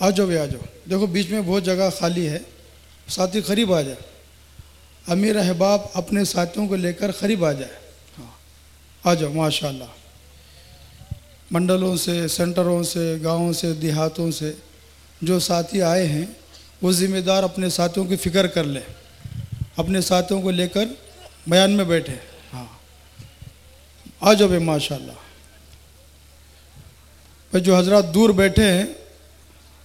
آ جاؤ بھائی، آ جاؤ۔ دیکھو، بیچ میں بہت جگہ خالی ہے۔ ساتھی قریب آ جائے۔ امیر احباب اپنے ساتھیوں کو لے کر قریب آ جائے۔ ہاں آ جاؤ ماشاء اللہ منڈلوں سے، سینٹروں سے، گاؤں سے، دیہاتوں سے جو ساتھی آئے ہیں، وہ ذمہ دار اپنے ساتھیوں کی فکر کر لیں۔ اپنے ساتھیوں کو لے کر بیان میں بیٹھے۔ ہاں۔ آ جاؤ بھائی ماشاء اللہ بھائی، جو حضرات دور بیٹھے ہیں،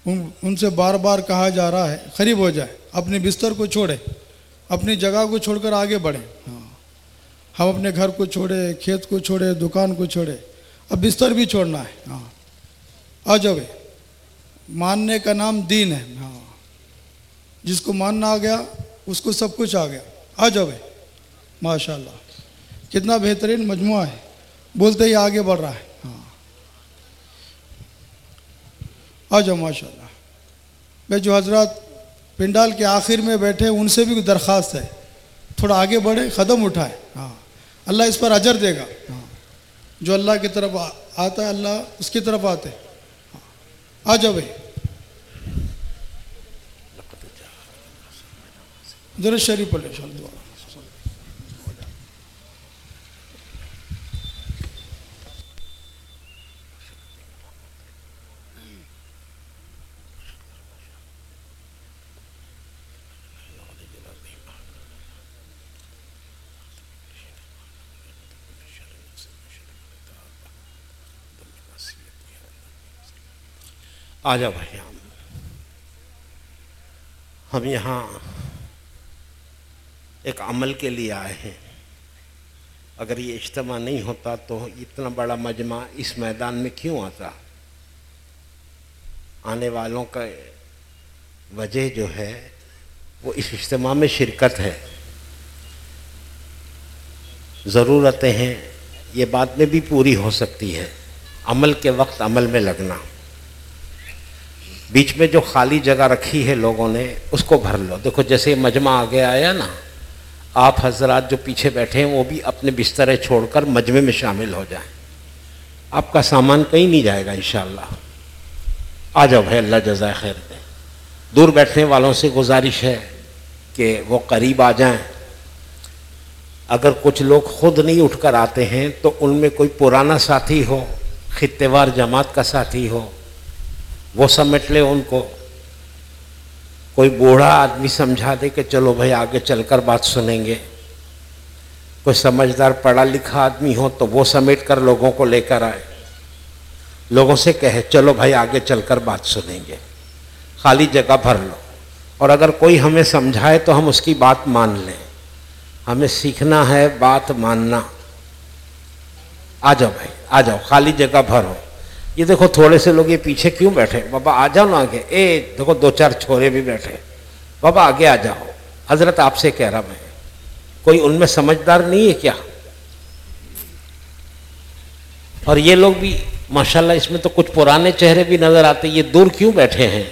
ان ان سے بار بار کہا جا رہا ہے، قریب ہو جائے۔ اپنے بستر کو چھوڑے۔ اپنی جگہ کو چھوڑ کر آگے بڑھیں ہاں۔ ہم اپنے گھر کو چھوڑے، کھیت کو چھوڑے، دکان کو چھوڑے۔ اب بستر بھی چھوڑنا ہے۔ ہاں۔ آ جاؤ بھائی۔ ماننے کا نام دین ہے۔ ہاں۔ جس کو ماننا آ گیا اس کو سب کچھ آ گیا۔ آ جاؤ بھائی۔ ماشاء اللہ کتنا بہترین مجموعہ ہے۔ بولتے ہی آگے بڑھ رہا ہے۔ ہاں۔ آ جاؤ ماشاء اللہ بھائی جو حضرات پنڈال کے آخر میں بیٹھے ان سے بھی درخواست ہے۔ تھوڑا آگے بڑھے، قدم اٹھائے۔ ہاں۔ اللہ اس پر اجر دے گا۔ ہاں۔ جو اللہ کی طرف آتا ہے، اللہ اس کی طرف آتے۔ ہاں۔ آ جاؤ بھائی۔ ذرا شریف پڑھے شال دوبارہ آ جاؤ بھائی. ہم یہاں ایک عمل کے لیے آئے ہیں۔ اگر یہ اجتماع نہیں ہوتا تو اتنا بڑا مجمع اس میدان میں کیوں آتا؟ آنے والوں کا وجہ جو ہے، وہ اس اجتماع میں شرکت ہے۔ ضرورتیں ہیں، یہ بعد میں بھی پوری ہو سکتی ہے۔ عمل کے وقت عمل میں لگنا۔ بیچ میں جو خالی جگہ رکھی ہے لوگوں نے، اس کو بھر لو۔ دیکھو، جیسے مجمع آگے آیا نا آپ حضرات جو پیچھے بیٹھے ہیں، وہ بھی اپنے بسترے چھوڑ کر مجمع میں شامل ہو جائیں۔ آپ کا سامان کہیں نہیں جائے گا انشاءاللہ۔ آ جاؤ بھائی، اللہ جزائے خیر دے۔ دور بیٹھنے والوں سے گزارش ہے کہ وہ قریب آ جائیں۔ اگر کچھ لوگ خود نہیں اٹھ کر آتے ہیں، تو ان میں کوئی پرانا ساتھی ہو، خطے وار جماعت کا ساتھی ہو، وہ سمیٹ لے ان کو۔ کوئی بوڑھا آدمی سمجھا دے کہ چلو بھائی آگے چل کر بات سنیں گے۔ کوئی سمجھدار پڑھا لکھا آدمی ہو تو وہ سمیٹ کر لوگوں کو لے کر آئے۔ لوگوں سے کہے، چلو بھائی آگے چل کر بات سنیں گے۔ خالی جگہ بھر لو۔ اور اگر کوئی ہمیں سمجھائے تو ہم اس کی بات مان لیں۔ ہمیں سیکھنا ہے بات ماننا۔ آ جاؤ بھائی، آ جاؤ، خالی جگہ بھرو یہ دیکھو تھوڑے سے لوگ یہ پیچھے کیوں بیٹھے؟ بابا آ جاؤ نا آگے۔ اے دیکھو دو چار چھوڑے بھی بیٹھے۔ بابا آگے آ جاؤ۔ حضرت آپ سے کہہ رہا میں۔ کوئی ان میں سمجھدار نہیں ہے کیا؟ اور یہ لوگ بھی ماشاءاللہ اس میں تو کچھ پرانے چہرے بھی نظر آتے یہ دور کیوں بیٹھے ہیں؟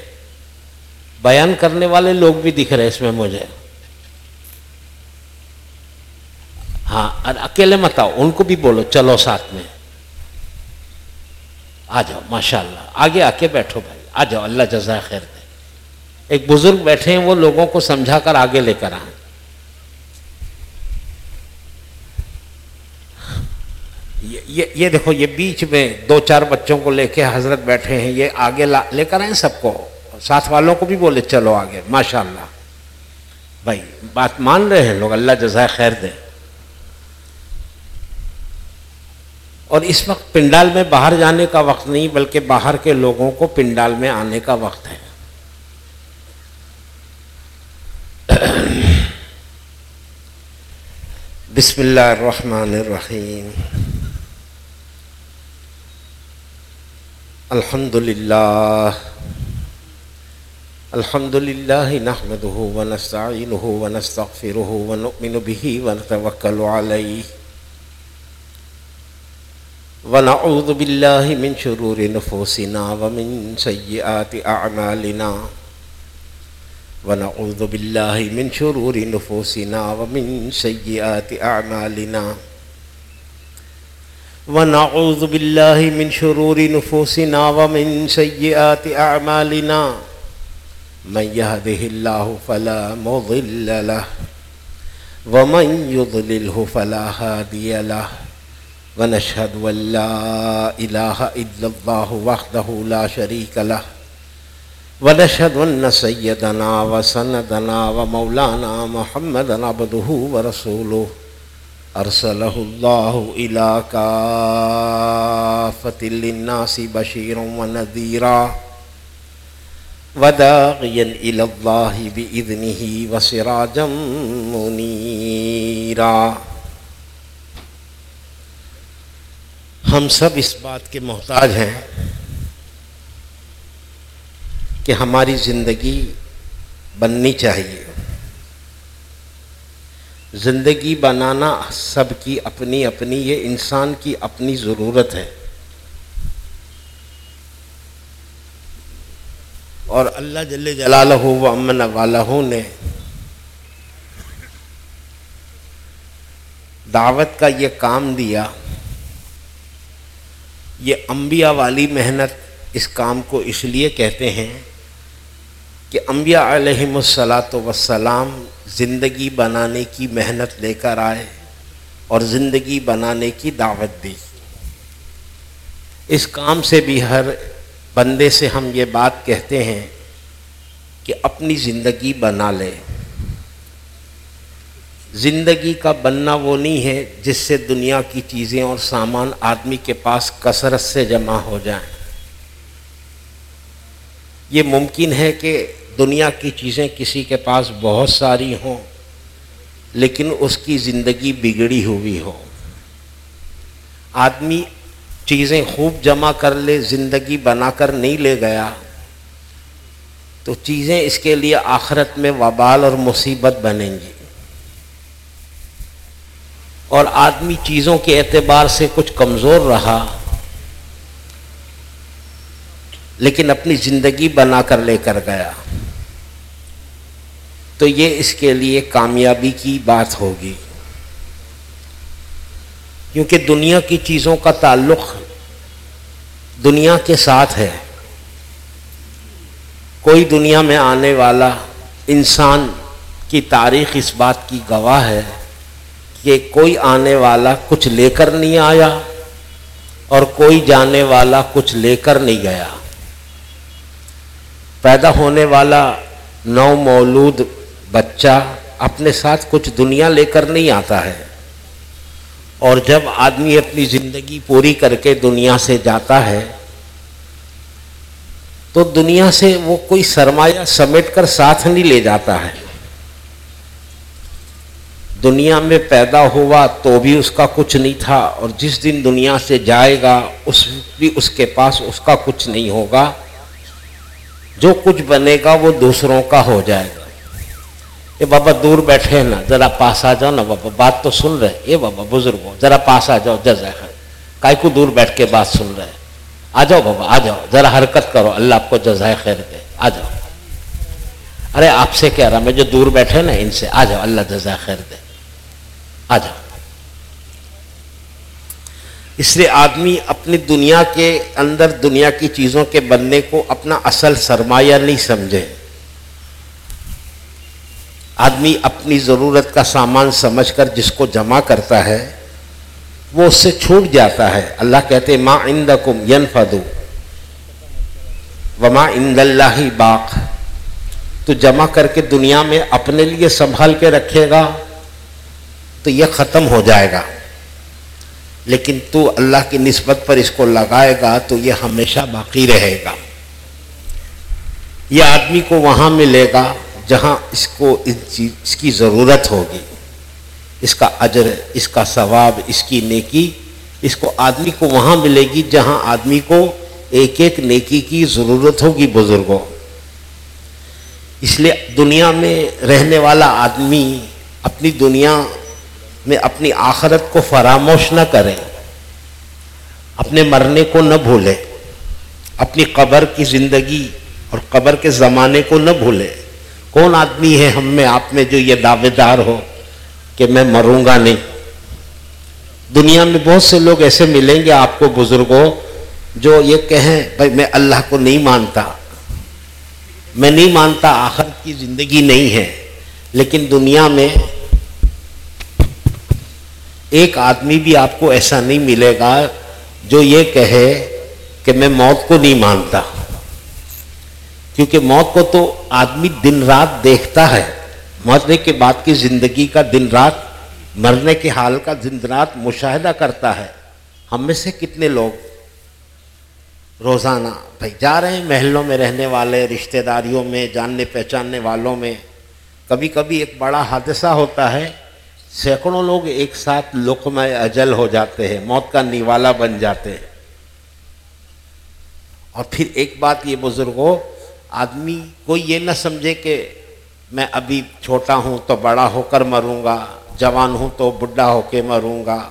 بیان کرنے والے لوگ بھی دکھ رہے اس میں مجھے۔ ہاں اور اکیلے مت آؤ، ان کو بھی بولو، چلو ساتھ میں۔ آ جاؤ ماشاء اللہ آگے آ کے بیٹھو بھائی، آ جاؤ، اللہ جزائے خیر دے۔ ایک بزرگ بیٹھے ہیں، وہ لوگوں کو سمجھا کر آگے لے کر آئیں یہ دیکھو، یہ بیچ میں دو چار بچوں کو لے کے حضرت بیٹھے ہیں، یہ آگے لے کر آئیں سب کو۔ ساتھ والوں کو بھی بولے، چلو آگے ماشاء اللہ بھائی، بات مان رہے ہیں لوگ، اللہ جزائے خیر دے۔ اور اس وقت پنڈال میں باہر جانے کا وقت نہیں، بلکہ باہر کے لوگوں کو پنڈال میں آنے کا وقت ہے۔ بسم اللہ الرحمن الرحیم۔ الحمد للہ۔ الحمد للہ نحمده ونستعینه ونستغفره ونؤمن به ونتوکل علیہ۔ ونعوذ باللہ من شرور نفوسنا ومن سیئات اعمالنا ونعوذ بالله من شرور نفوسنا ومن سيئات أعمالنا. ونعوذ بالله من شرور نفوسنا ومن سيئات أعمالنا. من يهده الله فلا مضل له، ومن يضلله فلا هادي له. ونشهد أن لا إله إلا الله وحده لا شريك له، ونشهد أن سيدنا وسندنا ومولانا محمدا عبده ورسوله. أرسله الله إلى كافة للناس بشيرا ونذيرا، وداعيا إلى الله بإذنه وسراجا منيرا. ہم سب اس بات کے محتاج ہیں کہ ہماری زندگی بننی چاہیے۔ زندگی بنانا سب کی اپنی اپنی، یہ انسان کی اپنی ضرورت ہے۔ اور اللہ جل جلالہ و امن والہ نے دعوت کا یہ کام دیا۔ یہ انبیاء والی محنت اس کام کو اس لیے کہتے ہیں کہ انبیاء علیہم السلاۃ وسلام زندگی بنانے کی محنت لے کر آئے اور زندگی بنانے کی دعوت دی۔ اس کام سے بھی ہر بندے سے ہم یہ بات کہتے ہیں کہ اپنی زندگی بنا لے۔ زندگی کا بننا وہ نہیں ہے جس سے دنیا کی چیزیں اور سامان آدمی کے پاس کثرت سے جمع ہو جائیں۔ یہ ممکن ہے کہ دنیا کی چیزیں کسی کے پاس بہت ساری ہوں، لیکن اس کی زندگی بگڑی ہوئی ہو۔ آدمی چیزیں خوب جمع کر لے، زندگی بنا کر نہیں لے گیا، تو چیزیں اس کے لیے آخرت میں وبال اور مصیبت بنیں گی۔ اور آدمی چیزوں کے اعتبار سے کچھ کمزور رہا، لیکن اپنی زندگی بنا کر لے کر گیا۔ تو یہ اس کے لیے کامیابی کی بات ہوگی۔ کیونکہ دنیا کی چیزوں کا تعلق دنیا کے ساتھ ہے۔ کوئی دنیا میں آنے والا انسان کی تاریخ اس بات کی گواہ ہے کہ کوئی آنے والا کچھ لے کر نہیں آیا اور کوئی جانے والا کچھ لے کر نہیں گیا۔ پیدا ہونے والا نو مولود بچہ اپنے ساتھ کچھ دنیا لے کر نہیں آتا ہے۔ اور جب آدمی اپنی زندگی پوری کر کے دنیا سے جاتا ہے، تو دنیا سے وہ کوئی سرمایہ سمیٹ کر ساتھ نہیں لے جاتا ہے۔ دنیا میں پیدا ہوا تو بھی اس کا کچھ نہیں تھا اور جس دن دنیا سے جائے گا، اس بھی اس کے پاس اس کا کچھ نہیں ہوگا۔ جو کچھ بنے گا وہ دوسروں کا ہو جائے گا۔ یہ بابا دور بیٹھے نا، ذرا پاس آ جاؤ نا بابا، بات تو سن رہے یہ بابا بزرگ ہو، ذرا پاس آ جاؤ، جزا کائی کو دور بیٹھ کے بات سن رہے آ جاؤ بابا، آ جاؤ۔ ذرا حرکت کرو، اللہ آپ کو جزائے خیر دے۔ آ جاؤ۔ ارے آپ سے کہہ رہا، میں جو دور بیٹھے نا ان سے، آ جاؤ، اللہ جزائے خیر دے۔ آ جاؤ اس لیے آدمی اپنی دنیا کے اندر دنیا کی چیزوں کے بننے کو اپنا اصل سرمایہ نہیں سمجھے۔ آدمی اپنی ضرورت کا سامان سمجھ کر جس کو جمع کرتا ہے، وہ اس سے چھوٹ جاتا ہے۔ اللہ کہتے ماں اندکم ین فدو و اند اللہ باق تو جمع کر کے دنیا میں اپنے لیے سنبھال کے رکھے گا۔ تو یہ ختم ہو جائے گا۔ لیکن تو اللہ کی نسبت پر اس کو لگائے گا تو یہ ہمیشہ باقی رہے گا۔ یہ آدمی کو وہاں ملے گا جہاں اس کو اس کی ضرورت ہوگی۔ اس کا اجر، اس کا ثواب، اس کی نیکی، اس کو آدمی کو وہاں ملے گی جہاں آدمی کو ایک ایک نیکی کی ضرورت ہوگی بزرگوں۔ اس لیے دنیا میں رہنے والا آدمی اپنی دنیا میں اپنی آخرت کو فراموش نہ کرے اپنے مرنے کو نہ بھولے اپنی قبر کی زندگی اور قبر کے زمانے کو نہ بھولے کون آدمی ہے ہم میں، آپ میں جو یہ دعوے دار ہو کہ میں مروں گا نہیں؟ دنیا میں بہت سے لوگ ایسے ملیں گے آپ کو بزرگوں جو یہ کہیں، بھائی میں اللہ کو نہیں مانتا، میں نہیں مانتا آخر کی زندگی نہیں ہے، لیکن دنیا میں ایک آدمی بھی آپ کو ایسا نہیں ملے گا جو یہ کہے کہ میں موت کو نہیں مانتا۔ کیونکہ موت کو تو آدمی دن رات دیکھتا ہے۔ مرنے کے بعد کی زندگی کا دن رات، مرنے کے حال کا دن رات مشاہدہ کرتا ہے۔ ہم میں سے کتنے لوگ روزانہ بھائی جا رہے ہیں محلوں میں رہنے والے، رشتہ داریوں میں، جاننے پہچاننے والوں میں۔ کبھی کبھی ایک بڑا حادثہ ہوتا ہے۔ سینکڑوں لوگ ایک ساتھ لقمہ اجل ہو جاتے ہیں، موت کا نیوالا بن جاتے ہیں۔ اور پھر ایک بات یہ بزرگوں آدمی کوئی یہ نہ سمجھے کہ میں ابھی چھوٹا ہوں تو بڑا ہو کر مروں گا، جوان ہوں تو بڈھا ہو کے مروں گا۔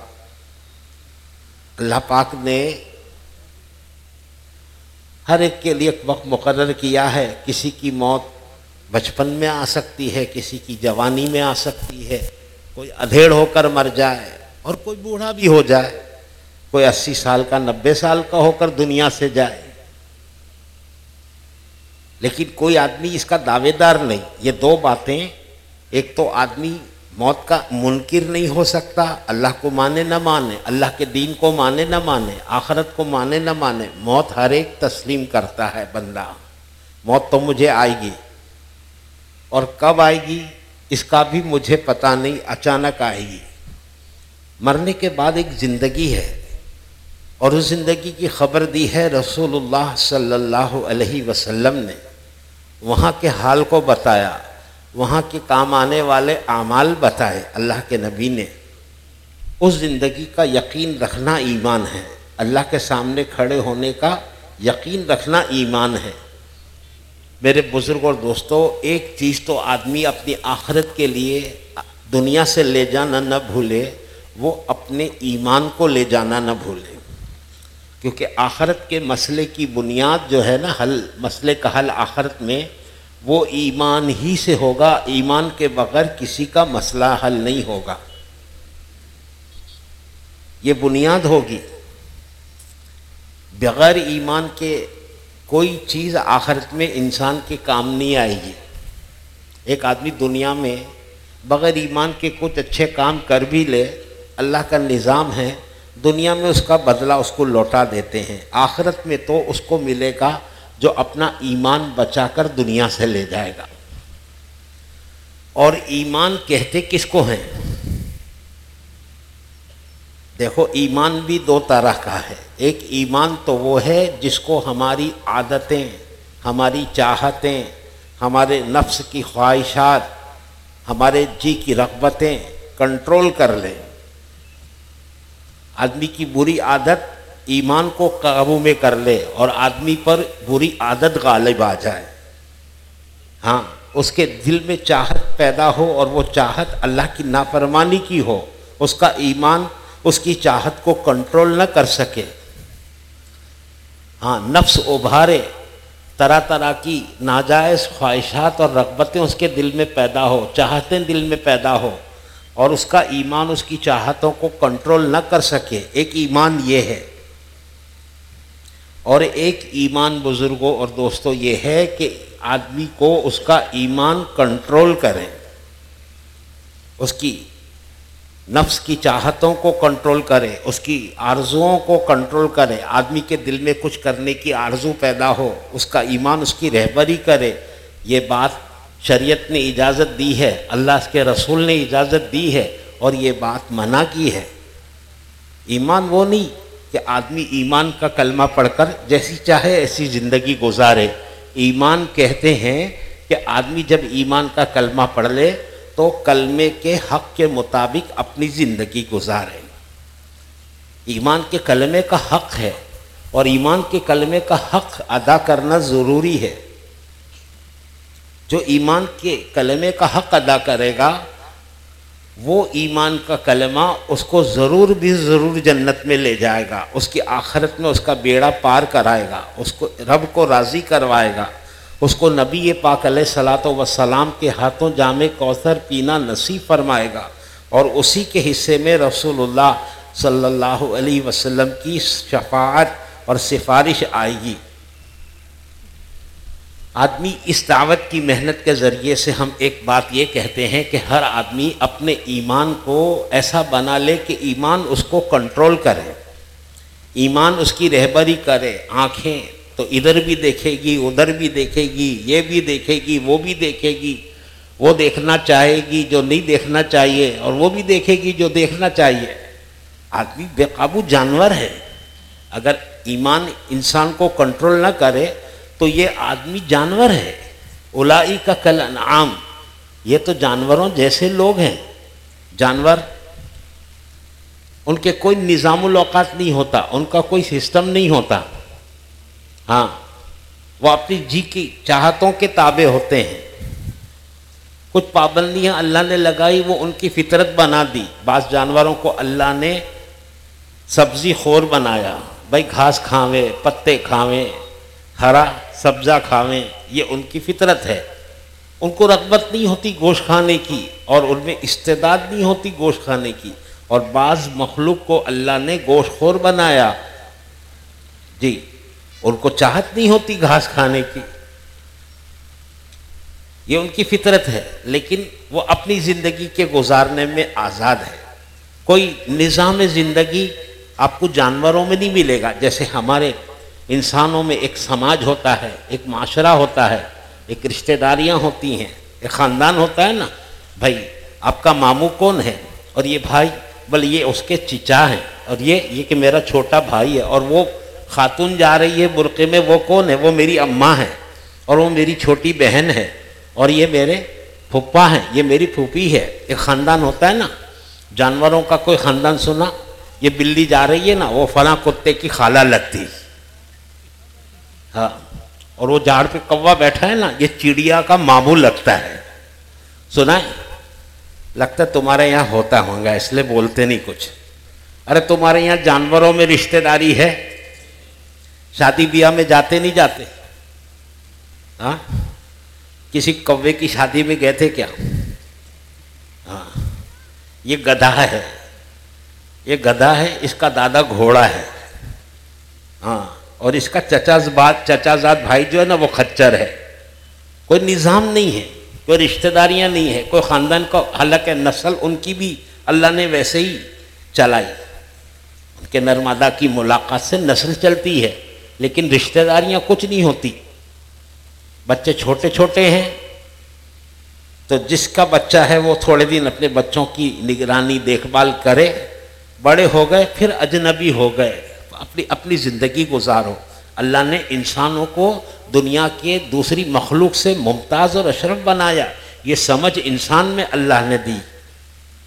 اللہ پاک نے ہر ایک کے لیے ایک وقت مقرر کیا ہے۔ کسی کی موت بچپن میں آ سکتی ہے، کسی کی جوانی میں آ سکتی ہے۔ کوئی ادھیڑ ہو کر مر جائے اور کوئی بوڑھا بھی ہو جائے، کوئی اسی سال کا، نبے سال کا ہو کر دنیا سے جائے۔ لیکن کوئی آدمی اس کا دعوے دار نہیں۔ یہ دو باتیں، ایک تو آدمی موت کا منکر نہیں ہو سکتا، اللہ کو مانے نہ مانے، اللہ کے دین کو مانے نہ مانے، آخرت کو مانے نہ مانے، موت ہر ایک تسلیم کرتا ہے بندہ۔ موت تو مجھے آئے گی۔ اور کب آئے گی؟ اس کا بھی مجھے پتہ نہیں، اچانک آئے گی مرنے کے بعد ایک زندگی ہے۔ اور اس زندگی کی خبر دی ہے رسول اللہ صلی اللہ علیہ وسلم نے۔ وہاں کے حال کو بتایا۔ وہاں کے کام آنے والے اعمال بتائے اللہ کے نبی نے۔ اس زندگی کا یقین رکھنا ایمان ہے۔ اللہ کے سامنے کھڑے ہونے کا یقین رکھنا ایمان ہے۔ میرے بزرگ اور دوستوں ایک چیز تو آدمی اپنی آخرت کے لیے دنیا سے لے جانا نہ بھولے، وہ اپنے ایمان کو لے جانا نہ بھولے۔ کیونکہ آخرت کے مسئلے کی بنیاد جو ہے نا، حل، مسئلے کا حل آخرت میں، وہ ایمان ہی سے ہوگا، ایمان کے بغیر کسی کا مسئلہ حل نہیں ہوگا۔ یہ بنیاد ہوگی۔ بغیر ایمان کے کوئی چیز آخرت میں انسان کے کام نہیں آئے گی۔ ایک آدمی دنیا میں بغیر ایمان کے کچھ اچھے کام کر بھی لے، اللہ کا نظام ہے، دنیا میں اس کا بدلہ اس کو لوٹا دیتے ہیں۔ آخرت میں تو اس کو ملے گا جو اپنا ایمان بچا کر دنیا سے لے جائے گا۔ اور ایمان کہتے کس کو ہیں؟ دیکھو، ایمان بھی دو طرح کا ہے۔ ایک ایمان تو وہ ہے جس کو ہماری عادتیں، ہماری چاہتیں، ہمارے نفس کی خواہشات، ہمارے جی کی رغبتیں کنٹرول کر لیں آدمی کی بری عادت ایمان کو قابو میں کر لے اور آدمی پر بری عادت غالب آ جائے۔ ہاں اس کے دل میں چاہت پیدا ہو اور وہ چاہت اللہ کی نافرمانی کی ہو، اس کا ایمان اس کی چاہت کو کنٹرول نہ کر سکے۔ ہاں نفس ابھارے، طرح طرح کی ناجائز خواہشات اور رغبتیں اس کے دل میں پیدا ہو، چاہتیں دل میں پیدا ہو اور اس کا ایمان اس کی چاہتوں کو کنٹرول نہ کر سکے۔ ایک ایمان یہ ہے۔ اور ایک ایمان بزرگوں اور دوستوں، یہ ہے کہ آدمی کو اس کا ایمان کنٹرول کرے۔ اس کی نفس کی چاہتوں کو کنٹرول کرے، اس کی آرزوؤں کو کنٹرول کرے، آدمی کے دل میں کچھ کرنے کی آرزو پیدا ہو، اس کا ایمان، اس کی رہبری کرے، یہ بات شریعت نے اجازت دی ہے، اللہ کے رسول نے اجازت دی ہے اور یہ بات منع کی ہے۔ ایمان وہ نہیں کہ آدمی ایمان کا کلمہ پڑھ کر جیسی چاہے ایسی زندگی گزارے۔ ایمان کہتے ہیں کہ آدمی جب ایمان کا کلمہ پڑھ لے تو کلمے کے حق کے مطابق اپنی زندگی گزارے۔ ایمان کے کلمے کا حق ہے اور ایمان کے کلمے کا حق ادا کرنا ضروری ہے۔ جو ایمان کے کلمے کا حق ادا کرے گا، وہ ایمان کا کلمہ اس کو ضرور بھی ضرور جنت میں لے جائے گا، اس کی آخرت میں اس کا بیڑا پار کرائے گا، اس کو رب کو راضی کروائے گا۔ اس کو نبی پاک علیہ صلاۃ وسلام کے ہاتھوں جامع کوثر پینا نصیب فرمائے گا اور اسی کے حصے میں رسول اللہ صلی اللہ علیہ وسلم کی شفاعت اور سفارش آئے گی۔ آدمی اس دعوت کی محنت کے ذریعے سے ہم ایک بات یہ کہتے ہیں کہ ہر آدمی اپنے ایمان کو ایسا بنا لے کہ ایمان اس کو کنٹرول کرے، ایمان اس کی رہبری کرے، آنکھیں تو ادھر بھی دیکھے گی، ادھر بھی دیکھے گی، یہ بھی دیکھے گی، وہ بھی دیکھے گی۔ وہ دیکھنا چاہے گی جو نہیں دیکھنا چاہیے اور وہ بھی دیکھے گی جو دیکھنا چاہیے۔ آدمی بے قابو جانور ہے۔ اگر ایمان انسان کو کنٹرول نہ کرے تو یہ آدمی جانور ہے۔ الائی کا کل انعام یہ تو جانوروں جیسے لوگ ہیں۔ جانور، ان کے کوئی نظام الاوقات نہیں ہوتا، ان کا کوئی سسٹم نہیں ہوتا۔ ہاں وہ اپنی جی کی چاہتوں کے تابع ہوتے ہیں۔ کچھ پابندیاں اللہ نے لگائی، وہ ان کی فطرت بنا دی۔ بعض جانوروں کو اللہ نے سبزی خور بنایا۔ بھائی، گھاس کھاویں، پتے کھاویں، ہرا سبزہ کھاویں، یہ ان کی فطرت ہے۔ ان کو رغبت نہیں ہوتی گوشت کھانے کی، اور ان میں استعداد نہیں ہوتی گوشت کھانے کی۔ اور بعض مخلوق کو اللہ نے گوشت خور بنایا۔ جی۔ ان کو چاہت نہیں ہوتی گھاس کھانے کی۔ یہ ان کی فطرت ہے، لیکن وہ اپنی زندگی کے گزارنے میں آزاد ہے۔ کوئی نظام زندگی آپ کو جانوروں میں نہیں ملے گا، جیسے ہمارے انسانوں میں ایک سماج ہوتا ہے، ایک معاشرہ ہوتا ہے، ایک رشتہ داریاں ہوتی ہیں، ایک خاندان ہوتا ہے نا۔ بھائی، آپ کا ماموں کون ہے؟ اور یہ بھائی، بل یہ اس کے چچا ہیں۔ اور یہ یہ کہ میرا چھوٹا بھائی ہے، اور وہ خاتون جا رہی ہے، برقعے میں وہ کون ہے؟ وہ میری اماں ہے اور وہ میری چھوٹی بہن ہے اور یہ میرے پھپھا ہیں، یہ میری پھوپھی ہے۔ ایک خاندان ہوتا ہے نا، جانوروں کا کوئی خاندان سنا، یہ بلی جا رہی ہے نا، وہ فلاں کتے کی خالہ لگتی۔ ہاں اور وہ جھاڑ پہ کوا بیٹھا ہے نا، یہ چڑیا کا مامو لگتا ہے۔ سنا ہے؟ لگتا ہے تمہارے یہاں ہوتا ہوں گا اس لیے بولتے نہیں کچھ۔ ارے، تمہارے یہاں جانوروں میں رشتہ داری ہے؟ شادی بیاہ میں جاتے نہیں جاتے؟ ہاں؟ کسی کوے کی شادی میں گئے تھے کیا؟ ہاں۔ یہ گدھا ہے۔ یہ گدھا ہے، اس کا دادا گھوڑا ہے۔ ہاں۔ اور اس کا چچا بات چچا زاد بھائی جو ہے نا، وہ خچر ہے۔ کوئی نظام نہیں ہے، کوئی رشتہ داریاں نہیں ہے، کوئی خاندان کا حالانکہ نسل ان کی بھی اللہ نے ویسے ہی چلائی۔ ان کے نرمدا کی ملاقات سے نسل چلتی ہے۔ لیکن رشتہ داریاں کچھ نہیں ہوتی۔ بچے چھوٹے چھوٹے ہیں۔ تو جس کا بچہ ہے وہ تھوڑے دن اپنے بچوں کی نگرانی دیکھ بھال کرے۔ بڑے ہو گئے، پھر اجنبی ہو گئے۔ اپنی اپنی زندگی گزارو۔ اللہ نے انسانوں کو دنیا کے دوسری مخلوق سے ممتاز اور اشرف بنایا۔ یہ سمجھ انسان میں اللہ نے دی۔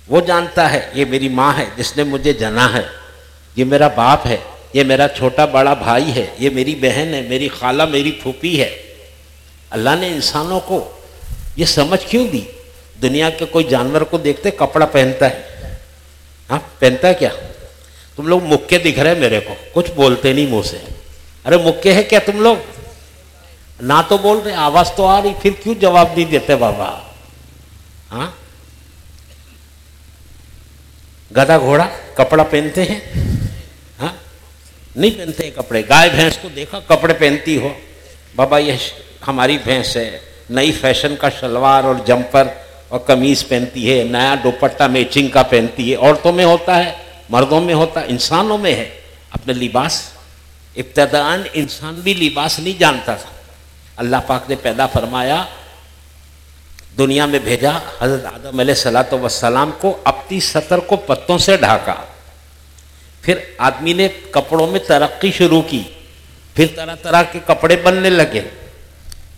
وہ جانتا ہے، یہ میری ماں ہے، جس نے مجھے جنا ہے۔ یہ میرا باپ ہے۔ یہ میرا چھوٹا بڑا بھائی ہے، یہ میری بہن ہے، میری خالہ، میری پھوپھی ہے۔ اللہ نے انسانوں کو یہ سمجھ کیوں دی؟ دنیا کے کوئی جانور کو دیکھتے کپڑا پہنتا ہے۔ ہاں پہنتا ہے کیا؟ تم لوگ مکے دکھ رہے میرے کو، کچھ بولتے نہیں منہ سے۔ ارے، مکے ہے کیا تم لوگ؟ نہ تو بول رہے، آواز تو آ رہی، پھر کیوں جواب نہیں دیتے بابا؟ ہاں؟ گدا گھوڑا، کپڑا پہنتے ہیں۔ نہیں پہنتے کپڑے۔ گائے بھینس کو دیکھا کپڑے پہنتی ہو۔ بابا، یہ ہماری بھینس ہے۔ نئی فیشن کا شلوار اور جمپر اور قمیض پہنتی ہے۔ نیا دوپٹہ میچنگ کا پہنتی ہے۔ عورتوں میں ہوتا ہے، مردوں میں ہوتا ہے، انسانوں میں ہے۔ اپنے لباس ابتدان انسان بھی لباس نہیں جانتا تھا۔ اللہ پاک نے پیدا فرمایا، دنیا میں بھیجا حضرت آدم علیہ صلاۃ وسلام کو، اپنی سطر کو پتوں سے ڈھاکا پھر آدمی نے کپڑوں میں ترقی شروع کی، پھر طرح طرح کے کپڑے بننے لگے۔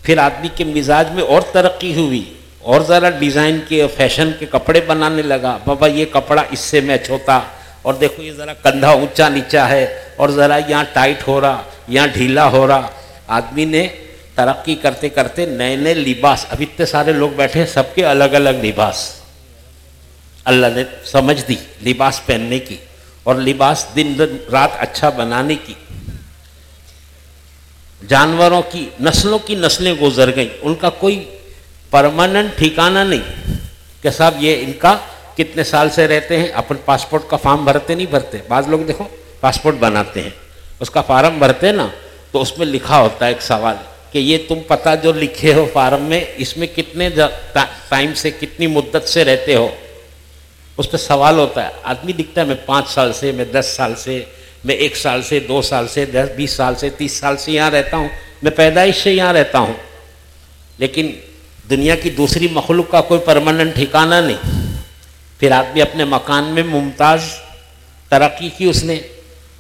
پھر آدمی کے مزاج میں اور ترقی ہوئی، اور ذرا ڈیزائن کے فیشن کے کپڑے بنانے لگا۔ بابا، یہ کپڑا اس سے میچ ہوتا۔ اور دیکھو، یہ ذرا کندھا اونچا نیچا ہے، اور ذرا یہاں ٹائٹ ہو رہا، یہاں ڈھیلا ہو رہا۔ آدمی نے ترقی کرتے کرتے نئے نئے لباس، اب اتنے سارے لوگ بیٹھے سب کے الگ الگ لباس۔ اللہ نے سمجھ دی لباس پہننے کی۔ اور لباس دن دن رات اچھا بنانے کی، جانوروں کی، نسلوں کی نسلیں گزر گئیں۔ ان کا کوئی پرماننٹ ٹھکانہ نہیں۔ کہ صاحب یہ ان کا کتنے سال سے رہتے ہیں، اپن پاسپورٹ کا فارم بھرتے نہیں بھرتے۔ بعض لوگ دیکھو، پاسپورٹ بناتے ہیں۔ اس کا فارم بھرتے نا، تو اس میں لکھا ہوتا ہے ایک سوال کہ یہ تم پتہ جو لکھے ہو فارم میں، اس میں کتنے ٹائم سے کتنی مدت سے رہتے ہو؟ اس پہ سوال ہوتا ہے، آدمی دکھتا ہے میں پانچ سال سے، میں دس سال سے، میں ایک سال سے، دو سال سے، دس، بیس سال سے، تیس سال سے یہاں رہتا ہوں، میں پیدائش سے یہاں رہتا ہوں۔ لیکن دنیا کی دوسری مخلوق کا کوئی پرماننٹ ٹھکانہ نہیں۔ پھر آدمی اپنے مکان میں ممتاز، ترقی کی اس نے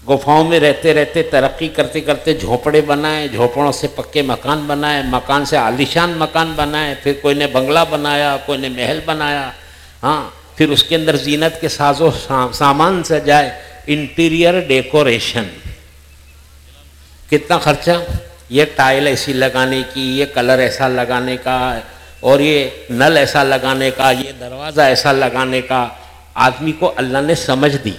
گفاؤں میں رہتے رہتے ترقی کرتے کرتے جھونپڑے بنائے، جھونپڑوں سے پکے مکان بنائے، مکان سے عالیشان مکان بنائے، پھر کوئی نے بنگلہ بنایا، کوئی نے محل بنایا۔ ہاں پھر اس کے اندر زینت کے ساز و سامان سجائے، انٹیریئر ڈیکوریشن۔ کتنا خرچہ؟ یہ ٹائل ایسی لگانے کی، یہ کلر ایسا لگانے کا، اور یہ نل ایسا لگانے کا، یہ دروازہ ایسا لگانے کا۔ آدمی کو اللہ نے سمجھ دی۔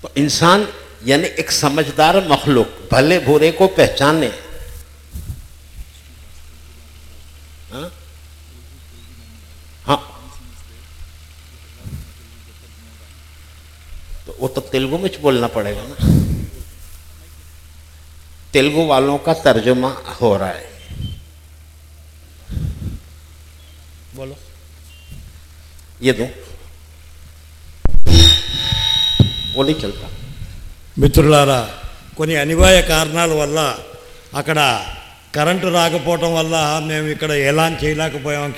تو انسان یعنی ایک سمجھدار مخلوق، بھلے بھورے کو پہچانے۔ وہ تو تیلگو میں بولنا پڑے گا نا۔ تیلگو والوں کا ترجمہ ہو رہا ہے۔ بولو۔ یہ دو۔ وہ نہیں چلتا۔ మిత్రులారా، కొన్ని అనివార్య కారణాల اکڑ کرنٹ కరెంటు రాకపోవటం میم మేము ఇక్కడ ఎలాన్ చేయలేకపోయాం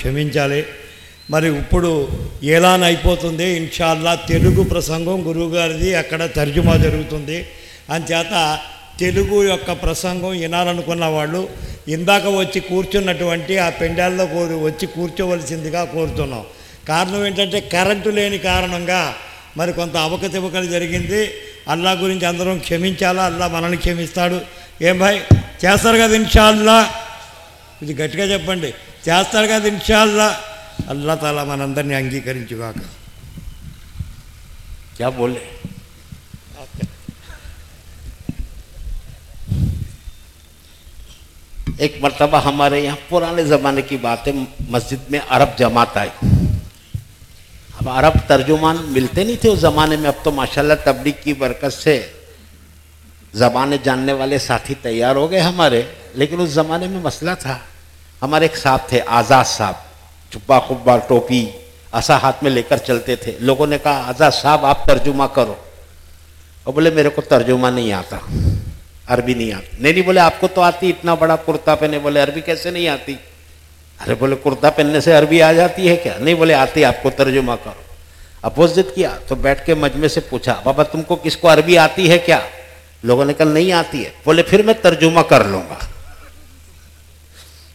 مر اپڑت ان شاء اللہ تر پرسنگاری اکڑ ترجمہ جگہ توسنگ ان کو ان کا وچی کوچنٹ آ پنڈا وچی کوچولی کوارنم کرنٹ لینے کارنگ مرک ابکتی جلا گری ادھر کم چالا منمیستا یہ بھائی چار کشاء اللہ گیمے جاتے ان شاء اللہ اللہ تعالیٰ مانندر نے అంగీకరించుగాక کیا بولے ایک مرتبہ ہمارے یہاں پرانے زمانے کی بات ہے مسجد میں عرب جماعت آئی۔ اب عرب ترجمان ملتے نہیں تھے اس زمانے میں، اب تو ماشاءاللہ تبلیغ کی برکت سے زبانیں جاننے والے ساتھی تیار ہو گئے ہمارے، لیکن اس زمانے میں مسئلہ تھا۔ ہمارے ایک صاحب تھے، آزاد صاحب۔ چپا خبا ٹوپی ایسا ہاتھ میں لے کر چلتے تھے۔ لوگوں نے کہا، آزاد صاحب، آپ ترجمہ کرو۔ اور بولے، میرے کو ترجمہ نہیں آتا۔ عربی نہیں آتی نہیں نہیں بولے، آپ کو تو آتی، اتنا بڑا کرتا پہنے۔ بولے، عربی کیسے نہیں آتی؟ ارے بولے، کرتا پہننے سے عربی آ جاتی ہے کیا؟ نہیں بولے، آتی، آپ کو ترجمہ کرو۔ اب وہ ضد کیا، تو بیٹھ کے مجمے سے پوچھا، بابا، تم کو کس کو عربی آتی ہے کیا؟ لوگوں نے کہا، نہیں آتی ہے۔ بولے، پھر میں ترجمہ کر لوں گا۔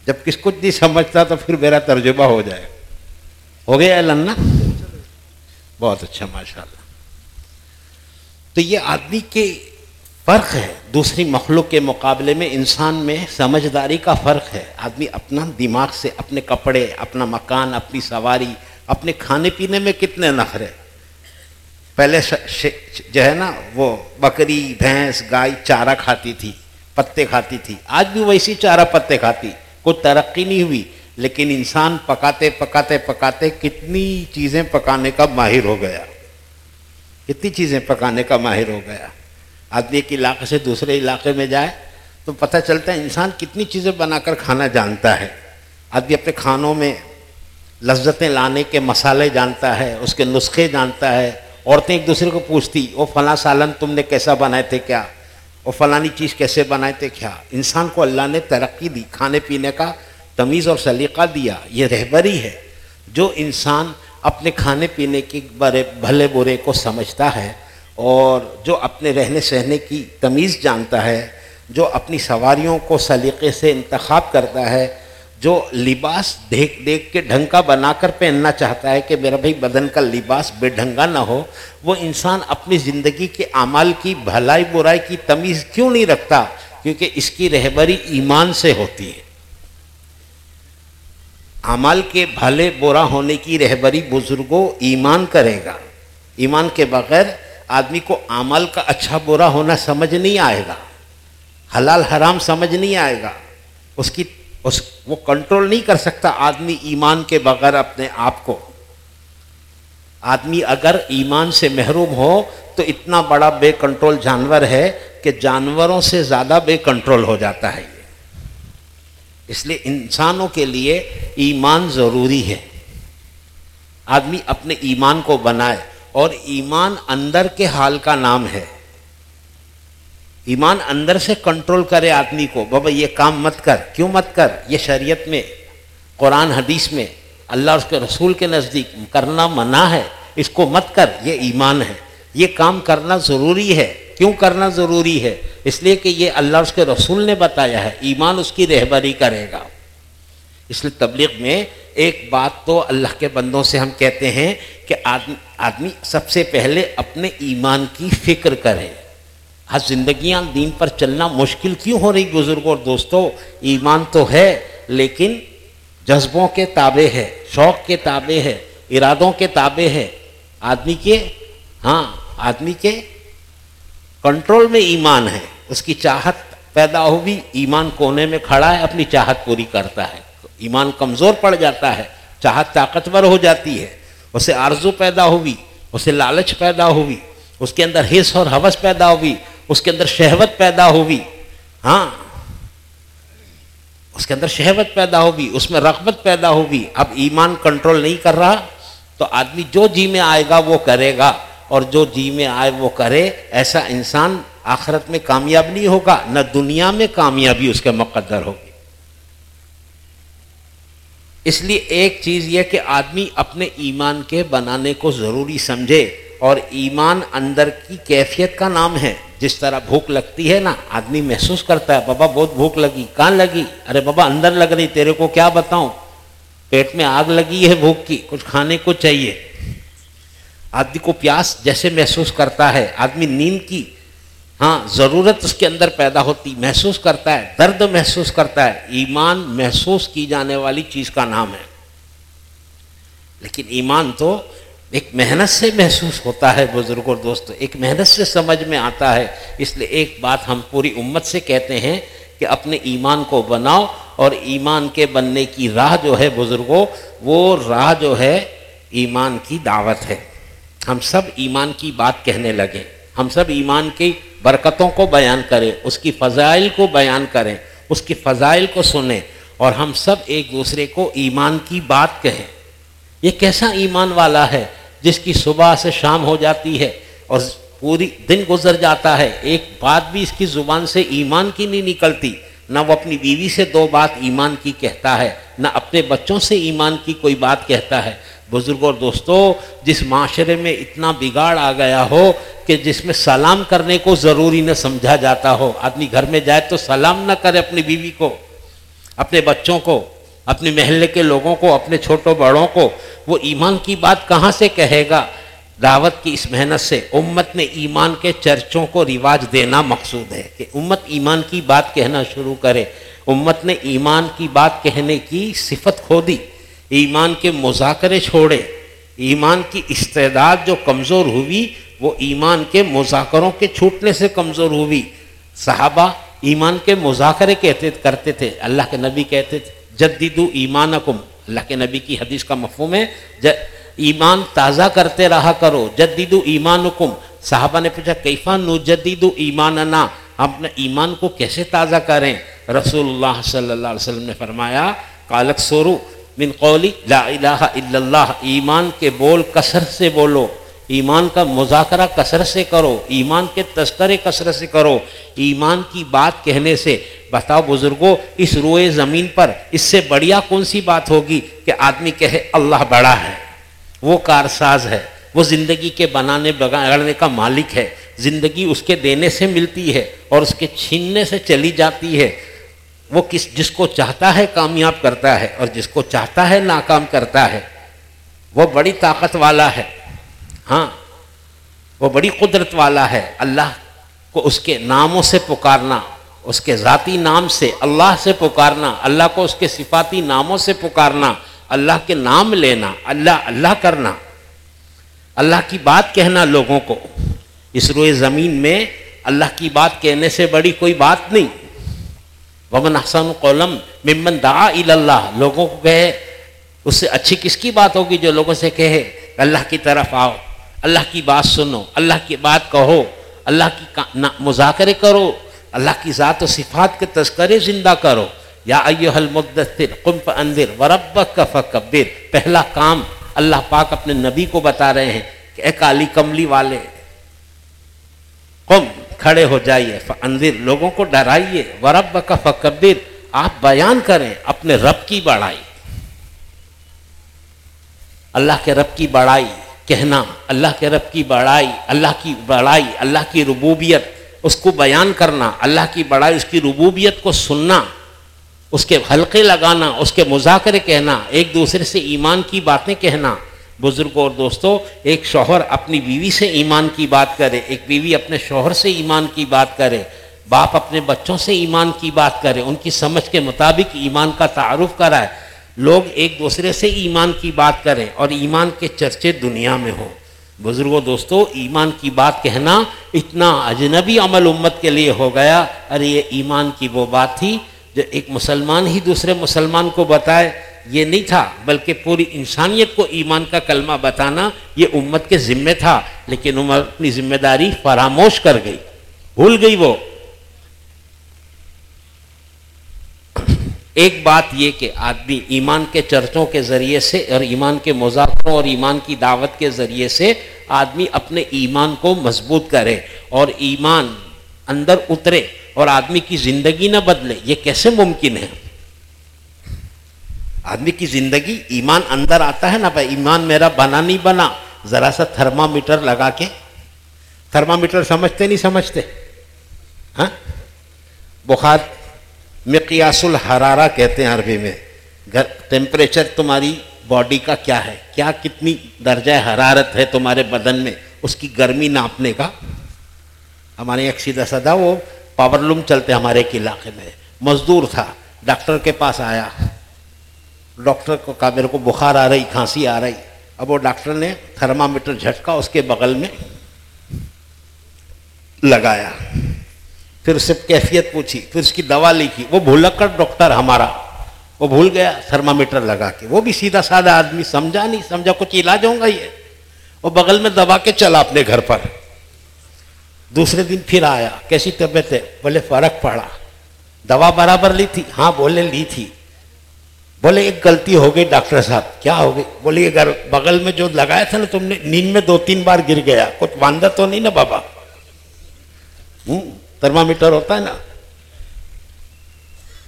جب کس کچھ نہیں سمجھتا تو پھر میرا ترجمہ ہو جائے۔ ہو گیا لنا بہت اچھا ماشاء اللہ تو یہ آدمی کے فرق ہے، دوسری مخلوق کے مقابلے میں انسان میں سمجھداری کا فرق ہے۔ آدمی اپنا دماغ سے اپنے کپڑے، اپنا مکان، اپنی سواری، اپنے کھانے پینے میں کتنے نخرے۔ پہلے جو ہے نا، وہ بکری، بھینس، گائے، چارہ کھاتی تھی، پتے کھاتی تھی۔ آج بھی ویسی چارہ پتے کھاتی۔ کو ترقی نہیں ہوئی، لیکن انسان پکاتے پکاتے پکاتے کتنی چیزیں پکانے کا ماہر ہو گیا۔ کتنی چیزیں پکانے کا ماہر ہو گیا۔ آدمی ایک علاقے سے دوسرے علاقے میں جائے تو پتہ چلتا ہے انسان کتنی چیزیں بنا کر کھانا جانتا ہے۔ آدمی اپنے کھانوں میں لذتیں لانے کے مسالے جانتا ہے، اس کے نسخے جانتا ہے، عورتیں ایک دوسرے کو پوچھتی وہ فلاں سالن تم نے کیسا بنائے تھے کیا؟ اور فلانی چیز کیسے بنائے تھے؟ کیا؟ انسان کو اللہ نے ترقی دی، کھانے پینے کا تمیز اور سلیقہ دیا، یہ رہبری ہے۔ جو انسان اپنے کھانے پینے کی بڑے، بھلے برے کو سمجھتا ہے اور جو اپنے رہنے سہنے کی تمیز جانتا ہے، جو اپنی سواریوں کو سلیقے سے انتخاب کرتا ہے جو لباس دیکھ دیکھ کے ڈھنگ کا بنا کر پہننا چاہتا ہے کہ میرا بھائی بدن کا لباس بے ڈھنگا نہ ہو، وہ انسان اپنی زندگی کے اعمال کی، بھلائی برائی کی تمیز کیوں نہیں رکھتا؟ کیونکہ اس کی رہبری ایمان سے ہوتی ہے۔ اعمال کے بھلے برا ہونے کی رہبری بزرگوں ایمان کرے گا۔ ایمان کے بغیر آدمی کو اعمال کا اچھا برا ہونا سمجھ نہیں آئے گا۔ حلال حرام سمجھ نہیں آئے گا۔ اس کی اس وہ کنٹرول نہیں کر سکتا آدمی ایمان کے بغیر اپنے آپ کو۔ آدمی اگر ایمان سے محروم ہو تو اتنا بڑا بے کنٹرول جانور ہے کہ جانوروں سے زیادہ بے کنٹرول ہو جاتا ہے یہ۔ اس لیے انسانوں کے لیے ایمان ضروری ہے۔ آدمی اپنے ایمان کو بنائے اور ایمان اندر کے حال کا نام ہے۔ ایمان اندر سے کنٹرول کرے آدمی کو، بابا یہ کام مت کر۔ کیوں مت کر؟ یہ شریعت میں، قرآن، حدیث میں اللہ اس کے رسول کے نزدیک کرنا منع ہے۔ اس کو مت کر، یہ ایمان ہے۔ یہ کام کرنا ضروری ہے۔ کیوں کرنا ضروری ہے؟ اس لیے کہ یہ اللہ اس کے رسول نے بتایا ہے۔ ایمان اس کی رہبری کرے گا۔ اس لیے تبلیغ میں ایک بات تو اللہ کے بندوں سے ہم کہتے ہیں کہ آدمی آدمی سب سے پہلے اپنے ایمان کی فکر کرے۔ ہر زندگیاں دین پر چلنا مشکل کیوں ہو رہی بزرگوں اور دوستوں؟ ایمان تو ہے، لیکن جذبوں کے تابع ہے، شوق کے تابع ہے، ارادوں کے تابع ہے۔ آدمی کے ہاں آدمی کے کنٹرول میں ایمان ہے۔ اس کی چاہت پیدا ہوئی، ایمان کونے میں کھڑا ہے، اپنی چاہت پوری کرتا ہے۔ ایمان کمزور پڑ جاتا ہے، چاہت طاقتور ہو جاتی ہے۔ اسے آرزو پیدا ہوئی، اسے لالچ پیدا ہوئی، اس کے اندر حص اور حوث پیدا ہوئی۔ اس کے اندر شہوت پیدا ہوئی ہاں۔ اس کے اندر شہوت پیدا ہوگی، اس میں رغبت پیدا ہوگی۔ اب ایمان کنٹرول نہیں کر رہا، تو آدمی جو جی میں آئے گا وہ کرے گا، اور جو جی میں آئے وہ کرے۔ ایسا انسان آخرت میں کامیاب نہیں ہوگا، نہ دنیا میں کامیابی اس کے مقدر ہوگی۔ اس لیے ایک چیز یہ کہ آدمی اپنے ایمان کے بنانے کو ضروری سمجھے، اور ایمان اندر کی کیفیت کا نام ہے۔ جس طرح بھوک لگتی ہے نا، آدمی محسوس کرتا ہے، بابا بہت بھوک لگی کہاں لگی؟ ارے بابا اندر لگ رہی، تیرے کو کیا بتاؤں؟ پیٹ میں آگ لگی ہے بھوک کی، کچھ کھانے کو چاہیے۔ آدمی کو پیاس جیسے محسوس کرتا ہے، آدمی نیند کی ہاں ضرورت اس کے اندر پیدا ہوتی، محسوس کرتا ہے، درد محسوس کرتا ہے۔ ایمان محسوس کی جانے والی چیز کا نام ہے۔ لیکن ایمان تو ایک محنت سے محسوس ہوتا ہے بزرگ اور دوست، ایک محنت سے سمجھ میں آتا ہے۔ اس لیے ایک بات ہم پوری امت سے کہتے ہیں کہ اپنے ایمان کو بناؤ اور ایمان کے بننے کی راہ جو ہے بزرگوں، وہ راہ جو ہے ایمان کی دعوت ہے۔ ہم سب ایمان کی بات کہنے لگے ہم سب ایمان کی برکتوں کو بیان کریں، اس کی فضائل کو بیان کریں، اس کی فضائل کو سنیں اور ہم سب ایک دوسرے کو ایمان کی بات کہیں۔ یہ کیسا ایمان والا ہے؟ جس کی صبح سے شام ہو جاتی ہے اور پوری دن گزر جاتا ہے، ایک بات بھی اس کی زبان سے ایمان کی نہیں نکلتی۔ نہ وہ اپنی بیوی سے دو بات ایمان کی کہتا ہے، نہ اپنے بچوں سے ایمان کی کوئی بات کہتا ہے۔ بزرگوں اور دوستوں، جس معاشرے میں اتنا بگاڑ آ گیا ہو کہ جس میں سلام کرنے کو ضروری نہ سمجھا جاتا ہو۔ آدمی گھر میں جائے تو سلام نہ کرے اپنی بیوی کو، اپنے بچوں کو۔ اپنے محلے کے لوگوں کو، اپنے چھوٹوں بڑوں کو، وہ ایمان کی بات کہاں سے کہے گا؟ دعوت کی اس محنت سے امت نے ایمان کے چرچوں کو رواج دینا مقصود ہے کہ امت ایمان کی بات کہنا شروع کرے۔ امت نے ایمان کی بات کہنے کی صفت کھو دی ایمان کے مذاکرے چھوڑے۔ ایمان کی استعداد جو کمزور ہوئی، وہ ایمان کے مذاکروں کے چھوٹنے سے کمزور ہوئی۔ صحابہ ایمان کے مذاکرے کہتے، کرتے تھے۔ اللہ کے نبی کہتے تھے جدیدو ایمان اللہ کے نبی کی حدیث کا مفہوم ہے ایمان تازہ کرتے رہا کرو۔ جدیدو ایمان صحابہ نے پوچھا، کیفا نو جدیدو ایمان ہم اپنے ایمان کو کیسے تازہ کریں؟ رسول اللہ صلی اللہ علیہ وسلم نے فرمایا کالک سورو، من قولی، لا الہ الا اللہ، ایمان کے بول کثرت سے بولو۔ ایمان کا مذاکرہ کثرت سے کرو، ایمان کے تذکرے کثرت سے کرو۔ ایمان کی بات کہنے سے، بتاؤ بزرگوں اس روئے زمین پر اس سے بڑھیا کون سی بات ہوگی کہ آدمی کہے اللہ بڑا ہے، وہ کارساز ہے، وہ زندگی کے بنانے، بگاڑنے کا مالک ہے۔ زندگی اس کے دینے سے ملتی ہے اور اس کے چھیننے سے چلی جاتی ہے۔ وہ کس، جس کو چاہتا ہے کامیاب کرتا ہے اور جس کو چاہتا ہے ناکام کرتا ہے، وہ بڑی طاقت والا ہے۔ ہاں وہ بڑی قدرت والا ہے۔ اللہ کو اس کے ناموں سے پکارنا، اس کے ذاتی نام سے اللہ سے پکارنا، اللہ کو اس کے صفاتی ناموں سے پکارنا، اللہ کے نام لینا، اللہ اللہ کرنا۔ اللہ کی بات کہنا لوگوں کو۔ اس روئے زمین میں اللہ کی بات کہنے سے بڑی کوئی بات نہیں۔ ومن حسن قلم ممن دعا اللہ لوگوں کو کہے، اس سے اچھی کس کی بات ہوگی جو لوگوں سے کہے؟ اللہ کی طرف آؤ۔ اللہ کی بات سنو، اللہ کی بات کہو، اللہ کی مذاکرے کرو، اللہ کی ذات و صفات کے تذکرے زندہ کرو۔ یا ایوہ المدثر قم فاندر، وربک فکبر۔ پہلا کام اللہ پاک اپنے نبی کو بتا رہے ہیں کہ اے کالی کملی والے، قم، کھڑے ہو جائیے، فاندر، لوگوں کو ڈرائیے۔ وربک فکبر، آپ بیان کریں اپنے رب کی بڑائی۔ اللہ کے رب کی بڑائی۔ کہنا، اللہ کے رب کی بڑائی، اللہ کی بڑائی، اللہ کی ربوبیت، اس کو بیان کرنا، اللہ کی بڑائی، اس کی ربوبیت کو سننا، اس کے حلقے لگانا، اس کے مذاکرے کہنا، ایک دوسرے سے ایمان کی باتیں کہنا۔ بزرگوں اور دوستوں، ایک شوہر اپنی بیوی سے ایمان کی بات کرے، ایک بیوی اپنے شوہر سے ایمان کی بات کرے، باپ اپنے بچوں سے ایمان کی بات کرے، ان کی سمجھ کے مطابق ایمان کا تعارف کرائے۔ لوگ ایک دوسرے سے ایمان کی بات کریں اور ایمان کے چرچے دنیا میں ہوں۔ بزرگوں دوستو، ایمان کی بات کہنا اتنا اجنبی عمل امت کے لیے ہو گیا۔ ارے، یہ ایمان کی وہ بات تھی جو ایک مسلمان ہی دوسرے مسلمان کو بتائے۔ یہ نہیں تھا، بلکہ پوری انسانیت کو ایمان کا کلمہ بتانا یہ امت کے ذمے تھا، لیکن امت اپنی ذمہ داری فراموش کر گئی۔ بھول گئی وہ۔ ایک بات یہ کہ آدمی ایمان کے چرچوں کے ذریعے سے اور ایمان کے مذاکروں اور ایمان کی دعوت کے ذریعے سے آدمی اپنے ایمان کو مضبوط کرے اور ایمان اندر اترے اور آدمی کی زندگی نہ بدلے، یہ کیسے ممکن ہے؟ آدمی کی زندگی ایمان اندر آتا ہے نا بھائی، ایمان میرا بنا نہیں بنا، ذرا سا تھرما میٹر لگا کے۔ تھرما میٹر سمجھتے نہیں سمجھتے؟ ہاں؟ بخار مقیاس الحرارہ کہتے ہیں عربی میں۔ گھر ٹیمپریچر تمہاری باڈی کا کیا ہے؟ کیا کتنی درجہ حرارت ہے تمہارے بدن میں؟ اس کی گرمی ناپنے کا۔ ہمارے ایک سیدھا سدا وہ پاور لوم چلتے ہمارے ایک علاقے میں۔ مزدور تھا، ڈاکٹر کے پاس آیا۔ ڈاکٹر کو کہا، میرے کو بخار آ رہی، کھانسی آ رہی۔ اب وہ ڈاکٹر نے تھرما میٹر جھٹکا اس کے بغل میں لگایا۔ پھر اس سے کیفیت پوچھی، پھر اس کی دوا لکھی وہ بھولک کر ڈاکٹر ہمارا۔ وہ بھول گیا، تھرمامیٹر لگا کے۔ وہ بھی سیدھا سادہ آدمی، سمجھا نہیں، سمجھا، کچھ علاج ہوگا یہ۔ وہ بغل میں دبا کے چلا اپنے گھر پر۔ دوسرے دن پھر آیا، کیسی طبیعت ہے؟ بولے، فرق پڑا۔ دوا برابر لی تھی۔ ہاں بولے، لی تھی۔ بولے، ایک غلطی ہو گئی ڈاکٹر صاحب۔ کیا ہو گئی؟ بولے یہ گھر بغل میں جو لگایا تھا نا تم نے، نیند میں دو تین بار گر گیا۔ کچھ باندھا تو نہیں نا بابا؟ ہوں۔ تھرمامیٹر ہوتا ہے نا۔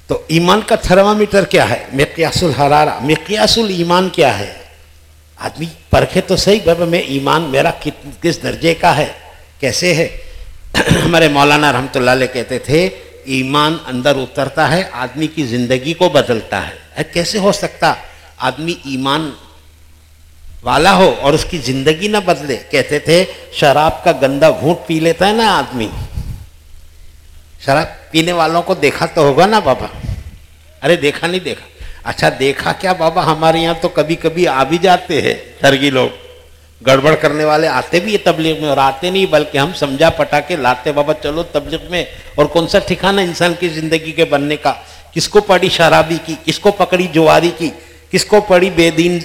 تو ایمان کا تھرمامیٹر کیا ہے؟ مقیاس الحرارہ۔ مقیاس الایمان کیا ہے؟ آدمی پرکھے تو صحیح بابا میں ایمان میرا کس درجے کا ہے؟ کیسے ہے؟ ہمارے مولانا رحمۃ اللہ علیہ کہتے تھے، ایمان اندر اترتا ہے، آدمی کی زندگی کو بدلتا ہے۔ کیسے ہو سکتا؟ آدمی ایمان والا ہو اور اس کی زندگی نہ بدلے۔ کہتے تھے، شراب کا گندا گھونٹ پی لیتا ہے نا آدمی۔ شراب پینے والوں کو دیکھا تو ہوگا نا بابا؟ ارے دیکھا نہیں دیکھا۔ اچھا دیکھا کیا بابا؟ ہمارے یہاں تو کبھی کبھی آ بھی جاتے ہیں۔ ترگی لوگ۔ گڑبڑ کرنے والے آتے بھی ہے تبلیغ میں اور آتے نہیں بلکہ ہم سمجھا پٹا کے لاتے بابا چلو تبلیغ میں۔ اور کون سا ٹھکانا انسان کی زندگی کے بننے کا؟ کس کو پڑی شرابی کی؟ کس کو پکڑی جواری کی؟ کس کو پڑی بے دین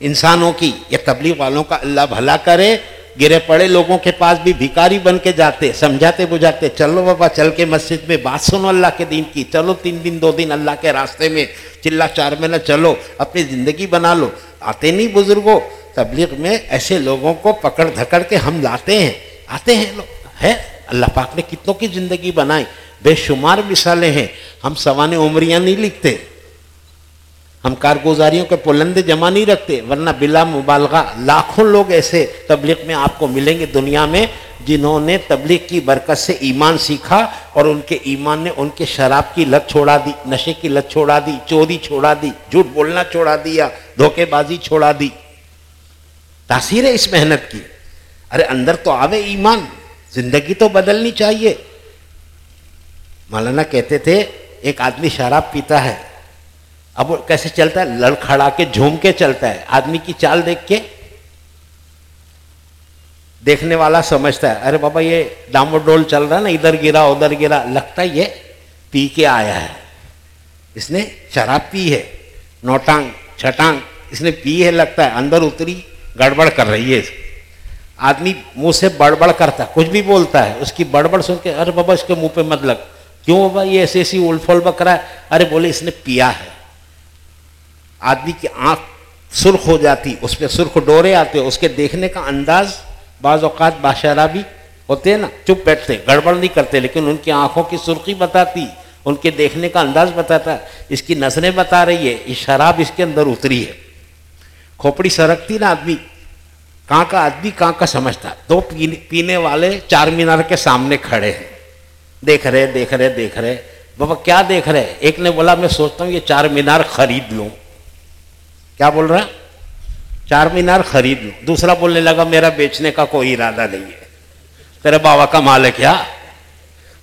انسانوں کی؟ یہ تبلیغ والوں کا اللہ بھلا کرے۔ گرے پڑے لوگوں کے پاس بھی بھکاری بن کے جاتے، سمجھاتے، بجھاتے، چلو بابا، چل کے مسجد میں بات سنو اللہ کے دین کی، چلو تین دن، دو دن اللہ کے راستے میں چلا چار میں نہ چلو، اپنی زندگی بنا لو۔ آتے نہیں بزرگوں، تبلیغ میں ایسے لوگوں کو پکڑ دھکڑ کے ہم لاتے ہیں، آتے ہیں لوگ ہے اللہ پاک نے کتنوں کی زندگی بنائی۔ بے شمار مثالیں ہیں۔ ہم سوانے عمریاں نہیں لکھتے۔ ہم کارگزاریوں کے پلندے جمع نہیں رکھتے، ورنہ بلا مبالغہ لاکھوں لوگ ایسے تبلیغ میں آپ کو ملیں گے دنیا میں جنہوں نے تبلیغ کی برکت سے ایمان سیکھا اور ان کے ایمان نے ان کے شراب کی لت چھوڑا دی، نشے کی لت چھوڑا دی، چوری چھوڑا دی، جھوٹ بولنا چھوڑا دیا، دھوکے بازی چھوڑا دی۔ تاثیر ہے اس محنت کی۔ ارے اندر تو آوے ایمان، زندگی تو بدلنی چاہیے۔ مولانا کہتے تھے، ایک آدمی شراب پیتا ہے اب وہ کیسے چلتا ہے؟ لڑکھڑا کے جھوم کے چلتا ہے۔ آدمی کی چال دیکھ کے دیکھنے والا سمجھتا ہے۔ ارے بابا، یہ ڈامو ڈول چل رہا ہے نا، ادھر گرا ادھر گرا۔ لگتا ہے یہ پی کے آیا ہے۔ اس نے شراب پی ہے، نوٹانگ، چھٹانگ، اس نے پی ہے لگتا ہے۔ اندر اتری گڑبڑ کر رہی ہے۔ آدمی منہ سے بڑبڑ کرتا ہے، کچھ بھی بولتا ہے۔ اس کی بڑبڑ سن کے ارے بابا، اس کے منہ پہ مت لگ۔ کیوں بابا یہ ایسی ایسی الفول بکرا ہے؟ ارے بولے، اس نے پیا ہے۔ آدمی کی آنکھ سرخ ہو جاتی، اس پہ سرخ ڈورے آتے، اس کے دیکھنے کا انداز بعض اوقات بادشاہ بھی ہوتے ہیں نا، چپ بیٹھتے، گڑبڑ نہیں کرتے، لیکن ان کی آنکھوں کی سرخی بتاتی، ان کے دیکھنے کا انداز بتاتا، اس کی نظریں بتا رہی ہے، یہ شراب اس کے اندر اتری ہے۔ کھوپڑی سرکتی نا آدمی کہاں کا آدمی کہاں کا سمجھتا، دو پینے والے چار مینار کے سامنے کھڑے ہیں۔ دیکھ رہے دیکھ رہے دیکھ رہے، بابا کیا دیکھ رہے؟ ایک نے بولا، میں سوچتا ہوں یہ چار مینار خرید لوں۔ کیا بول رہا؟ چار مینار خرید لوں دوسرا بولنے لگا، میرا بیچنے کا کوئی ارادہ نہیں ہے۔ تیرے بابا کا مال ہے۔ کیا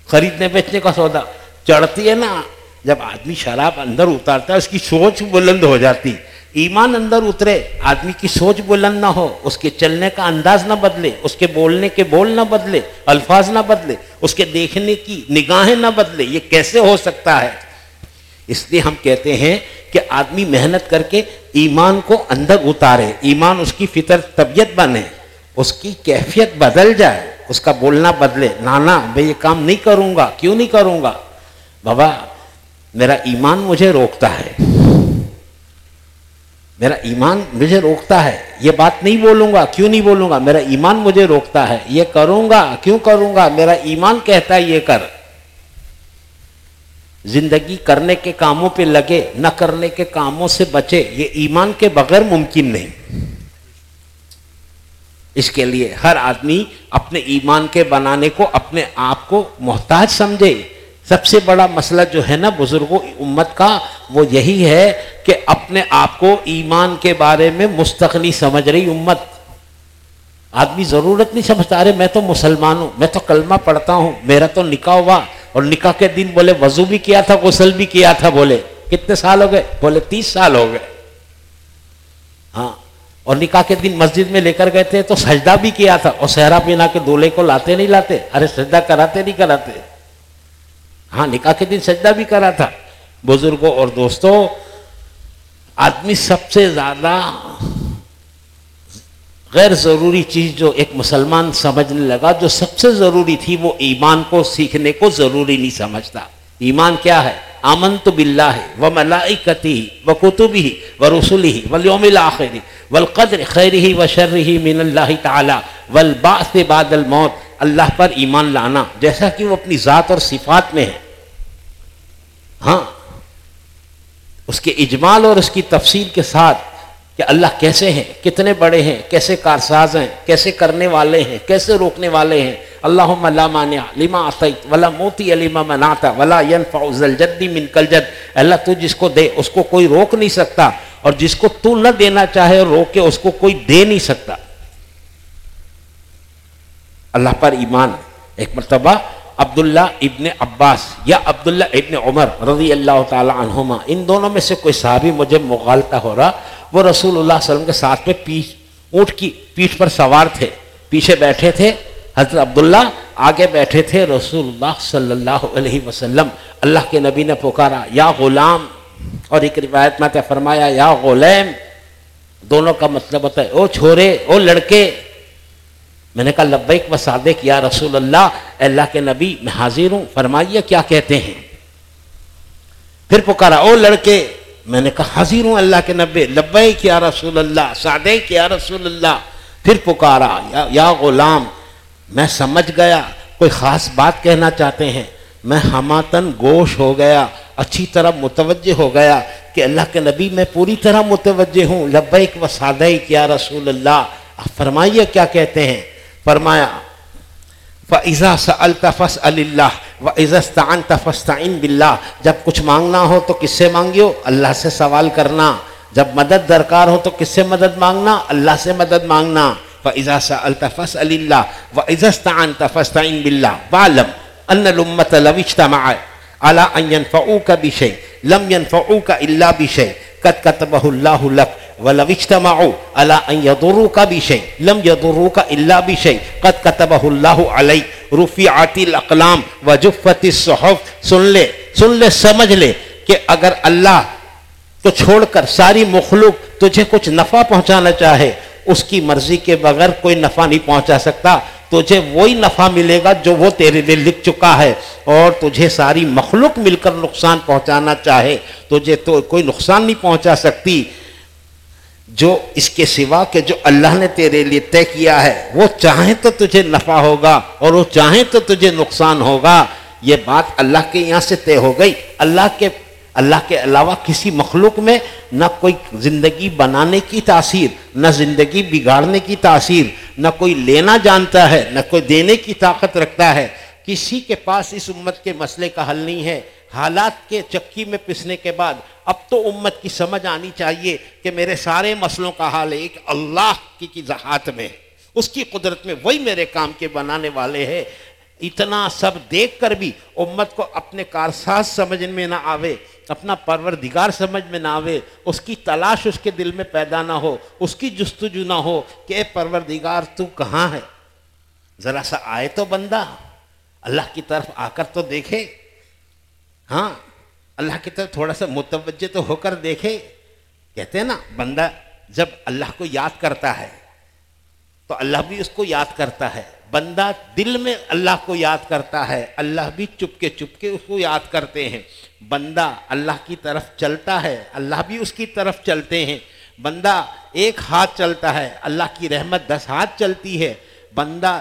خریدنے بیچنے کا سودا۔ چڑھتی ہے نا، جب آدمی شراب اندر اتارتا ہے، اس کی سوچ بلند ہو جاتی۔ ایمان اندر اترے، آدمی کی سوچ بلند نہ ہو، اس کے چلنے کا انداز نہ بدلے، اس کے بولنے کے بول نہ بدلے، الفاظ نہ بدلے، اس کے دیکھنے کی نگاہیں نہ بدلے، یہ کیسے ہو سکتا ہے؟ اس لیے ہم کہتے ہیں کہ آدمی محنت کر کے ایمان کو اندر اتارے ایمان اس کی فطر، طبیعت بنے، اس کی کیفیت بدل جائے، اس کا بولنا بدلے، نانا، میں یہ کام نہیں کروں گا، کیوں نہیں کروں گا؟ بابا، میرا ایمان مجھے روکتا ہے۔ میرا ایمان مجھے روکتا ہے۔ یہ بات نہیں بولوں گا، کیوں نہیں بولوں گا؟ میرا ایمان مجھے روکتا ہے۔ یہ کروں گا، کیوں کروں گا؟ میرا ایمان کہتا ہے یہ کر۔ زندگی کرنے کے کاموں پہ لگے، نہ کرنے کے کاموں سے بچے، یہ ایمان کے بغیر ممکن نہیں۔ اس کے لیے ہر آدمی اپنے ایمان کے بنانے کو، اپنے آپ کو محتاج سمجھے۔ سب سے بڑا مسئلہ جو ہے نا بزرگوں، امت کا، وہ یہی ہے کہ اپنے آپ کو ایمان کے بارے میں مستقلی سمجھ رہی امت۔ آدمی ضرورت نہیں سمجھتا، ارے میں تو مسلمان ہوں، میں تو کلمہ پڑھتا ہوں، میرا تو نکاح ہوا۔ اور نکاح کے دن بولے، وضو بھی کیا تھا، غسل بھی کیا تھا، بولے، کتنے سال ہو گئے؟ بولے، تیس سال ہو گئے۔ ہاں اور نکاح کے دن مسجد میں لے کر گئے تھے تو سجدہ بھی کیا تھا۔ اور سہرا پینا کے دولے کو لاتے نہیں لاتے، ارے سجدہ کراتے نہیں کراتے۔ ہاں نکاح کے دن سجدہ بھی کرا تھا۔ بزرگوں اور دوستوں، آدمی سب سے زیادہ غیر ضروری چیز جو ایک مسلمان سمجھنے لگا، جو سب سے ضروری تھی، وہ ایمان کو، سیکھنے کو ضروری نہیں سمجھتا۔ ایمان کیا ہے؟ آمن تو بلّہ ہے وہ ملائکتی و کتبی و رسولی ولیوم الآخری والقدر خیری و شرری من اللہ تعالی والبعث بعد الموت۔ اللہ پر ایمان لانا، جیسا کہ وہ اپنی ذات اور صفات میں ہے۔ ہاں اس کے اجمال اور اس کی تفصیل کے ساتھ کہ اللہ کیسے ہیں، کتنے بڑے ہیں، کیسے کارساز ہیں، کیسے کرنے والے ہیں، کیسے روکنے والے ہیں۔ اللہ لا مانع لما عطیت ولا موتی علیما مناتا ولا ينفع الجد من کلجد اللہ، تو جس کو دے، اس کو کوئی روک نہیں سکتا۔ اور جس کو تو نہ دینا چاہے اور روکے، اس کو کوئی دے نہیں سکتا۔ اللہ پر ایمان ایک مرتبہ عبداللہ ابن عباس یا عبداللہ ابن عمر رضی اللہ تعالی عنہما، ان دونوں میں سے کوئی صحابی مجھے مغالطہ ہو رہا، وہ رسول اللہ صلی اللہ علیہ وسلم کے ساتھ میں پیٹھ اونٹ کی پیٹھ پر سوار تھے، پیچھے بیٹھے تھے، حضرت عبداللہ آگے بیٹھے تھے، رسول اللہ صلی اللہ علیہ وسلم، اللہ کے نبی نے پکارا، یا غلام، اور ایک روایت میں فرمایا، یا غلام دونوں کا مطلب ہوتا ہے، او چھوڑے او لڑکے میں نے کہا، لبیک و صادق یا رسول اللہ اللہ کے نبی، میں حاضر ہوں، فرمائیے کیا کہتے ہیں؟ پھر پکارا، او لڑکے، میں نے کہا، حاضر ہوں اللہ کے نبی، لبیک یا رسول اللہ، صادق یا رسول اللہ۔ پھر پکارا، یا غلام، میں سمجھ گیا، کوئی خاص بات کہنا چاہتے ہیں۔ میں ہماتن گوش ہو گیا، اچھی طرح متوجہ ہو گیا کہ اللہ کے نبی میں پوری طرح متوجہ ہوں، لبیک و صادق یا رسول اللہ۔ فرمائیے کیا کہتے ہیں؟ فرمایا فضا الطفس اللہ و عزستان تفستعین بلّہ جب کچھ مانگنا ہو تو کس سے مانگیو؟ اللہ سے سوال کرنا. جب مدد درکار ہو تو کس سے مدد مانگنا؟ اللہ سے مدد مانگنا. فضا الطفس اللہ و عزستان تفستعین بلّہ بالم ان الامت لو اجتمع على ان ينفعوك بشيء، لم ينفعوك الا بشيء. قد كتبه الله لك ولو اجتمعوا على ان يضروك بشيء لم يضروك الا بشيء قد كتبه الله عليك رفعت الاقلام وجفت الصحف سن لے سن لے، سمجھ لے کہ اگر اللہ کو چھوڑ کر ساری مخلوق تجھے کچھ نفع پہنچانا چاہے، اس کی مرضی کے بغیر کوئی نفع نہیں پہنچا سکتا۔ تجھے وہی نفع ملے گا جو وہ تیرے لیے لکھ چکا ہے اور تجھے ساری مخلوق مل کر نقصان پہنچانا چاہے تجھے تو کوئی نقصان نہیں پہنچا سکتی جو اس کے سوا کہ جو اللہ نے تیرے لیے طے کیا ہے، وہ چاہیں تو تجھے نفع ہوگا اور وہ چاہیں تو تجھے نقصان ہوگا۔ یہ بات اللہ کے یہاں سے طے ہو گئی۔ اللہ کے اللہ کے علاوہ کسی مخلوق میں نہ کوئی زندگی بنانے کی تاثیر، نہ زندگی بگاڑنے کی تاثیر، نہ کوئی لینا جانتا ہے، نہ کوئی دینے کی طاقت رکھتا ہے۔ کسی کے پاس اس امت کے مسئلے کا حل نہیں ہے۔ حالات کے چکی میں پسنے کے بعد اب تو امت کی سمجھ آنی چاہیے کہ میرے سارے مسئلوں کا حال ایک اللہ کی کی ذہات میں، اس کی قدرت میں وہی میرے کام کے بنانے والے ہیں۔ اتنا سب دیکھ کر بھی امت کو اپنے کارساز سمجھ میں نہ آوے۔ اپنا پروردگار سمجھ میں نہ آوے، اس کی تلاش اس کے دل میں پیدا نہ ہو، اس کی جستجو نہ ہو کہ اے پروردگار تو کہاں ہے؟ ذرا سا آئے تو بندہ، اللہ کی طرف آ کر تو دیکھے۔ ہاں اللہ کی طرف تھوڑا سا متوجہ تو ہو کر دیکھے۔ کہتے ہیں نا، بندہ جب اللہ کو یاد کرتا ہے تو اللہ بھی اس کو یاد کرتا ہے۔ بندہ دل میں اللہ کو یاد کرتا ہے۔ اللہ بھی چپ کے چپ کے اس کو یاد کرتے ہیں۔ بندہ اللہ کی طرف چلتا ہے۔ اللہ بھی اس کی طرف چلتے ہیں۔ بندہ ایک ہاتھ چلتا ہے۔ اللہ کی رحمت دس ہاتھ چلتی ہے۔ بندہ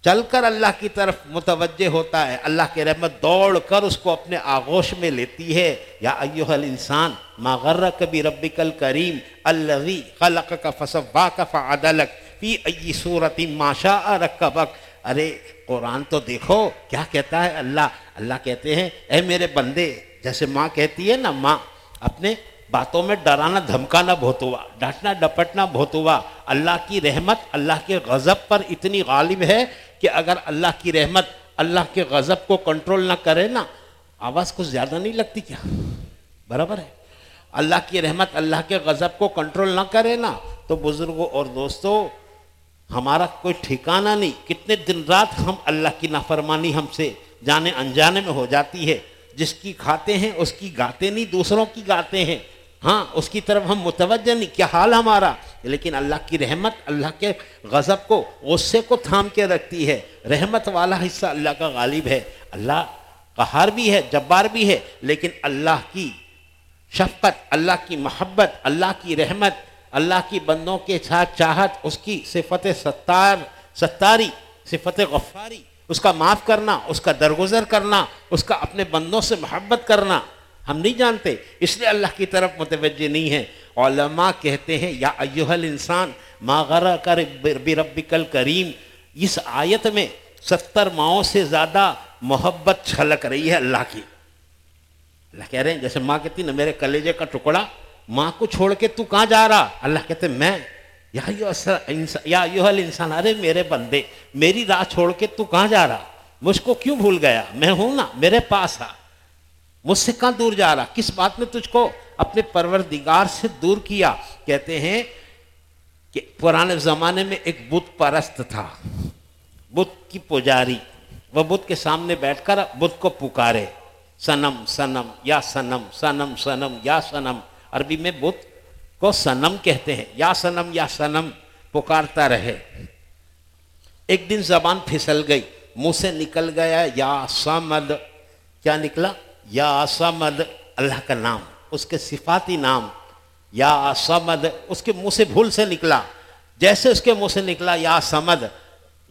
چل کر اللہ کی طرف متوجہ ہوتا ہے۔ اللہ کی رحمت دوڑ کر اس کو اپنے آغوش میں لیتی ہے۔ یا ایوہ الانسان، ما غرک بی ربک الکریم الذی خلقک فسواک فعدلک۔ فی ای صورت ما شاء رکبک۔ ارے، قرآن تو دیکھو، کیا کہتا ہے اللہ؟ اللہ کہتے ہیں، اے میرے بندے، جیسے ماں کہتی ہے نا، ماں، اپنے باتوں میں ڈرانا، دھمکانا بہت ہوا، ڈانٹنا، ڈپٹنا بہت ہوا۔ اللہ کی رحمت، اللہ کے غضب پر اتنی غالب ہے کہ اگر اللہ کی رحمت اللہ کے غضب کو کنٹرول نہ کرے نا، آواز کچھ زیادہ نہیں لگتی کیا؟ برابر ہے۔ اللہ کی رحمت، اللہ کے غضب کو کنٹرول نہ کرے نا، تو بزرگوں اور دوستوں ہمارا کوئی ٹھکانہ نہیں، کتنے دن رات ہم اللہ کی نافرمانی ہم سے جانے انجانے میں ہو جاتی ہے۔ جس کی کھاتے ہیں، اس کی گاتے نہیں، دوسروں کی گاتے ہیں۔ ہاں اس کی طرف ہم متوجہ نہیں، کیا حال ہمارا؟ لیکن اللہ کی رحمت، اللہ کے غضب کو غصے کو تھام کے رکھتی ہے۔ رحمت والا حصہ اللہ کا غالب ہے۔ اللہ قہار بھی ہے، جبار بھی ہے، لیکن اللہ کی شفقت، اللہ کی محبت، اللہ کی رحمت اللہ کی بندوں کے ساتھ چاہت، اس کی صفت ستار، ستاری، صفت غفاری، اس کا معاف کرنا، اس کا درگزر کرنا، اس کا اپنے بندوں سے محبت کرنا، ہم نہیں جانتے، اس لیے اللہ کی طرف متوجہ نہیں ہے علماء کہتے ہیں، یا ایوہ الانسان ما غرہ کر بربک الکریم اس آیت میں ستر ماؤں سے زیادہ محبت چھلک رہی ہے اللہ کی۔ اللہ کہہ رہے ہیں، جیسے ماں کہتی نا میرے کلیجے کا ٹکڑا ماں کو چھوڑ کے تو کہاں جا رہا؟ اللہ کہتے میں یا ایوہ الانسان، ارے میرے بندے، میری راہ چھوڑ کے تو کہاں جا رہا؟ مجھ کو کیوں بھول گیا؟ میں ہوں نا، میرے پاس آ۔ مجھ سے کہاں دور جا رہا؟ کس بات نے تجھ کو اپنے پروردگار سے دور کیا؟ کہتے ہیں کہ پرانے زمانے میں ایک بت پرست تھا۔ بت کی پجاری۔ وہ بت کے سامنے بیٹھ کر بت کو پکارے۔ سنم سنم، یا سنم سنم سنم، یا سنم۔ عربی میں بت کو سنم کہتے ہیں۔ یا سنم یا سنم، پکارتا رہے۔ ایک دن زبان پھسل گئی، منہ سے نکل گیا، یا سمد۔ کیا نکلا؟ یا سمد، اللہ کا نام۔ اس کے صفاتی نام۔ یا سمد، اس کے منہ سے بھول سے نکلا۔ جیسے اس کے منہ سے نکلا، یا سمد۔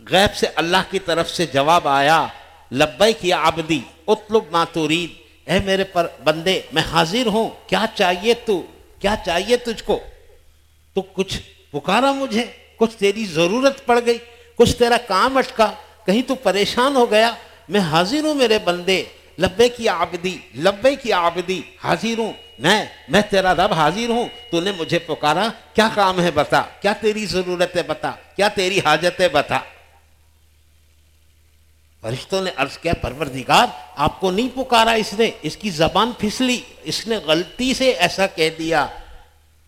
غیب سے اللہ کی طرف سے جواب آیا، لبیک یا عبدی اطلب ما ترید۔ اے میرے پر بندے، میں حاضر ہوں۔ کیا چاہیے تو، کیا چاہیے تجھ کو؟ تو کچھ پکارا مجھے، کچھ تیری ضرورت پڑ گئی، کچھ تیرا کام اٹکا، کہیں تو پریشان ہو گیا۔ میں حاضر ہوں میرے بندے، لبے کی آبدی لبے کی آبدی حاضر ہوں۔ میں میں تیرا رب حاضر ہوں۔ تو نے مجھے پکارا۔ کیا کام ہے بتا؟ کیا تیری ضرورت ہے بتا؟ کیا تیری حاجت ہے بتا؟ فرشتوں نے عرض کیا، پروردگار، آپ کو نہیں پکارا اس نے، اس کی زبان پھسلی اس نے غلطی سے ایسا کہہ دیا۔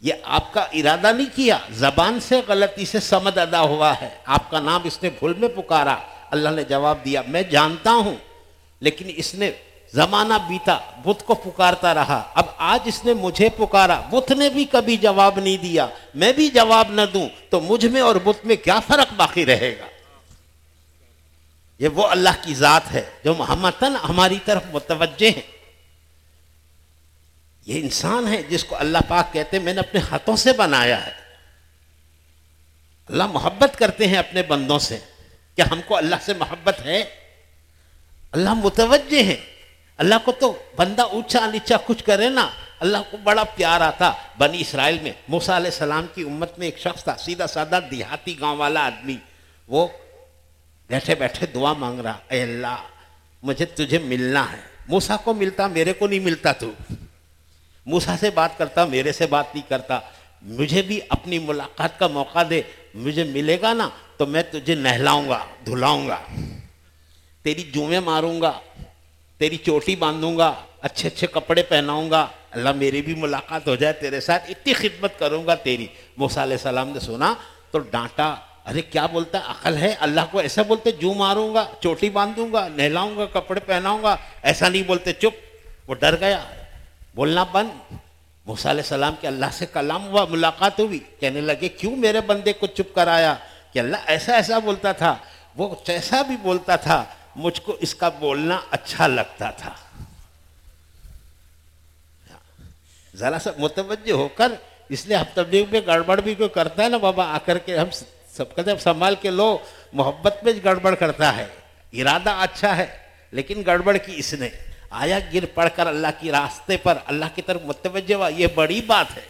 یہ آپ کا ارادہ نہیں کیا، زبان سے غلطی سے سمد ادا ہوا ہے۔ آپ کا نام اس نے بھول میں پکارا۔ اللہ نے جواب دیا، میں جانتا ہوں۔ لیکن اس نے زمانہ بیتا، بت کو پکارتا رہا۔ اب آج اس نے مجھے پکارا، بت نے بھی کبھی جواب نہیں دیا۔ میں بھی جواب نہ دوں، تو مجھ میں اور بت میں کیا فرق باقی رہے گا؟ یہ وہ اللہ کی ذات ہے جو محمد ہماری طرف متوجہ ہیں۔ یہ انسان ہے جس کو اللہ پاک کہتے ہیں، میں نے اپنے ہاتھوں سے بنایا ہے۔ اللہ محبت کرتے ہیں اپنے بندوں سے کیا ہم کو اللہ سے محبت ہے۔ اللہ متوجہ ہیں۔ اللہ کو تو بندہ اونچا نیچا کچھ کرے نا، اللہ کو بڑا پیار آتا۔ بنی اسرائیل میں موسیٰ علیہ السلام کی امت میں ایک شخص تھا، سیدھا سادہ دیہاتی گاؤں والا آدمی۔ وہ بیٹھے بیٹھے دعا مانگ رہا، اے اللہ، مجھے تجھے ملنا ہے۔ موسا کو ملتا، میرے کو نہیں ملتا تو۔ موسا سے بات کرتا، میرے سے بات نہیں کرتا۔ مجھے بھی اپنی ملاقات کا موقع دے، مجھے ملے گا نا، تو میں تجھے نہلاؤں گا، دھلاؤں گا۔ تیری جوئیں ماروں گا، تیری چوٹی باندھوں گا، اچھے اچھے کپڑے پہناؤں گا۔ اللہ، میری بھی ملاقات ہو جائے، تیرے ساتھ اتنی خدمت کروں گا تیری۔ موسیٰ علیہ السلام نے سنا، تو ڈانٹا ارے کیا بولتا ہے؟ عقل ہے؟ اللہ کو ایسا بولتے جو ماروں گا، چوٹی باندھوں گا، نہلاؤں گا، کپڑے پہناؤں گا، ایسا نہیں بولتے، چپ، وہ ڈر گیا۔ بولنا بند۔ موسیٰ علیہ السلام کے اللہ سے کلام ہوا، ملاقات ہوئی۔ کہنے لگے، کیوں میرے بندے کو چپ کرایا؟ کہ اللہ ایسا ایسا بولتا تھا، وہ جیسا بھی بولتا تھا، مجھ کو اس کا بولنا اچھا لگتا تھا۔ ذرا سا متوجہ ہو کر، اس لیے تبلیغ میں گڑبڑ بھی کوئی کرتا ہے نا بابا، آ کر کے ہم سب کہتے ہیں سنبھال کے لو، محبت میں گڑبڑ کرتا ہے۔ ارادہ اچھا ہے، لیکن گڑبڑ کی اس نے۔ آیا گر پڑھ کر اللہ کی راستے پر، اللہ کی طرف متوجہ ہوا، یہ بڑی بات ہے۔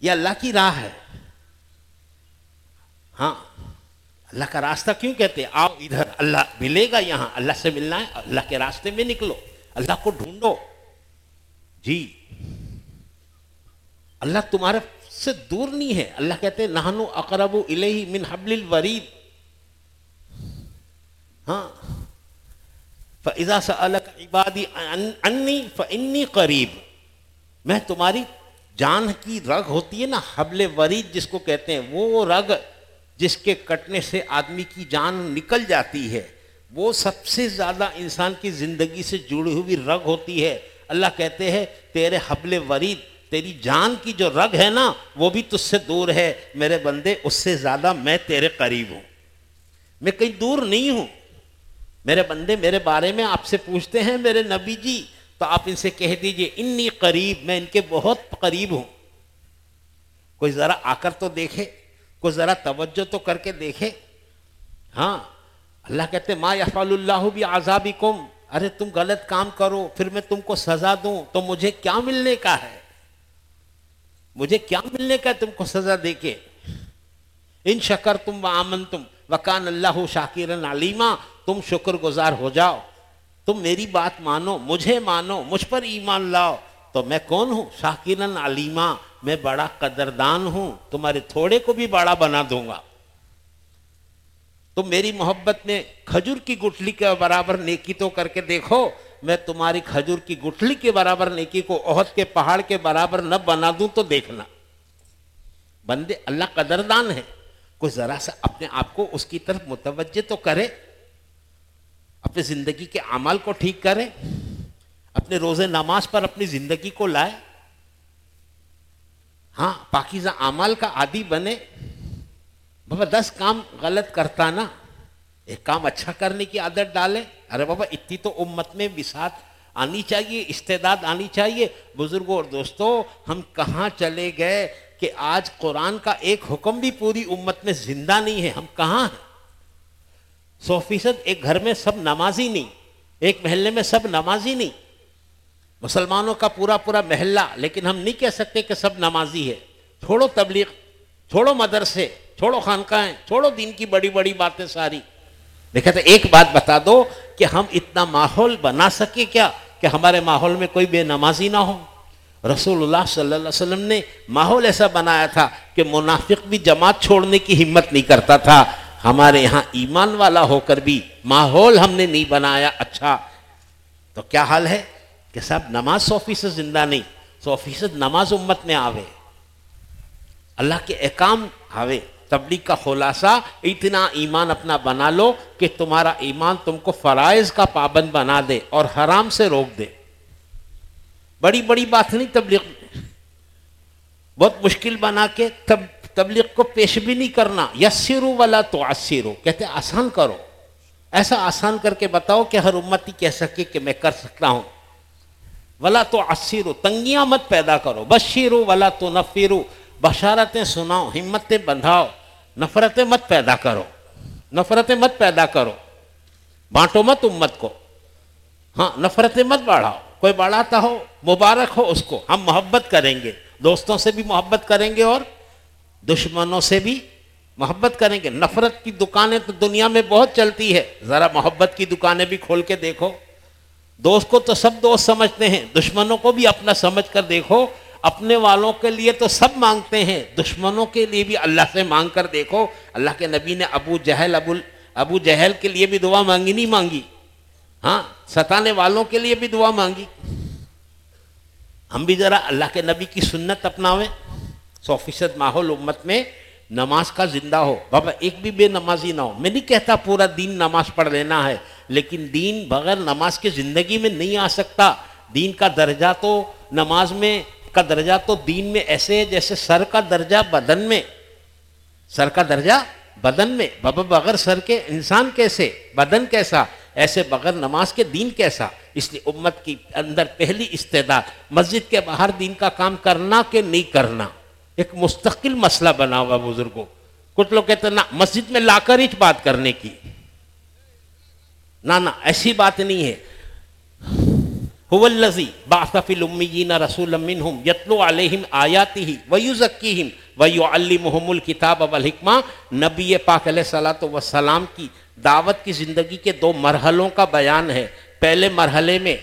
یہ اللہ کی راہ ہے۔ ہاں۔ اللہ کا راستہ کیوں کہتے آؤ ادھر، اللہ ملے گا یہاں، اللہ سے ملنا ہے، اللہ کے راستے میں نکلو۔ اللہ کو ڈھونڈو۔ جی۔ اللہ تمہارے سے دور نہیں ہے۔ اللہ کہتے ہیں نہانو اقرب الہی من حبل الورید۔ ہاں۔ فضا سلک عبادی انی فنی قریب میں تمہاری جان کی رگ ہوتی ہے نا، حبل ورید جس کو کہتے ہیں، وہ رگ جس کے کٹنے سے آدمی کی جان نکل جاتی ہے۔ وہ سب سے زیادہ انسان کی زندگی سے جڑی ہوئی رگ ہوتی ہے۔ اللہ کہتے ہیں، تیرے حبل ورید تیری جان کی جو رگ ہے نا، وہ بھی تجھ سے دور ہے۔ میرے بندے، اس سے زیادہ میں تیرے قریب ہوں۔ میں کہیں دور نہیں ہوں۔ میرے بندے، میرے بارے میں آپ سے پوچھتے ہیں، میرے نبی جی تو آپ ان سے کہہ دیجیے، انی قریب، میں ان کے بہت قریب ہوں۔ کوئی ذرا آ کر تو دیکھے، کوئی ذرا توجہ تو کر کے دیکھے۔ ہاں اللہ کہتے ما یفعل اللہ بھی آزابی کم ارے، تم غلط کام کرو، پھر میں تم کو سزا دوں۔ تو مجھے کیا ملنے کا ہے؟ مجھے کیا ملنے کا تم کو سزا دے کے؟ ان شکر تم و آمن تم وکان اللہ شاکر علیما، تم شکر گزار ہو جاؤ۔ تم میری بات مانو، مجھے مانو، مجھ پر ایمان لاؤ۔ تو میں کون ہوں؟ شاکر علیما، میں بڑا قدردان ہوں، تمہارے تھوڑے کو بھی بڑا بنا دوں گا۔ تم میری محبت میں کھجور کی گٹھلی کے برابر نیکی تو کر کے دیکھو۔ میں تمہاری کھجور کی گٹھلی کے برابر نیکی کو عہد کے پہاڑ کے برابر نہ بنا دوں تو دیکھنا۔ بندے اللہ قدردان ہے کوئی ذرا سا اپنے آپ کو اس کی طرف متوجہ تو کرے۔ اپنے زندگی کے اعمال کو ٹھیک کرے۔ اپنے روز نماز پر اپنی زندگی کو لائے۔ ہاں پاکیزہ اعمال کا عادی بنے۔ بابا، دس کام غلط کرتا نا۔ ایک کام اچھا کرنے کی عادت ڈالے ارے بابا، اتنی تو امت میں بسات آنی چاہیے، استعداد آنی چاہیے۔ بزرگوں اور دوستوں، ہم کہاں چلے گئے کہ آج قرآن کا ایک حکم بھی پوری امت میں زندہ نہیں ہے؟ ہم کہاں ہیں؟ سو فیصد ایک گھر میں سب نمازی نہیں، ایک محلے میں سب نمازی نہیں۔ مسلمانوں کا پورا پورا محلہ، لیکن ہم نہیں کہہ سکتے کہ سب نمازی ہے۔ چھوڑو تبلیغ، چھوڑو مدرسے، چھوڑو خانقاہیں، چھوڑو دین کی بڑی بڑی باتیں ساری۔ دیکھا تو ایک بات بتا دو کہ ہم اتنا ماحول بنا سکے کیا کہ ہمارے ماحول میں کوئی بے نمازی نہ ہو؟ رسول اللہ صلی اللہ علیہ وسلم نے ماحول ایسا بنایا تھا کہ منافق بھی جماعت چھوڑنے کی ہمت نہیں کرتا تھا۔ ہمارے یہاں ایمان والا ہو کر بھی ماحول ہم نے نہیں بنایا۔ اچھا تو کیا حال ہے؟ کہ صاحب، نماز سو فیصد زندہ نہیں، سو فیصد نماز امت میں آوے۔ اللہ کے احکام آوے۔ تبلیغ کا خلاصہ، اتنا ایمان اپنا بنا لو کہ تمہارا ایمان تم کو فرائض کا پابند بنا دے اور حرام سے روک دے۔ بڑی بڑی بات نہیں تبلیغ۔ بہت مشکل بنا کے تب، تبلیغ کو پیش بھی نہیں کرنا۔ یسرو والا تو آسرو کہتے آسان کرو۔ ایسا آسان کر کے بتاؤ کہ ہر امتی کہہ سکے کہ میں کر سکتا ہوں۔ ولا تو آسرو تنگیاں مت پیدا کرو۔ بشیرو ولا تو نفیرو بشارتیں سناؤ، ہمتیں بندھاؤ، نفرتیں مت پیدا کرو۔ نفرتیں مت پیدا کرو۔ بانٹو مت امت کو۔ ہاں نفرتیں مت بڑھاؤ۔ کوئی بڑھاتا ہو، مبارک ہو اس کو۔ ہم محبت کریں گے۔ دوستوں سے بھی محبت کریں گے اور دشمنوں سے بھی محبت کریں گے۔ نفرت کی دکانیں تو دنیا میں بہت چلتی ہے۔ ذرا محبت کی دکانیں بھی کھول کے دیکھو۔ دوست کو تو سب دوست سمجھتے ہیں، دشمنوں کو بھی اپنا سمجھ کر دیکھو۔ اپنے والوں کے لیے تو سب مانگتے ہیں، دشمنوں کے لیے بھی اللہ سے مانگ کر دیکھو۔ اللہ کے نبی نے ابو جہل، ابو ابو جہل کے لیے بھی دعا مانگی، نہیں مانگی۔ ہاں ستانے والوں کے لیے بھی دعا مانگی۔ ہم بھی ذرا اللہ کے نبی کی سنت اپناویں۔ سو فیصد ماحول امت میں نماز کا زندہ ہو۔ بابا، ایک بھی بے نمازی نہ ہو۔ میں نہیں کہتا پورا دین نماز پڑھ لینا ہے، لیکن دین بغیر نماز کے زندگی میں نہیں آ سکتا۔ دین کا درجہ تو نماز میں کا درجہ تو دین میں ایسے ہے جیسے سر کا درجہ بدن میں۔ سر کا درجہ بدن میں۔ بابا بغیر سر کے انسان کیسے؟ بدن کیسا؟ ایسے بغیر نماز کے دین کیسا؟ اس لیے امت کی اندر پہلی استعداد، مسجد کے باہر دین کا کام کرنا کہ نہیں کرنا؟ ایک مستقل مسئلہ بنا ہوا بزرگوں۔ کچھ لوگ کہتے ہیں نا مسجد میں لا کر ہی بات کرنے کی۔ نہ، ایسی بات نہیں ہے۔ هو الذي بعث في الاميين رسولا منهم يتلو عليهم آياته ويزكيهم ويعلمهم الكتاب والحکمہ نبی پاک علیہ الصلوۃ کی دعوت کی زندگی کے دو مرحلوں کا بیان ہے پہلے مرحلے میں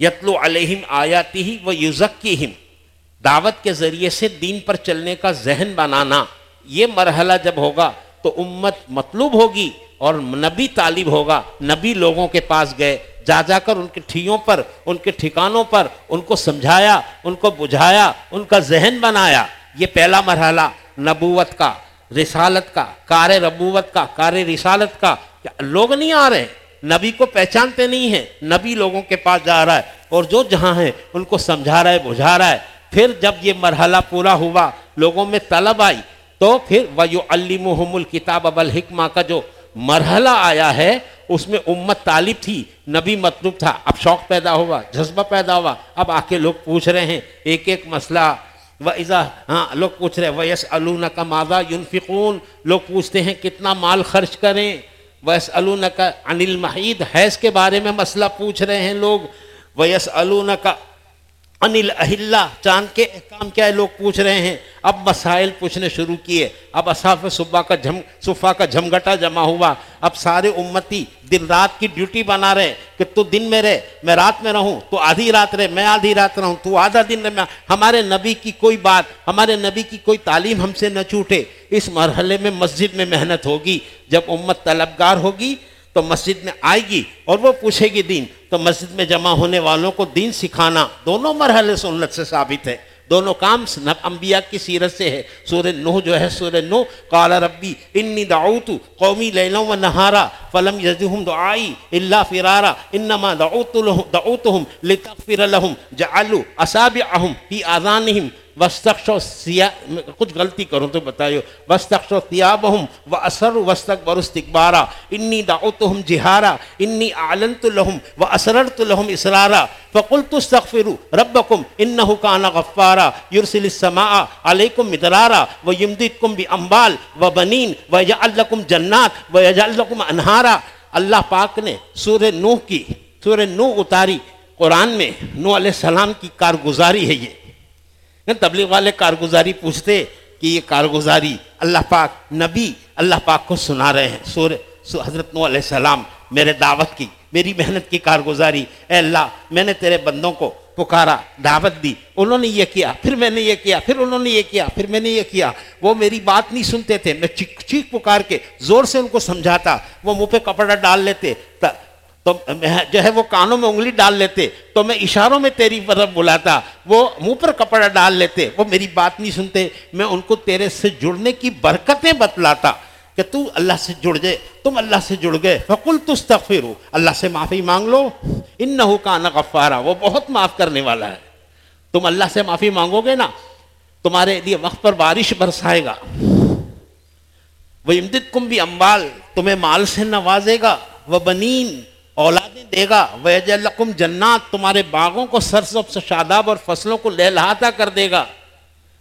یتلو علیہم آیاتی ہی و یوزکیم دعوت کے ذریعے سے دین پر چلنے کا ذہن بنانا یہ مرحلہ جب ہوگا تو امت مطلوب ہوگی اور نبی طالب ہوگا، نبی لوگوں کے پاس گئے، جا جا کر ان کے ٹھیوں پر، ان کے ٹھکانوں پر، ان کو سمجھایا، ان کو بجھایا، ان کا ذہن بنایا۔ یہ پہلا مرحلہ، نبوت کا، رسالت کا، کار ربوت کا، کار رسالت کا۔ لوگ نہیں آ رہے؟ نبی کو پہچانتے نہیں ہیں، نبی لوگوں کے پاس جا رہا ہے۔ اور جو جہاں ہیں، ان کو سمجھا رہا ہے، بجھا رہا ہے۔ پھر جب یہ مرحلہ پورا ہوا، لوگوں میں طلب آئی، تو پھر وہ المحم الکتاب اب الحکمہ کا جو مرحلہ آیا ہے، اس میں امت طالب تھی، نبی مطلوب تھا۔ اب شوق پیدا ہوا، جذبہ پیدا ہوا۔ اب آ کے لوگ پوچھ رہے ہیں، ایک ایک مسئلہ۔ و ایزا ہاں لوگ پوچھ رہے ہیں ویس الون کا مادہ یونفقون لوگ پوچھتے ہیں، کتنا مال خرچ کریں؟ ویس الون کا انل محید حیض کے بارے میں مسئلہ پوچھ رہے ہیں لوگ۔ ویس الون کا انل اہل چاند کے احکام کیا ہے، لوگ پوچھ رہے ہیں۔ اب مسائل پوچھنے شروع کیے۔ اب اصاف صبح کا جھم صفا کا جھمگٹا جمع ہوا۔ اب سارے امتی دن رات کی ڈیوٹی بنا رہے کہ تو دن میں رہے، میں رات میں رہوں، تو آدھی رات رہے، میں آدھی رات رہوں، تو آدھا دن رہے۔ ہمارے نبی کی کوئی بات، ہمارے نبی کی کوئی تعلیم ہم سے نہ چھوٹے۔ اس مرحلے میں مسجد میں محنت ہوگی، جب امت طلبگار ہوگی تو مسجد میں آئے گی اور وہ پوچھے گی دین، تو مسجد میں جمع ہونے والوں کو دین سکھانا دونوں مرحلے سنت سے ثابت ہے۔ دونوں کام انبیاء کی سیرت سے ہے۔ سور نو جو ہے سور نو قال ربی انی دعوت قومی لیلوں و نہارا فلم یزہم دعائی اللہ فرارا انما دعوت لهم دعوتهم لتغفر لهم جعلوا اصابعهم في اذانهم وسطخش و سیا کچھ غلطی کروں تو بتائیو. وسطخش و ثیابہم و اثر وسطکبر استکبارا انی دعوتہم جہارا انی اعلنت لهم و اسررت لهم اسرارا فقلت استغفروا ربکم انہو کان غفارا. یرسل السماء علیکم مدرارا و یمددکم بی امبال و بنین و یجعل لکم جنات و یجعل لکم انہارا اللہ پاک نے سور نوح کی سور نوح اتاری قرآن میں نوح علیہ السلام کی کارگزاری ہے یہ۔ تبلیغ والے کارگزاری پوچھتے کہ یہ کارگزاری اللہ پاک نبی اللہ پاک کو سنا رہے ہیں۔ سور حضرت نو علیہ السلام، میرے دعوت کی، میری محنت کی کارگزاری۔ اے اللہ، میں نے تیرے بندوں کو پکارا، دعوت دی۔ انہوں نے یہ کیا، پھر میں نے یہ کیا، پھر انہوں نے یہ کیا، پھر میں نے یہ کیا۔ وہ میری بات نہیں سنتے تھے، میں چیخ چیخ پکار کے زور سے ان کو سمجھاتا۔ وہ منہ پہ کپڑا ڈال لیتے تو جو ہے وہ کانوں میں انگلی ڈال لیتے، تو میں اشاروں میں تیری طرف بلاتا، وہ منہ پر کپڑا ڈال لیتے، وہ میری بات نہیں سنتے، میں ان کو تیرے سے جڑنے کی برکتیں بتلاتا کہ تو اللہ سے جڑ جائے تم اللہ سے جڑ گئے فقل تستغفر اللہ سے معافی مانگ لو ان نہ کان غفارا، وہ بہت معاف کرنے والا ہے۔ تم اللہ سے معافی مانگو گے نا، تمہارے لیے وقت پر بارش برسائے گا۔ وہ امدد کم بھی اموال تمہیں مال سے نوازے گا۔ وہ بنین اولادیں دے گا۔ ویج القم جنات۔ تمہارے باغوں کو سرسب سے شاداب اور فصلوں کو لہلاتا کر دے گا۔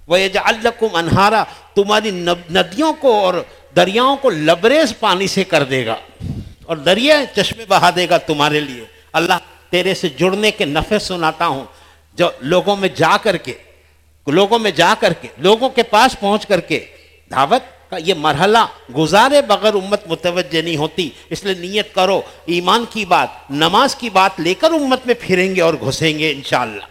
ویج القم انہارا تمہاری ندیوں کو اور دریاؤں کو لبریز پانی سے کر دے گا۔ اور دریا چشمے بہا دے گا تمہارے لیے۔ اللہ تیرے سے جڑنے کے نفع سناتا ہوں۔ جو لوگوں میں جا کر کے، لوگوں میں جا کر کے، لوگوں کے پاس پہنچ کر کے دعوت کا یہ مرحلہ گزارے بغیر امت متوجہ نہیں ہوتی اس لیے نیت کرو ایمان کی بات نماز کی بات لے کر امت میں پھریں گے اور گھسیں گے انشاءاللہ۔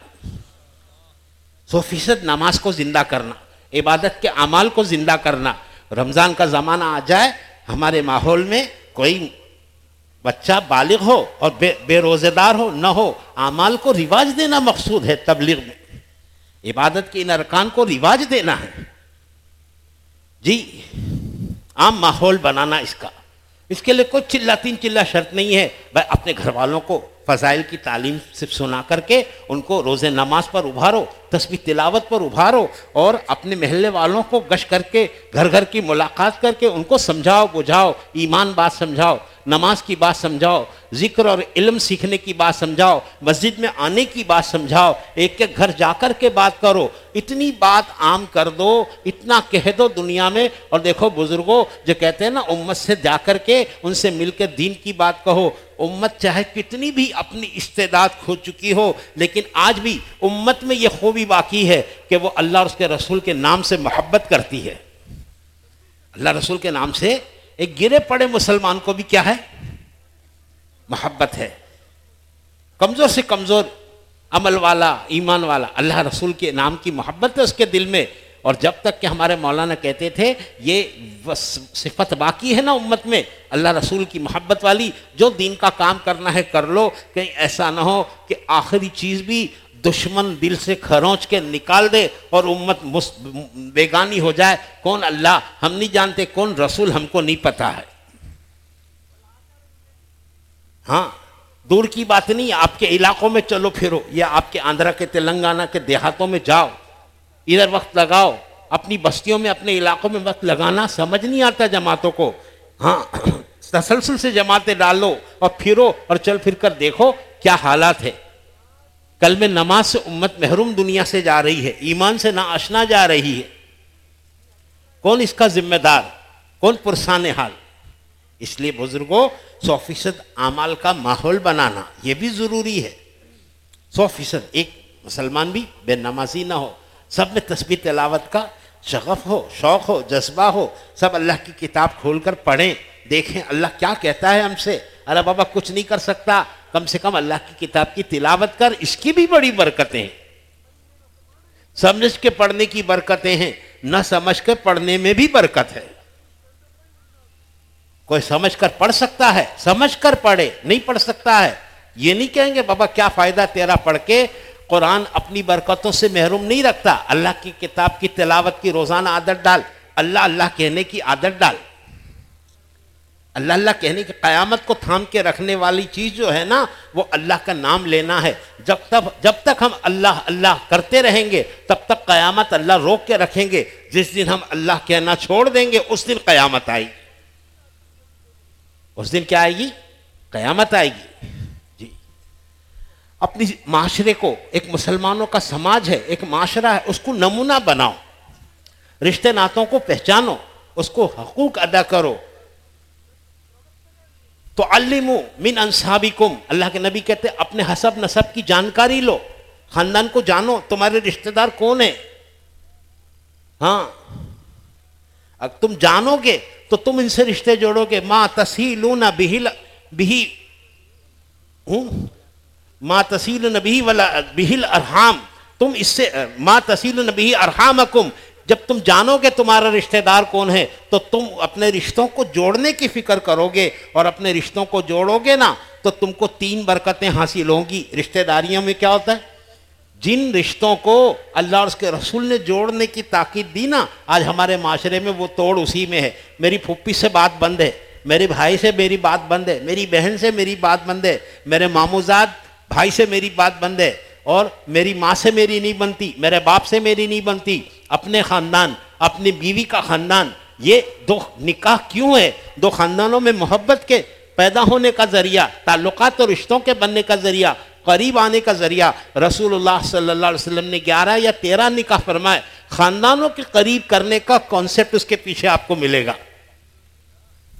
سو فیصد نماز کو زندہ کرنا عبادت کے اعمال کو زندہ کرنا۔ رمضان کا زمانہ آ جائے ہمارے ماحول میں کوئی بچہ بالغ ہو اور بے, بے روزے دار ہو نہ ہو اعمال کو رواج دینا مقصود ہے تبلیغ میں۔ عبادت کے ان ارکان کو رواج دینا ہے۔ جی عام ماحول بنانا اس کا۔ اس کے لیے کوئی چلہ تین چلا شرط نہیں ہے۔ بھائی اپنے گھر والوں کو فضائل کی تعلیم صرف سنا کر کے ان کو روز نماز پر ابھارو تسبیح تلاوت پر ابھارو اور اپنے محلے والوں کو گش کر کے، گھر گھر کی ملاقات کر کے ان کو سمجھاؤ، بجھاؤ، ایمان بات سمجھاؤ، نماز کی بات سمجھاؤ، ذکر اور علم سیکھنے کی بات سمجھاؤ، مسجد میں آنے کی بات سمجھاؤ، ایک ایک گھر جا کر کے بات کرو، اتنی بات عام کر دو، اتنا کہہ دو دنیا میں۔ اور دیکھو بزرگوں، جو کہتے ہیں نا، امت سے جا کر کے ان سے مل کے دین کی بات کہو۔ امت چاہے کتنی بھی اپنی استعداد کھو چکی ہو، لیکن آج بھی امت میں یہ خوبی بھی باقی ہے کہ وہ اللہ اور اس کے رسول کے نام سے محبت کرتی ہے۔ اللہ رسول کے نام سے ایک گرے پڑے مسلمان کو بھی کیا ہے؟ محبت ہے۔ کمزور سے کمزور، عمل والا، ایمان والا، اللہ رسول کے نام کی محبت ہے اس کے دل میں۔ اور جب تک کہ ہمارے مولانا کہتے تھے، یہ صفت باقی ہے نا امت میں، اللہ رسول کی محبت والی، جو دین کا کام کرنا ہے، کر لو، کہیں ایسا نہ ہو کہ آخری چیز بھی دشمن دل سے کھروچ کے نکال دے اور امت بیگانی ہو جائے۔ کون اللہ؟ ہم نہیں جانتے کون رسول ہم کو نہیں پتا ہے۔ ہاں دور کی بات نہیں، آپ کے علاقوں میں چلو پھرو، یا آپ کے آندھرا کے، تلنگانہ کے دیہاتوں میں جاؤ۔ ادھر وقت لگاؤ، اپنی بستیوں میں، اپنے علاقوں میں وقت لگانا سمجھ نہیں آتا جماعتوں کو۔ ہاں تسلسل سے جماعتیں ڈالو اور پھرو اور چل پھر کر دیکھو کیا حالات ہے کل میں نماز سے امت محروم دنیا سے جا رہی ہے، ایمان سے ناشنا جا رہی ہے۔ کون اس کا ذمہ دار؟ کون پرسان حال؟ اس لیے بزرگوں، سو فیصد اعمال کا ماحول بنانا یہ بھی ضروری ہے۔ سو فیصد ایک مسلمان بھی بے نمازی نہ ہو۔ سب میں تسبیح تلاوت کا شغف ہو، شوق ہو، جذبہ ہو۔ سب اللہ کی کتاب کھول کر پڑھیں، دیکھیں اللہ کیا کہتا ہے ہم سے۔ ارے بابا کچھ نہیں کر سکتا۔ کم سے کم اللہ کی کتاب کی تلاوت کر، اس کی بھی بڑی برکتیں ہیں۔ سمجھ کے پڑھنے کی برکتیں ہیں، نہ سمجھ کے پڑھنے میں بھی برکت ہے۔ کوئی سمجھ کر پڑھ سکتا ہے، سمجھ کر پڑھے، نہیں پڑھ سکتا ہے۔ یہ نہیں کہیں گے، بابا کیا فائدہ تیرا پڑھ کے؟ قرآن اپنی برکتوں سے محروم نہیں رکھتا۔ اللہ کی کتاب کی تلاوت کی روزانہ عادت ڈال۔ اللہ اللہ کہنے کی عادت ڈال۔ اللہ اللہ کہنے کی قیامت کو تھام کے رکھنے والی چیز جو ہے نا، وہ اللہ کا نام لینا ہے۔ جب تک جب تک ہم اللہ اللہ کرتے رہیں گے، تب تک قیامت اللہ روک کے رکھیں گے۔ جس دن ہم اللہ کہنا چھوڑ دیں گے، اس دن قیامت آئے گی۔ اس دن کیا آئے گی؟ قیامت آئے گی۔ جی۔ اپنی معاشرے کو، ایک مسلمانوں کا سماج ہے، ایک معاشرہ ہے، اس کو نمونہ بناؤ۔ رشتے ناتوں کو پہچانو، اس کو حقوق ادا کرو۔ تو علم من انصحابی کم اللہ کے نبی کہتے اپنے حسب نصب کی جانکاری لو۔ خاندان کو جانو، تمہارے رشتہ دار کون ہیں؟ ہاں۔ اگر تم جانو گے، تو تم ان سے رشتے جوڑو گے۔ ماں تسیل نہ بہل بہی ماں تسیل نبی ولا بہل ارحام تم اس سے ماں تسیل نبی ارحام کم جب تم جانو گے تمہارا رشتہ دار کون ہے، تو تم اپنے رشتوں کو جوڑنے کی فکر کرو گے اور اپنے رشتوں کو جوڑو گے نا، تو تم کو تین برکتیں حاصل ہوں گی۔ رشتہ داریوں میں کیا ہوتا ہے؟ جن رشتوں کو اللہ اور اس کے رسول نے جوڑنے کی تاکید دی نا، آج ہمارے معاشرے میں وہ توڑ اسی میں ہے۔ میری پھوپھی سے بات بند ہے، میرے بھائی سے میری بات بند ہے، میری بہن سے میری بات بند ہے، میرے ماموزاد بھائی سے میری بات بند ہے اور میری ماں سے میری نہیں بنتی، میرے باپ سے میری نہیں بنتی۔ اپنے خاندان، اپنی بیوی کا خاندان، یہ دو نکاح کیوں ہے دو خاندانوں میں محبت کے پیدا ہونے کا ذریعہ، تعلقات اور رشتوں کے بننے کا ذریعہ، قریب آنے کا ذریعہ۔ رسول اللہ صلی اللہ علیہ وسلم نے گیارہ یا تیرہ نکاح فرمائے۔ خاندانوں کے قریب کرنے کا کانسیپٹ اس کے پیچھے آپ کو ملے گا۔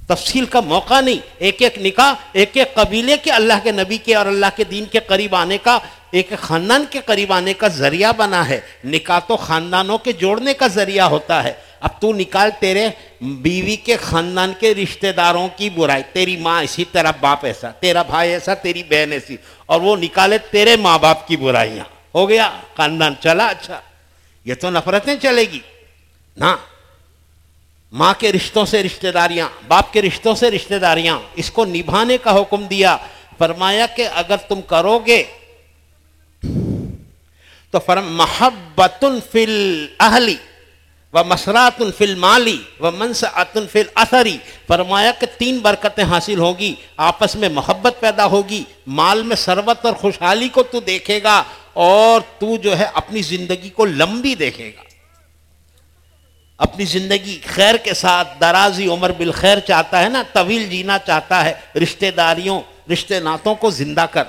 تفصیل کا موقع نہیں۔ ایک ایک نکاح، ایک ایک قبیلے کے اللہ کے نبی کے اور اللہ کے دین کے قریب آنے کا ایک خاندان کے قریب آنے کا ذریعہ بنا ہے۔ نکاح تو خاندانوں کے جوڑنے کا ذریعہ ہوتا ہے۔ اب تو نکال تیرے بیوی کے خاندان کے رشتہ داروں کی برائی، تیری ماں ایسی تیرا باپ ایسا، تیرا بھائی ایسا، تیری بہن ایسی، اور وہ نکالے تیرے ماں باپ کی برائیاں۔ ہو گیا خاندان، چلا اچھا۔ یہ تو نفرتیں چلے گی۔ نہ، ماں کے رشتوں سے رشتہ داریاں، باپ کے رشتوں سے رشتہ داریاں، اس کو نبھانے کا حکم دیا۔ فرمایا کہ اگر تم کرو گے تو فرم محبت فل اہلی و مسرات فل مالی و منصعت فل اثری فرمایا کہ تین برکتیں حاصل ہوگی، آپس میں محبت پیدا ہوگی، مال میں سروت اور خوشحالی کو تو دیکھے گا اور تو جو ہے اپنی زندگی کو لمبی دیکھے گا۔ اپنی زندگی خیر کے ساتھ، درازی عمر بالخیر چاہتا ہے نا، طویل جینا چاہتا ہے، رشتہ داریوں، رشتہ ناتوں کو زندہ کر۔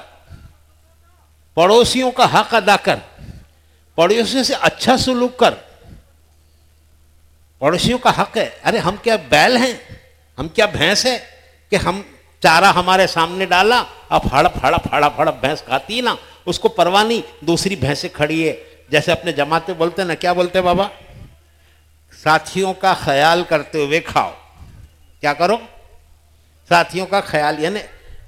پڑوسیوں کا حق ادا کر۔ پڑوسیوں سے اچھا سلوک کر۔ پڑوسیوں کا حق ہے۔ ارے، ہم کیا بیل ہیں؟ ہم کیا بھینس ہے کہ ہم چارہ ہمارے سامنے ڈالا، اب ہڑپ ہڑپ ہڑپ ہڑپ بھینس کھاتی نا اس کو پرواہ نہیں، دوسری بھینسیں کھڑی ہے۔ جیسے اپنے جماعتیں بولتے نا، کیا بولتے بابا؟ ساتھیوں کا خیال کرتے ہوئے کھاؤ۔ کیا کرو؟ ساتھیوں کا خیال یعنی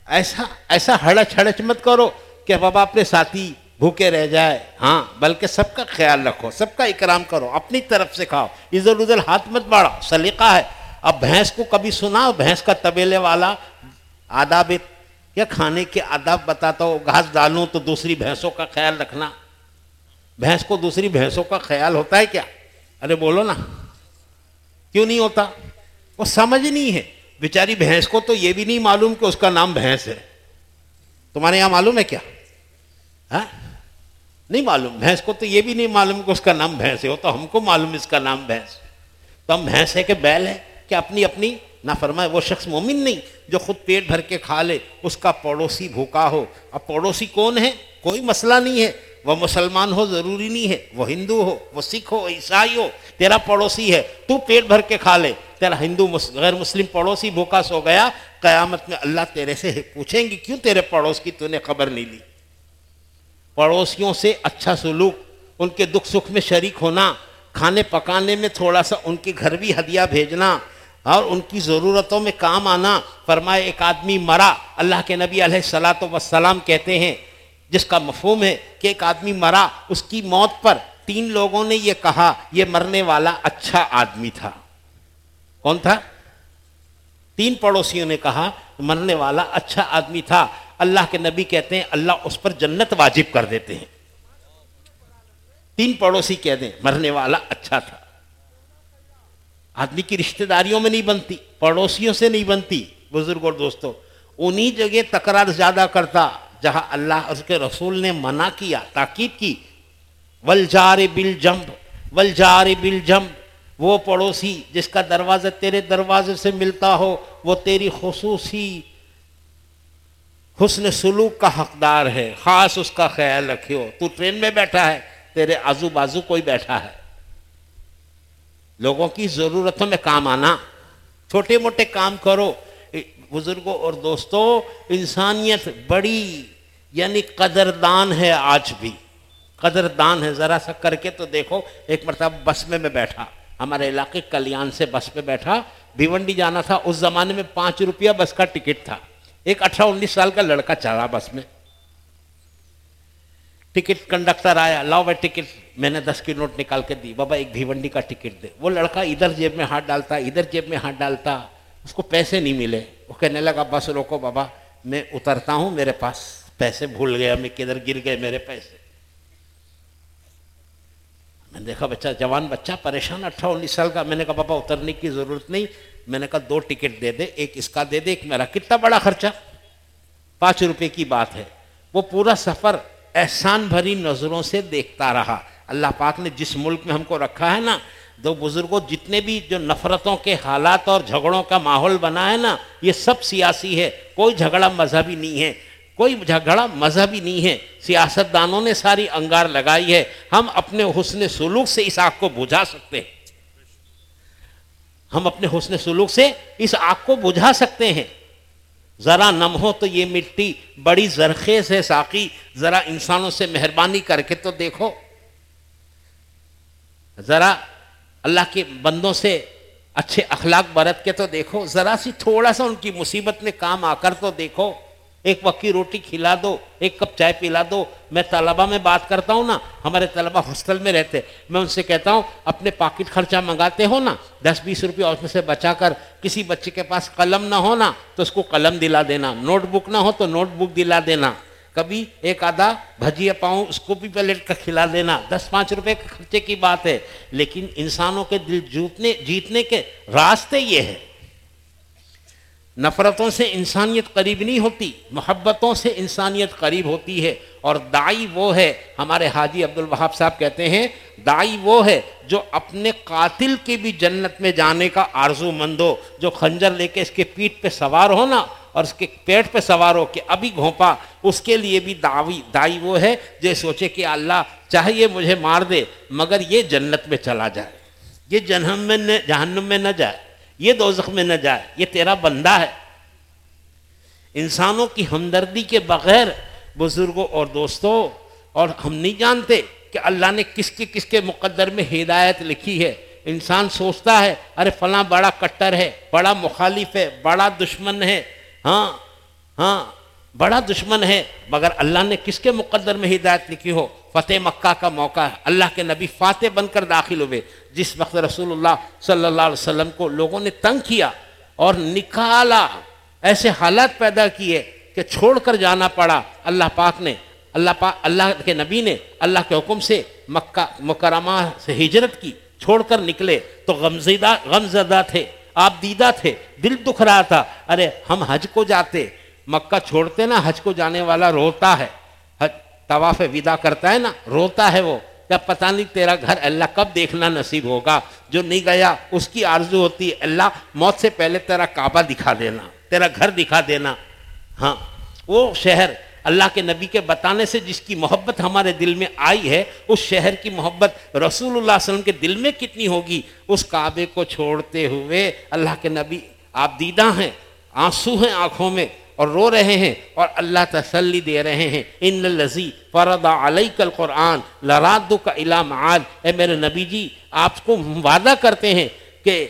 ایسا ایسا ہڑچ ہڑچ مت کرو کہ بابا اپنے ساتھی بھوکے رہ جائے۔ ہاں بلکہ سب کا خیال رکھو، سب کا اکرام کرو، اپنی طرف سے کھاؤ۔ ادھر ادھر ہاتھ مت بڑھاؤ، سلیقہ ہے۔ اب بھینس کو کبھی سنا بھینس کا طبیلے والا آداب کیا کھانے کے آداب بتاتا ہو، گھاس ڈالوں تو دوسری بھینسوں کا خیال رکھنا۔ بھینس کو دوسری بھینسوں کا خیال ہوتا ہے کیا؟ ارے بولو نا، کیوں نہیں ہوتا؟ وہ سمجھ نہیں ہے۔ بیچاری بھینس کو تو یہ بھی نہیں معلوم کہ اس کا نام بھینس ہے۔ تمہارے یہاں معلوم ہے کیا؟ ہاں؟ نہیں معلوم، بھینس کو تو یہ بھی نہیں معلوم کہ اس کا نام بھینس ہے، وہ تو ہم کو معلوم اس کا نام بھینس تو ہم بھینس ہے کہ بیل ہے کہ اپنی اپنی نہ فرمائے وہ شخص مومن نہیں جو خود پیٹ بھر کے کھا لے، اس کا پڑوسی بھوکا ہو۔ اب پڑوسی کون ہے؟ کوئی مسئلہ نہیں ہے۔ وہ مسلمان ہو، ضروری نہیں ہے۔ وہ ہندو ہو، وہ سکھ ہو عیسائی ہو، تیرا پڑوسی ہے، تو پیٹ بھر کے کھا لے۔ تیرا ہندو غیر مسلم پڑوسی بھوکا سو گیا، قیامت میں اللہ تیرے سے پوچھیں گی کیوں تیرے پڑوس کی تو نے خبر نہیں لی؟ پڑوسیوں سے اچھا سلوک، ان کے دکھ سکھ میں شریک ہونا، کھانے پکانے میں تھوڑا سا ان کے گھر بھی ہدیہ بھیجنا اور ان کی ضرورتوں میں کام آنا۔ فرمائے ایک آدمی مرا، اللہ کے نبی علیہ السلاۃ وسلام کہتے ہیں، جس کا مفہوم ہے کہ ایک آدمی مرا، اس کی موت پر تین لوگوں نے یہ کہا، یہ مرنے والا اچھا آدمی تھا۔ کون تھا؟ تین پڑوسیوں نے کہا، مرنے والا اچھا آدمی تھا۔ اللہ کے نبی کہتے ہیں، اللہ اس پر جنت واجب کر دیتے ہیں۔ تین پڑوسی کہہ دیں، مرنے والا اچھا تھا۔ آدمی کی رشتہ داریوں میں نہیں بنتی، پڑوسیوں سے نہیں بنتی۔ بزرگ اور دوستوں، انہی جگہ تکرار زیادہ کرتا جہاں اللہ اس کے رسول نے منع کیا، تاکید کی۔ ولجار بل جمپ ولجار بل جمپ وہ پڑوسی جس کا دروازہ تیرے دروازے سے ملتا ہو، وہ تیری خصوصی حسن سلوک کا حقدار ہے، خاص اس کا خیال رکھو تو ٹرین میں بیٹھا ہے، تیرے آزو بازو کوئی بیٹھا ہے۔ لوگوں کی ضرورتوں میں کام آنا، چھوٹے موٹے کام کرو۔ بزرگوں اور دوستوں، انسانیت بڑی یعنی قدردان ہے آج بھی۔ قدردان ہے، ذرا سا کر کے تو دیکھو۔ ایک مرتبہ بس میں میں بیٹھا۔ ہمارے علاقے کلیان سے بس پہ بیٹھا۔ بھیونڈی جانا تھا، اس زمانے میں پانچ روپیہ بس کا ٹکٹ تھا۔ ایک اٹھارہ انیس سال کا لڑکا چڑھا بس میں۔ ٹکٹ کنڈکٹر آیا، لاؤ بھائی ٹکٹ۔ میں نے دس کی نوٹ نکال کے دی، بابا ایک بھیونڈی کا ٹکٹ دے۔ وہ لڑکا ادھر جیب میں ہاتھ ڈالتا، ادھر جیب میں ہاتھ ڈالتا، اس کو پیسے نہیں ملے۔ وہ کہنے لگا، بس روکو بابا، میں اترتا ہوں، میرے پاس پیسے بھول گیا، میں کدھر گر گئے میرے پیسے۔ میں دیکھا، بچہ جوان بچہ، پریشان، اٹھارہ انیس سال کا۔ میں نے کہا، بابا، اترنے کی ضرورت نہیں۔ میں نے کہا دو ٹکٹ دے دے، ایک اس کا دے دے، ایک میرا، کتنا بڑا خرچہ؟ پانچ روپے کی بات ہے۔ وہ پورا سفر احسان بھری نظروں سے دیکھتا رہا۔ اللہ پاک نے جس ملک میں ہم کو رکھا ہے نا، دو بزرگوں، جتنے بھی جو نفرتوں کے حالات اور جھگڑوں کا ماحول بنا ہے نا، یہ سب سیاسی ہے۔ کوئی جھگڑا مذہبی نہیں ہے۔ کوئی جھگڑا مذہبی نہیں ہے۔ سیاست دانوں نے ساری انگار لگائی ہے۔ ہم اپنے حسن سلوک سے اس آگ کو بجھا سکتے ہیں۔ ہم اپنے حسن سلوک سے اس آگ کو بجھا سکتے ہیں۔ ذرا نم ہو تو یہ مٹی بڑی زرخیز ہے ساقی، ذرا انسانوں سے مہربانی کر کے تو دیکھو۔ ذرا اللہ کے بندوں سے اچھے اخلاق برت کے تو دیکھو۔ ذرا سی تھوڑا سا ان کی مصیبت میں کام آ کر تو دیکھو۔ ایک پکی روٹی کھلا دو، ایک کپ چائے پلا دو۔ میں طلبہ میں بات کرتا ہوں نا، ہمارے طلبہ ہاسٹل میں رہتے۔ میں ان سے کہتا ہوں، اپنے پاکٹ خرچہ منگاتے ہو نا، دس بیس روپیہ اس میں سے بچا کر، کسی بچے کے پاس قلم نہ ہو نا، تو اس کو قلم دلا دینا۔ نوٹ بک نہ ہو تو نوٹ بک دلا دینا۔ کبھی ایک آدھا بھجیا پاؤں اس کو بھی پلیٹ کا کھلا دینا۔ دس پانچ روپے کے خرچے کی بات ہے۔ لیکن انسانوں کے دل جوتنے، جیتنے کے راستے یہ ہے نفرتوں سے انسانیت قریب نہیں ہوتی، محبتوں سے انسانیت قریب ہوتی ہے۔ اور دائی وہ ہے، ہمارے حاجی عبدالوحاب صاحب کہتے ہیں دائی وہ ہے جو اپنے قاتل کے بھی جنت میں جانے کا آرزو مند ہو جو خنجر لے کے اس کے پیٹھ پہ سوار ہونا اور اس کے پیٹ پہ سوار ہو کہ ابھی گھونپا، اس کے لیے بھی دعوی دائی وہ ہے جو سوچے کہ اللہ چاہیے مجھے مار دے، مگر یہ جنت میں چلا جائے، یہ میں جہنم میں نہ جائے۔ یہ دوزخ میں نہ جائے، یہ تیرا بندہ ہے۔ انسانوں کی ہمدردی کے بغیر بزرگوں اور دوستوں، اور ہم نہیں جانتے کہ اللہ نے کس کے کس کے مقدر میں ہدایت لکھی ہے۔ انسان سوچتا ہے، ارے فلاں بڑا کٹر ہے، بڑا مخالف ہے، بڑا دشمن ہے۔ ہاں ہاں۔ بڑا دشمن ہے، مگر اللہ نے کس کے مقدر میں ہدایت لکھی ہو؟ فتح مکہ کا موقع ہے۔ اللہ کے نبی فاتح بن کر داخل ہوئے۔ جس وقت رسول اللہ صلی اللہ علیہ وسلم کو لوگوں نے تنگ کیا اور نکالا، ایسے حالات پیدا کیے کہ چھوڑ کر جانا پڑا۔ اللہ پاک نے، اللہ پاک، اللہ کے نبی نے اللہ کے حکم سے مکہ، مکرمہ سے ہجرت کی۔ چھوڑ کر نکلے تو غمزدہ غمزدہ تھے آپ دیدہ تھے، دل دکھ رہا تھا ارے، ہم حج کو جاتے مکہ چھوڑتے نا، حج کو جانے والا روتا ہے۔ طواف ودا کرتا ہے نا، روتا ہے وہ۔ کیا پتہ نہیں تیرا گھر اللہ کب دیکھنا نصیب ہوگا۔ جو نہیں گیا، اس کی آرزو ہوتی ہے، اللہ موت سے پہلے تیرا کعبہ دکھا دینا، تیرا گھر دکھا دینا۔ ہاں وہ شہر اللہ کے نبی کے بتانے سے جس کی محبت ہمارے دل میں آئی ہے، اس شہر کی محبت رسول اللہ علیہ وسلم کے دل میں کتنی ہوگی؟ اس کعبے کو چھوڑتے ہوئے اللہ کے نبی آپ دیدہ ہیں، آنسو ہیں آنکھوں میں۔ اور رو رہے ہیں اور اللہ تسلی دے رہے ہیں۔ ان لذی فرد علیہ کل قرآن لراد کا علام اے میرے نبی جی آپ کو وعدہ کرتے ہیں کہ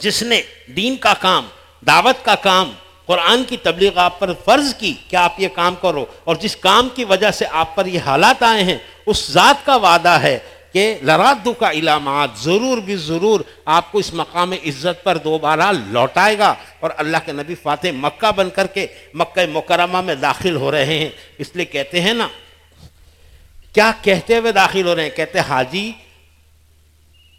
جس نے دین کا کام، دعوت کا کام، قرآن کی تبلیغ آپ پر فرض کی کہ آپ یہ کام کرو؟ اور جس کام کی وجہ سے آپ پر یہ حالات آئے ہیں، اس ذات کا وعدہ ہے۔ کہ لرادو کا علامات ضرور بھی ضرور آپ کو اس مقام عزت پر دوبارہ لوٹائے گا اور اللہ کے نبی فاتح مکہ بن کر کے مکہ مکرمہ میں داخل ہو رہے ہیں۔ اس لیے کہتے ہیں نا، کیا کہتے ہوئے داخل ہو رہے ہیں؟ کہتے حاجی،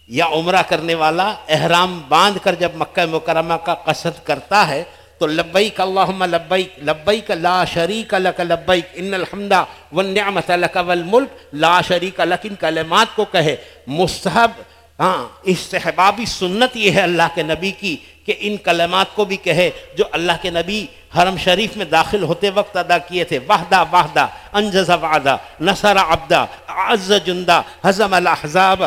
یا عمرہ کرنے والا احرام باندھ کر جب مکہ مکرمہ کا قصد کرتا ہے تو لبیک اللہم لبیک لبیک لا شریک لک لبیک، ان الحمدہ والنعمت لک والملک، لا شریک لک، ان کلمات کو کہے۔ مصحب ہاں استحبابی سنت یہ ہے اللہ کے نبی کی کہ ان کلمات کو بھی کہے، جو اللہ کے نبی حرم شریف میں داخل ہوتے وقت ادا کیے تھے۔ وحدہ وحدہ، انجز وعدہ، نصر عبدہ عز جندہ، حزم الاحزاب۔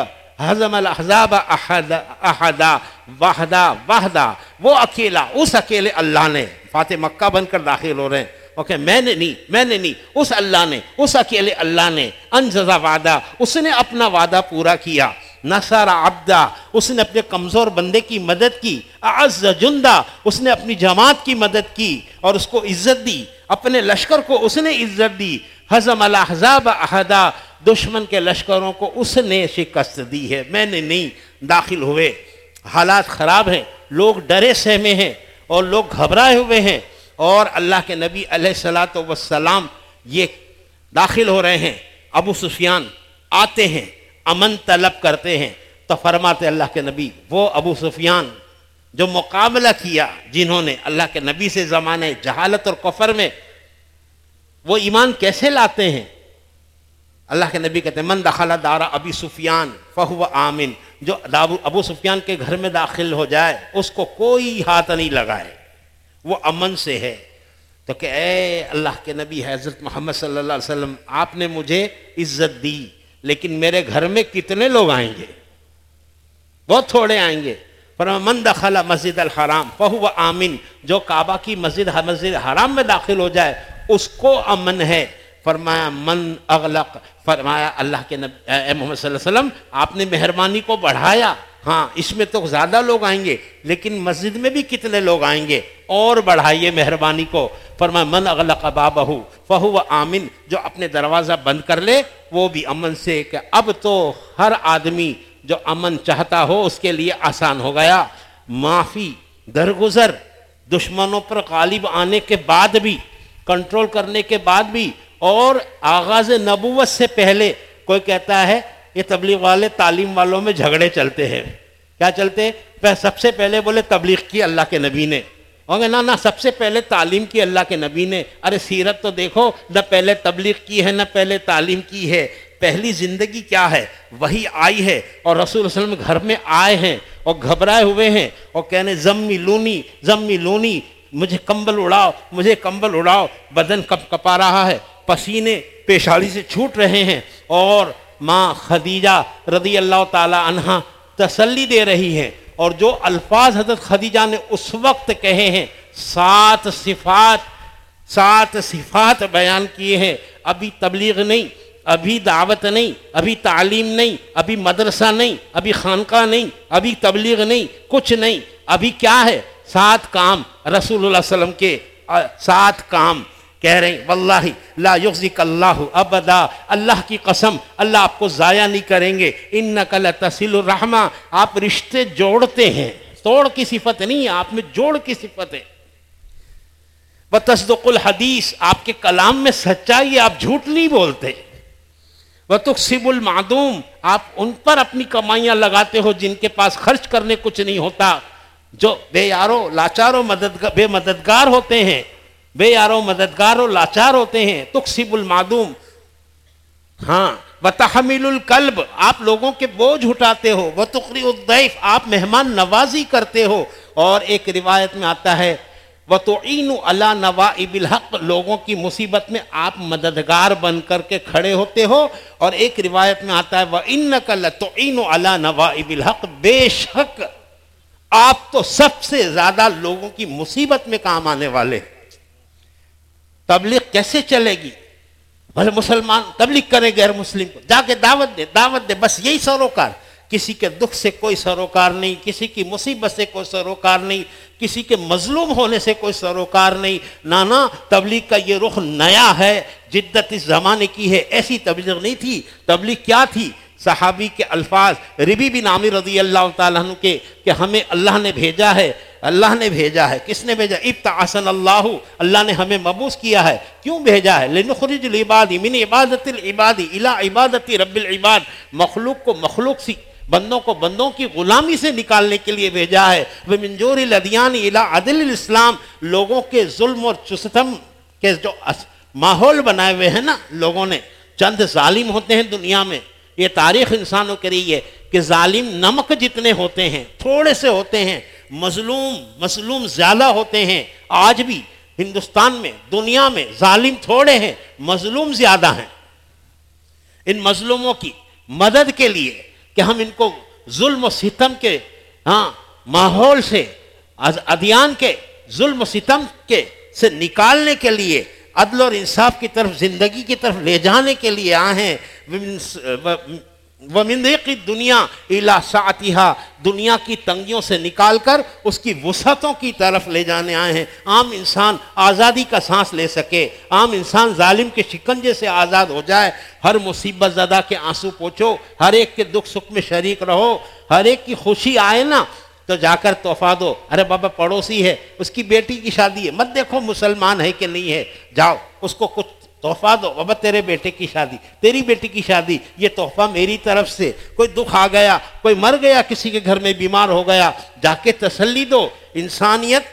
حضم الاحزاب احدا احدا وحدہ وحدہ وہ اکیلا، اس اکیلے اللہ نے، فاتح مکہ بن کر داخل ہو رہے ہیں۔ اوکے، میں نے نہیں، میں نے نہیں، اس اللہ نے، اس اکیلے اللہ نے انجزا وعدہ، اس نے اپنا وعدہ پورا کیا۔ نصر عبدہ، اس نے اپنے کمزور بندے کی مدد کی۔ اعز جندہ، اس نے اپنی جماعت کی مدد کی اور اس کو عزت دی۔ اپنے لشکر کو اس نے عزت دی۔ حضم الاحزاب احدا دشمن کے لشکروں کو اس نے شکست دی ہے۔ میں نے نہیں، داخل ہوئے۔ حالات خراب ہیں۔ لوگ ڈرے، سہمے ہیں اور لوگ گھبرائے ہوئے ہیں۔ اور اللہ کے نبی علیہ السلاۃ وسلام یہ داخل ہو رہے ہیں۔ ابو سفیان آتے ہیں، امن طلب کرتے ہیں۔ تو فرماتے اللہ کے نبی، وہ ابو سفیان جو مقابلہ کیا، جنہوں نے اللہ کے نبی سے زمانے جہالت اور کفر میں، وہ ایمان کیسے لاتے ہیں؟ اللہ کے نبی کہتے ہیں، من دخل دارا ابی سفیان فہو آمن. جو ابو سفیان کے گھر میں داخل ہو جائے، اس کو کوئی ہاتھ نہیں لگائے۔ وہ امن سے ہے۔ تو کہ، اے اللہ کے نبی، حضرت محمد صلی اللہ علیہ وسلم، آپ نے مجھے عزت دی، لیکن میرے گھر میں کتنے لوگ آئیں گے؟ بہت تھوڑے آئیں گے۔ پر من دخل مسجد الحرام فہو آمن. جو کعبہ کی مسجد مسجد حرام میں داخل ہو جائے، اس کو امن ہے۔ فرمایا، من اغلق، فرمایا اللہ کے نبی اے محمد صلی اللہ علیہ وسلم، آپ نے مہربانی کو بڑھایا. ہاں اس میں تو زیادہ لوگ آئیں گے، لیکن مسجد میں بھی کتنے لوگ آئیں گے؟ اور بڑھائیے مہربانی کو۔ فرمایا، من اغلق بابہ فہو و آمن، جو اپنے دروازہ بند کر لے، وہ بھی امن سے کہ اب تو ہر آدمی جو امن چاہتا ہو، اس کے لیے آسان ہو گیا۔ معافی، درگزر، دشمنوں پر غالب آنے کے بعد بھی، کنٹرول کرنے کے بعد بھی اور آغاز نبوت سے پہلے کوئی کہتا ہے یہ تبلیغ والے تعلیم والوں میں جھگڑے چلتے ہیں۔ کیا چلتے؟ سب سے پہلے بولے تبلیغ کی اللہ کے نبی نے۔ نہ نہ سب سے پہلے تعلیم کی اللہ کے نبی نے۔ ارے سیرت تو دیکھو، نہ پہلے تبلیغ کی ہے، نہ پہلے تعلیم کی ہے۔ پہلی زندگی کیا ہے؟ وہی آئی ہے اور رسول وسلم گھر میں آئے ہیں اور گھبرائے ہوئے ہیں اور کہنے، زمی لونی زمی لونی، مجھے کمبل اڑاؤ، مجھے کمبل اڑاؤ، بدن کپ کپا رہا ہے۔ پسینے پیشاڑی سے چھوٹ رہے ہیں اور ماں خدیجہ رضی اللہ تعالی عنہ تسلی دے رہی ہیں اور جو الفاظ حضرت خدیجہ نے اس وقت کہے ہیں، سات صفات سات صفات بیان کیے ہیں۔ ابھی تبلیغ نہیں، ابھی دعوت نہیں، ابھی تعلیم نہیں، ابھی مدرسہ نہیں، ابھی خانقاہ نہیں، ابھی تبلیغ نہیں، کچھ نہیں۔ ابھی کیا ہے؟ سات کام، رسول اللہ علیہ وسلم کے سات کام۔ کہہ رہے ہیں واللہ لا یغزک اللہ ابدا. اللہ کی قسم، اللہ آپ کو ضائع نہیں کریں گے. انکا لتصل الرحمہ آپ رشتے جوڑتے ہیں. توڑ کی صفت نہیں آپ میں جوڑ کی صفت ہے. وتصدق الحدیث آپ کے کلام میں سچائی آپ جھوٹ نہیں بولتے. وتقسب المعدوم. آپ ان پر اپنی کمائیاں لگاتے ہو جن کے پاس خرچ کرنے کچھ نہیں ہوتا. جو بے یارو لاچارو مدد بے مددگار ہوتے ہیں. بے یارو مددگار و لاچار ہوتے ہیں تقسیب المعدوم۔ ہاں۔ و تحمل القلب آپ لوگوں کے بوجھ اٹھاتے ہو۔ وہ تقری الدیف آپ مہمان نوازی کرتے ہو۔ اور ایک روایت میں آتا ہے وہ تو عین اللہ نوا الحق لوگوں کی مصیبت میں آپ مددگار بن کر کے کھڑے ہوتے ہو۔ اور ایک روایت میں آتا ہے وہ ان نقل تو عین اللہ نوا الحق۔ بے شک آپ تو سب سے زیادہ لوگوں کی مصیبت میں کام آنے والے تبلیغ کیسے چلے گی؟ بھلے مسلمان تبلیغ کرے غیر مسلم کو۔ جا کے دعوت دے دعوت دے، بس یہی سروکار۔ کسی کے دکھ سے کوئی سروکار نہیں، کسی کی مصیبت سے کوئی سروکار نہیں، کسی کے مظلوم ہونے سے کوئی سروکار نہیں۔ نانا، تبلیغ کا یہ رخ نیا ہے، جدت اس زمانے کی ہے، ایسی تبلیغ نہیں تھی۔ تبلیغ کیا تھی؟ صحابی کے الفاظ، ربی بن عامر رضی اللہ تعالیٰ عنہ کے کہ ہمیں اللہ نے بھیجا ہے، اللہ نے بھیجا ہے، کس نے بھیجا؟ ابتعاصن اللہ اللہ نے ہمیں مبوس کیا ہے۔ کیوں بھیجا ہے؟ لنخرج العبادی من عبادت العبادی الى عبادت رب العباد۔ مخلوق کو مخلوق سی، بندوں کو بندوں کی غلامی سے نکالنے کے لیے بھیجا ہے۔ وہ منجور الادیان الى عدل الاسلام۔ لوگوں کے ظلم اور چستم کے جو ماحول بنائے ہوئے ہیں نا، لوگوں نے چند ظالم ہوتے ہیں دنیا میں۔ یہ تاریخ انسانوں کے رہی ہے کہ ظالم نمک جتنے ہوتے ہیں، تھوڑے سے ہوتے ہیں، مظلوم مظلوم زیادہ ہوتے ہیں، آج بھی ہندوستان میں، دنیا میں ظالم تھوڑے ہیں، مظلوم زیادہ ہیں۔ ان مظلوموں کی مدد کے لیے کہ ہم ان کو ظلم و ستم کے ہاں ماحول سے ادیان کے ظلم و ستم کے سے نکالنے کے لیے عدل اور انصاف کی طرف، زندگی کی طرف لے جانے کے لیے آئے ہیں۔ دنیا الاساتیہ دنیا کی تنگیوں سے نکال کر اس کی وسعتوں کی طرف لے جانے آئے ہیں۔ عام انسان آزادی کا سانس لے سکے۔ عام انسان ظالم کے شکنجے سے آزاد ہو جائے۔ ہر مصیبت زدہ کے آنسو پوچھو۔ ہر ایک کے دکھ سکھ میں شریک رہو۔ ہر ایک کی خوشی آئے نا۔ تو جا کر تحفہ دو۔ ارے بابا، پڑوسی ہے، اس کی بیٹی کی شادی ہے۔ مت دیکھو مسلمان ہے کہ نہیں ہے۔ جاؤ، اس کو کچھ تحفہ دو۔ بابا، تیرے بیٹے کی شادی، تیری بیٹی کی شادی، یہ تحفہ میری طرف سے۔ کوئی دکھ آ گیا، کوئی مر گیا، کسی کے گھر میں بیمار ہو گیا، جا کے تسلی دو۔ انسانیت،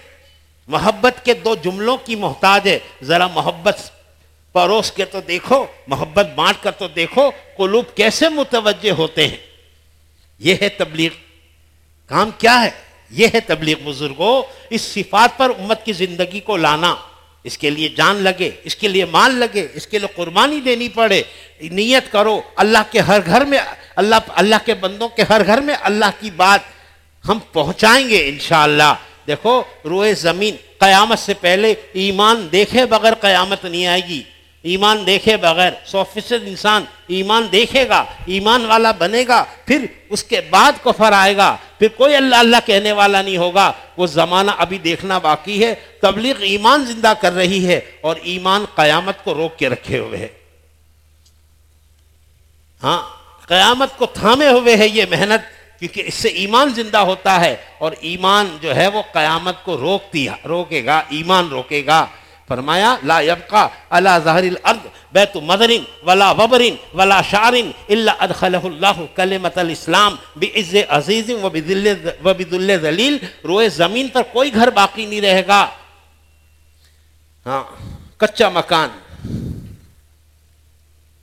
محبت کے دو جملوں کی محتاج ہے۔ ذرا محبت پروس کے تو دیکھو، محبت بانٹ کر تو دیکھو۔ قلوب کیسے متوجہ ہوتے ہیں؟ یہ ہے تبلیغ۔ کام کیا ہے؟ یہ ہے تبلیغ بزرگوں اس صفات پر امت کی زندگی کو لانا۔ اس کے لیے جان لگے، اس کے لیے مال لگے، اس کے لیے قربانی دینی پڑے۔ نیت کرو، اللہ کے ہر گھر میں، اللہ اللہ کے بندوں کے ہر گھر میں اللہ کی بات ہم پہنچائیں گے انشاءاللہ۔ دیکھو، روئے زمین قیامت سے پہلے ایمان دیکھے بغیر قیامت نہیں آئے گی۔ ایمان دیکھے بغیر، سو فیصد انسان ایمان دیکھے گا، ایمان والا بنے گا، پھر اس کے بعد کفر آئے گا، پھر کوئی اللہ اللہ کہنے والا نہیں ہوگا، وہ زمانہ ابھی دیکھنا باقی ہے، تبلیغ ایمان زندہ کر رہی ہے اور ایمان قیامت کو روک کے رکھے ہوئے ہے۔ ہاں قیامت کو تھامے ہوئے ہے یہ محنت، کیونکہ اس سے ایمان زندہ ہوتا ہے اور ایمان جو ہے وہ قیامت کو روکتی روکے گا، ایمان روکے گا۔ فرمایا، لا يبقى على ظهر الارض بیت مدر ولا وبر ولا شعر الا ادخله الله كلمه الاسلام بعز عزیز وبذل وبذل ذلیل روئے زمین پر کوئی گھر باقی نہیں رہے گا. ہاں کچا مکان،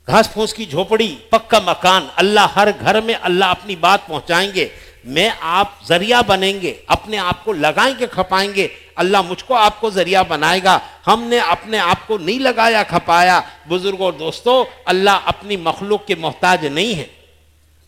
گھاس پھوس کی جھوپڑی، پکا مکان، اللہ ہر گھر میں اللہ اپنی بات پہنچائیں گے. میں آپ ذریعہ بنیں گے، اپنے آپ کو لگائیں گے، کھپائیں گے۔ اللہ مجھ کو آپ کو ذریعہ بنائے گا۔ ہم نے اپنے آپ کو نہیں لگایا، کھپایا۔ بزرگوں دوستو اللہ اپنی مخلوق کے محتاج نہیں ہے۔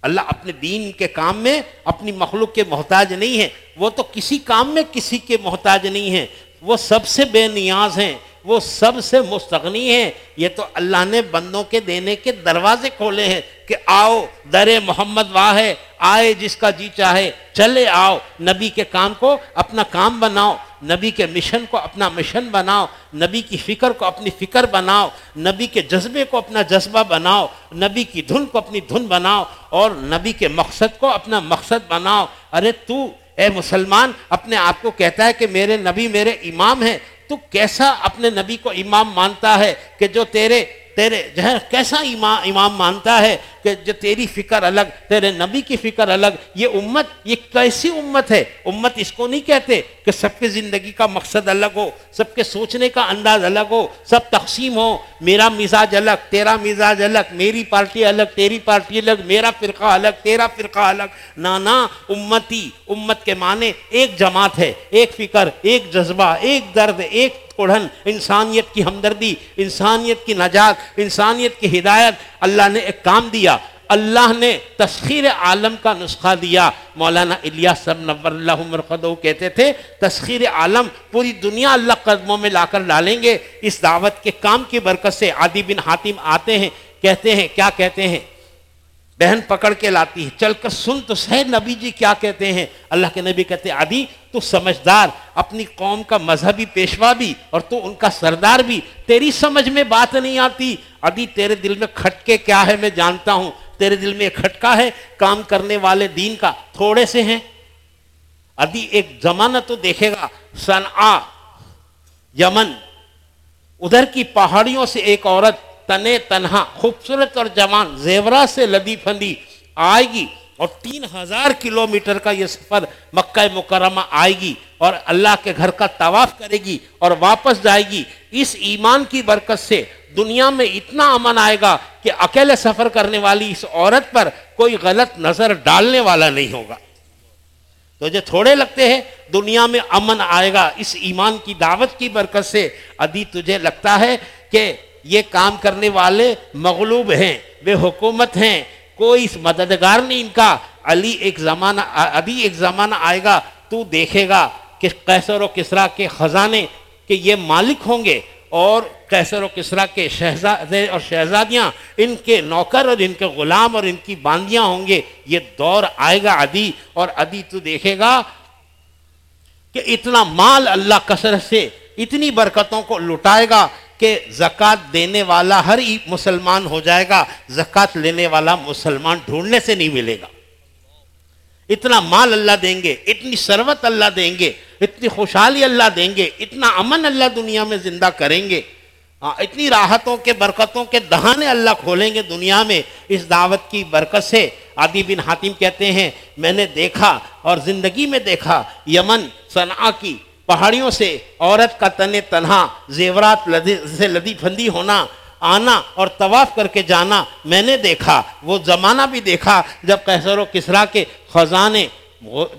اللہ اپنے دین کے کام میں اپنی مخلوق کے محتاج نہیں ہے۔ وہ تو کسی کام میں کسی کے محتاج نہیں ہے۔ وہ سب سے بے نیاز ہیں۔ وہ سب سے مستغنی ہیں۔ یہ تو اللہ نے بندوں کے دینے کے دروازے کھولے ہیں کہ آؤ، در محمد واہ ہے، آئے جس کا جی چاہے، چلے آؤ، نبی کے کام کو اپنا کام بناؤ، نبی کے مشن کو اپنا مشن بناؤ، نبی کی فکر کو اپنی فکر بناؤ، نبی کے جذبے کو اپنا جذبہ بناؤ، نبی کی دھن کو اپنی دھن بناؤ اور نبی کے مقصد کو اپنا مقصد بناؤ۔ ارے تو، اے مسلمان، اپنے آپ کو کہتا ہے کہ میرے نبی میرے امام ہیں تو کیسا اپنے نبی کو امام مانتا ہے کہ جو تیرے تیرے جو ہے، کیسا امام مانتا ہے کہ جو تیری فکر الگ، تیرے نبی کی فکر الگ، یہ امت، یہ کیسی امت ہے؟ امت اس کو نہیں کہتے کہ سب کے زندگی کا مقصد الگ ہو، سب کے سوچنے کا انداز الگ ہو، سب تقسیم ہو، میرا مزاج الگ، تیرا مزاج الگ، میری پارٹی الگ، تیری پارٹی الگ، میرا فرقہ الگ، تیرا فرقہ الگ۔ نانا، امتی، امت کے معنی ایک جماعت ہے، ایک فکر، ایک جذبہ، ایک درد، ایک اڑھن انسانیت کی ہمدردی، انسانیت کی نجات، انسانیت کی ہدایت، اللہ نے ایک کام دیا۔ اللہ نے تسخیر عالم کا نسخہ دیا۔ مولانا الیاس نور اللہ مرخدو کہتے تھے، تسخیر عالم پوری دنیا اللہ قدموں میں لا کر ڈالیں گے۔ اس دعوت کے کام کی برکت سے عادی بن حاتم آتے ہیں، کہتے ہیں، کیا کہتے ہیں؟ بہن پکڑ کے لاتی ہے، چل کر سن تو سہ نبی جی کیا کہتے ہیں؟ اللہ کے نبی کہتے ہیں عدی تو سمجھدار، اپنی قوم کا مذہبی پیشوا بھی اور تو ان کا سردار بھی۔ تیری سمجھ میں بات نہیں آتی۔ عدی تیرے دل میں کھٹکے کیا ہے میں جانتا ہوں۔ تیرے دل میں کھٹکا ہے کام کرنے والے دین کا۔ تھوڑے سے ہیں۔ ادی ایک زمانہ تو دیکھے گا۔ سنعا یمن۔ ادھر کی پہاڑیوں سے ایک عورت تنے تنہا، خوبصورت اور جوان زیورہ سے لدی پھندی آئے گی۔ اور تین ہزار کلومیٹر کا یہ سفر مکہ مکرمہ آئے گی اور اللہ کے گھر کا طواف کرے گی اور واپس جائے گی۔ اس ایمان کی برکت سے دنیا میں اتنا امن آئے گا کہ اکیلے سفر کرنے والی اس عورت پر کوئی غلط نظر ڈالنے والا نہیں ہوگا۔ تو تھوڑے لگتے ہیں، دنیا میں امن آئے گا۔ اس ایمان کی دعوت کی برکت سے ادھی تجھے لگتا ہے کہ یہ کام کرنے والے مغلوب ہیں، بے حکومت ہیں کوئی مددگار نہیں ان کا۔ علی ایک زمانہ، ابھی ایک زمانہ آئے گا، تو دیکھے گا کہ قیصر و کسرا کے خزانے کہ یہ مالک ہوں گے اور کیسر و کسرا کے شہزادے اور شہزادیاں، ان کے نوکر اور ان کے غلام اور ان کی باندیاں ہوں گے۔ یہ دور آئے گا عدی اور عدی تو دیکھے گا کہ اتنا مال اللہ کثرت سے، اتنی برکتوں کو لٹائے گا۔ کہ زکوٰۃ دینے والا ہر مسلمان ہو جائے گا، زکوٰۃ لینے والا مسلمان ڈھونڈنے سے نہیں ملے گا۔ اتنا مال اللہ دیں گے، اتنی سروت اللہ دیں گے، اتنی خوشحالی اللہ دیں گے، اتنا امن اللہ دنیا میں زندہ کریں گے۔ ہاں، اتنی راحتوں کے، برکتوں کے دہانے اللہ کھولیں گے دنیا میں۔ اس دعوت کی برکت سے عادی بن حاتم کہتے ہیں، میں نے دیکھا اور زندگی میں دیکھا یمن صنع کی پہاڑیوں سے عورت کا تن تنہا، زیورات سے لدی پھندی ہونا، آنا اور طواف کر کے جانا میں نے دیکھا، وہ زمانہ بھی دیکھا جب قیصر و کسرا کے خزانے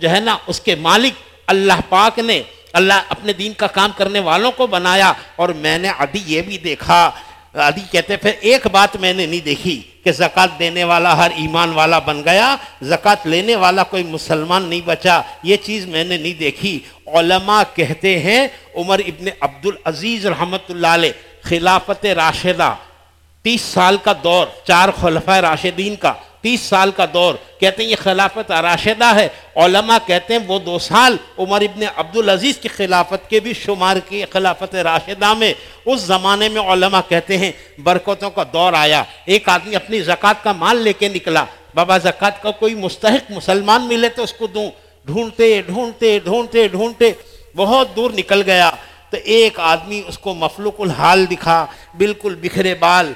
جو ہے نا، اس کے مالک اللہ پاک نے اللہ اپنے دین کا کام کرنے والوں کو بنایا اور میں نے عدی یہ بھی دیکھا، عدی کہتے پھر ایک بات میں نے نہیں دیکھی کہ زکوٰۃ دینے والا ہر ایمان والا بن گیا، زکوٰۃ لینے والا کوئی مسلمان نہیں بچا، یہ چیز میں نے نہیں دیکھی علماء کہتے ہیں، عمر ابن عبد العزیز رحمۃ اللہ علیہ، خلافت راشدہ، تیس سال کا دور، چار خلفۂ راشدین کا، تیس سال کا دور، کہتے ہیں یہ خلافت راشدہ ہے۔ علماء کہتے ہیں وہ دو سال عمر ابن عبدالعزیز کی خلافت کے بھی شمار کی خلافت راشدہ میں۔ اس زمانے میں علماء کہتے ہیں برکتوں کا دور آیا۔ ایک آدمی اپنی زکوٰۃ کا مال لے کے نکلا، بابا زکوٰۃ کا کوئی مستحق مسلمان ملے تو اس کو دوں۔ ڈھونڈتے ڈھونڈتے ڈھونڈتے ڈھونڈتے بہت دور نکل گیا۔ تو ایک آدمی اس کو مفلوق الحال دکھا، بالکل بکھرے بال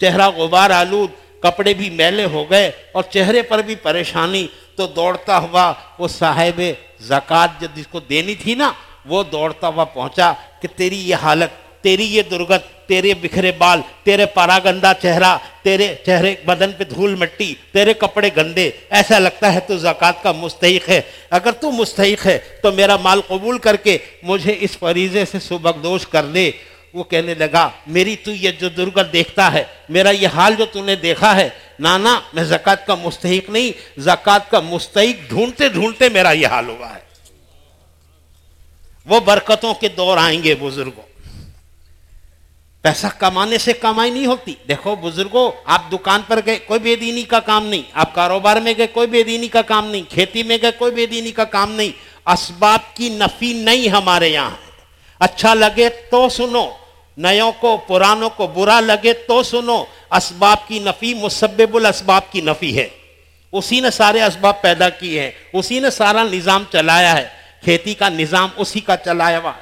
چہرہ غبار آلود، کپڑے بھی میلے ہو گئے اور چہرے پر بھی پریشانی۔ تو دوڑتا ہوا وہ صاحب زکوٰۃ جس کو دینی تھی نا، وہ دوڑتا ہوا پہنچا کہ تیری یہ حالت تیری یہ درگت، تیرے بکھرے بال، تیرے پاراگندہ چہرہ، تیرے چہرے بدن پہ دھول مٹی، تیرے کپڑے گندے، ایسا لگتا ہے تو زکوٰۃ کا مستحق ہے۔ اگر تو مستحق ہے تو میرا مال قبول کر کے مجھے اس فریضے سے سبکدوش کر دے۔ وہ کہنے لگا، میری تو یہ جو درگت دیکھتا ہے، میرا یہ حال جو تو نے دیکھا ہے، نانا، میں زکوٰۃ کا مستحق نہیں، زکوٰۃ کا مستحق ڈھونڈتے ڈھونڈتے میرا یہ حال ہوا ہے۔ وہ برکتوں کے دور آئیں گے بزرگوں۔ پیسہ کمانے سے کمائی نہیں ہوتی۔ دیکھو بزرگوں آپ دکان پر گئے، کوئی بے دینی کا کام نہیں۔ آپ کاروبار میں گئے، کوئی بے دینی کا کام نہیں۔ کھیتی میں گئے، کوئی بے دینی کا کام نہیں۔ اسباب کی نفی نہیں ہمارے یہاں اچھا لگے تو سنو۔ نیوں کو، پرانوں کو برا لگے تو سنو۔ اسباب کی نفی مسبب الاسباب کی نفی ہے۔ اسی نے سارے اسباب پیدا کیے ہیں۔ اسی نے سارا نظام چلایا ہے۔ کھیتی کا نظام اسی کا چلایا ہوا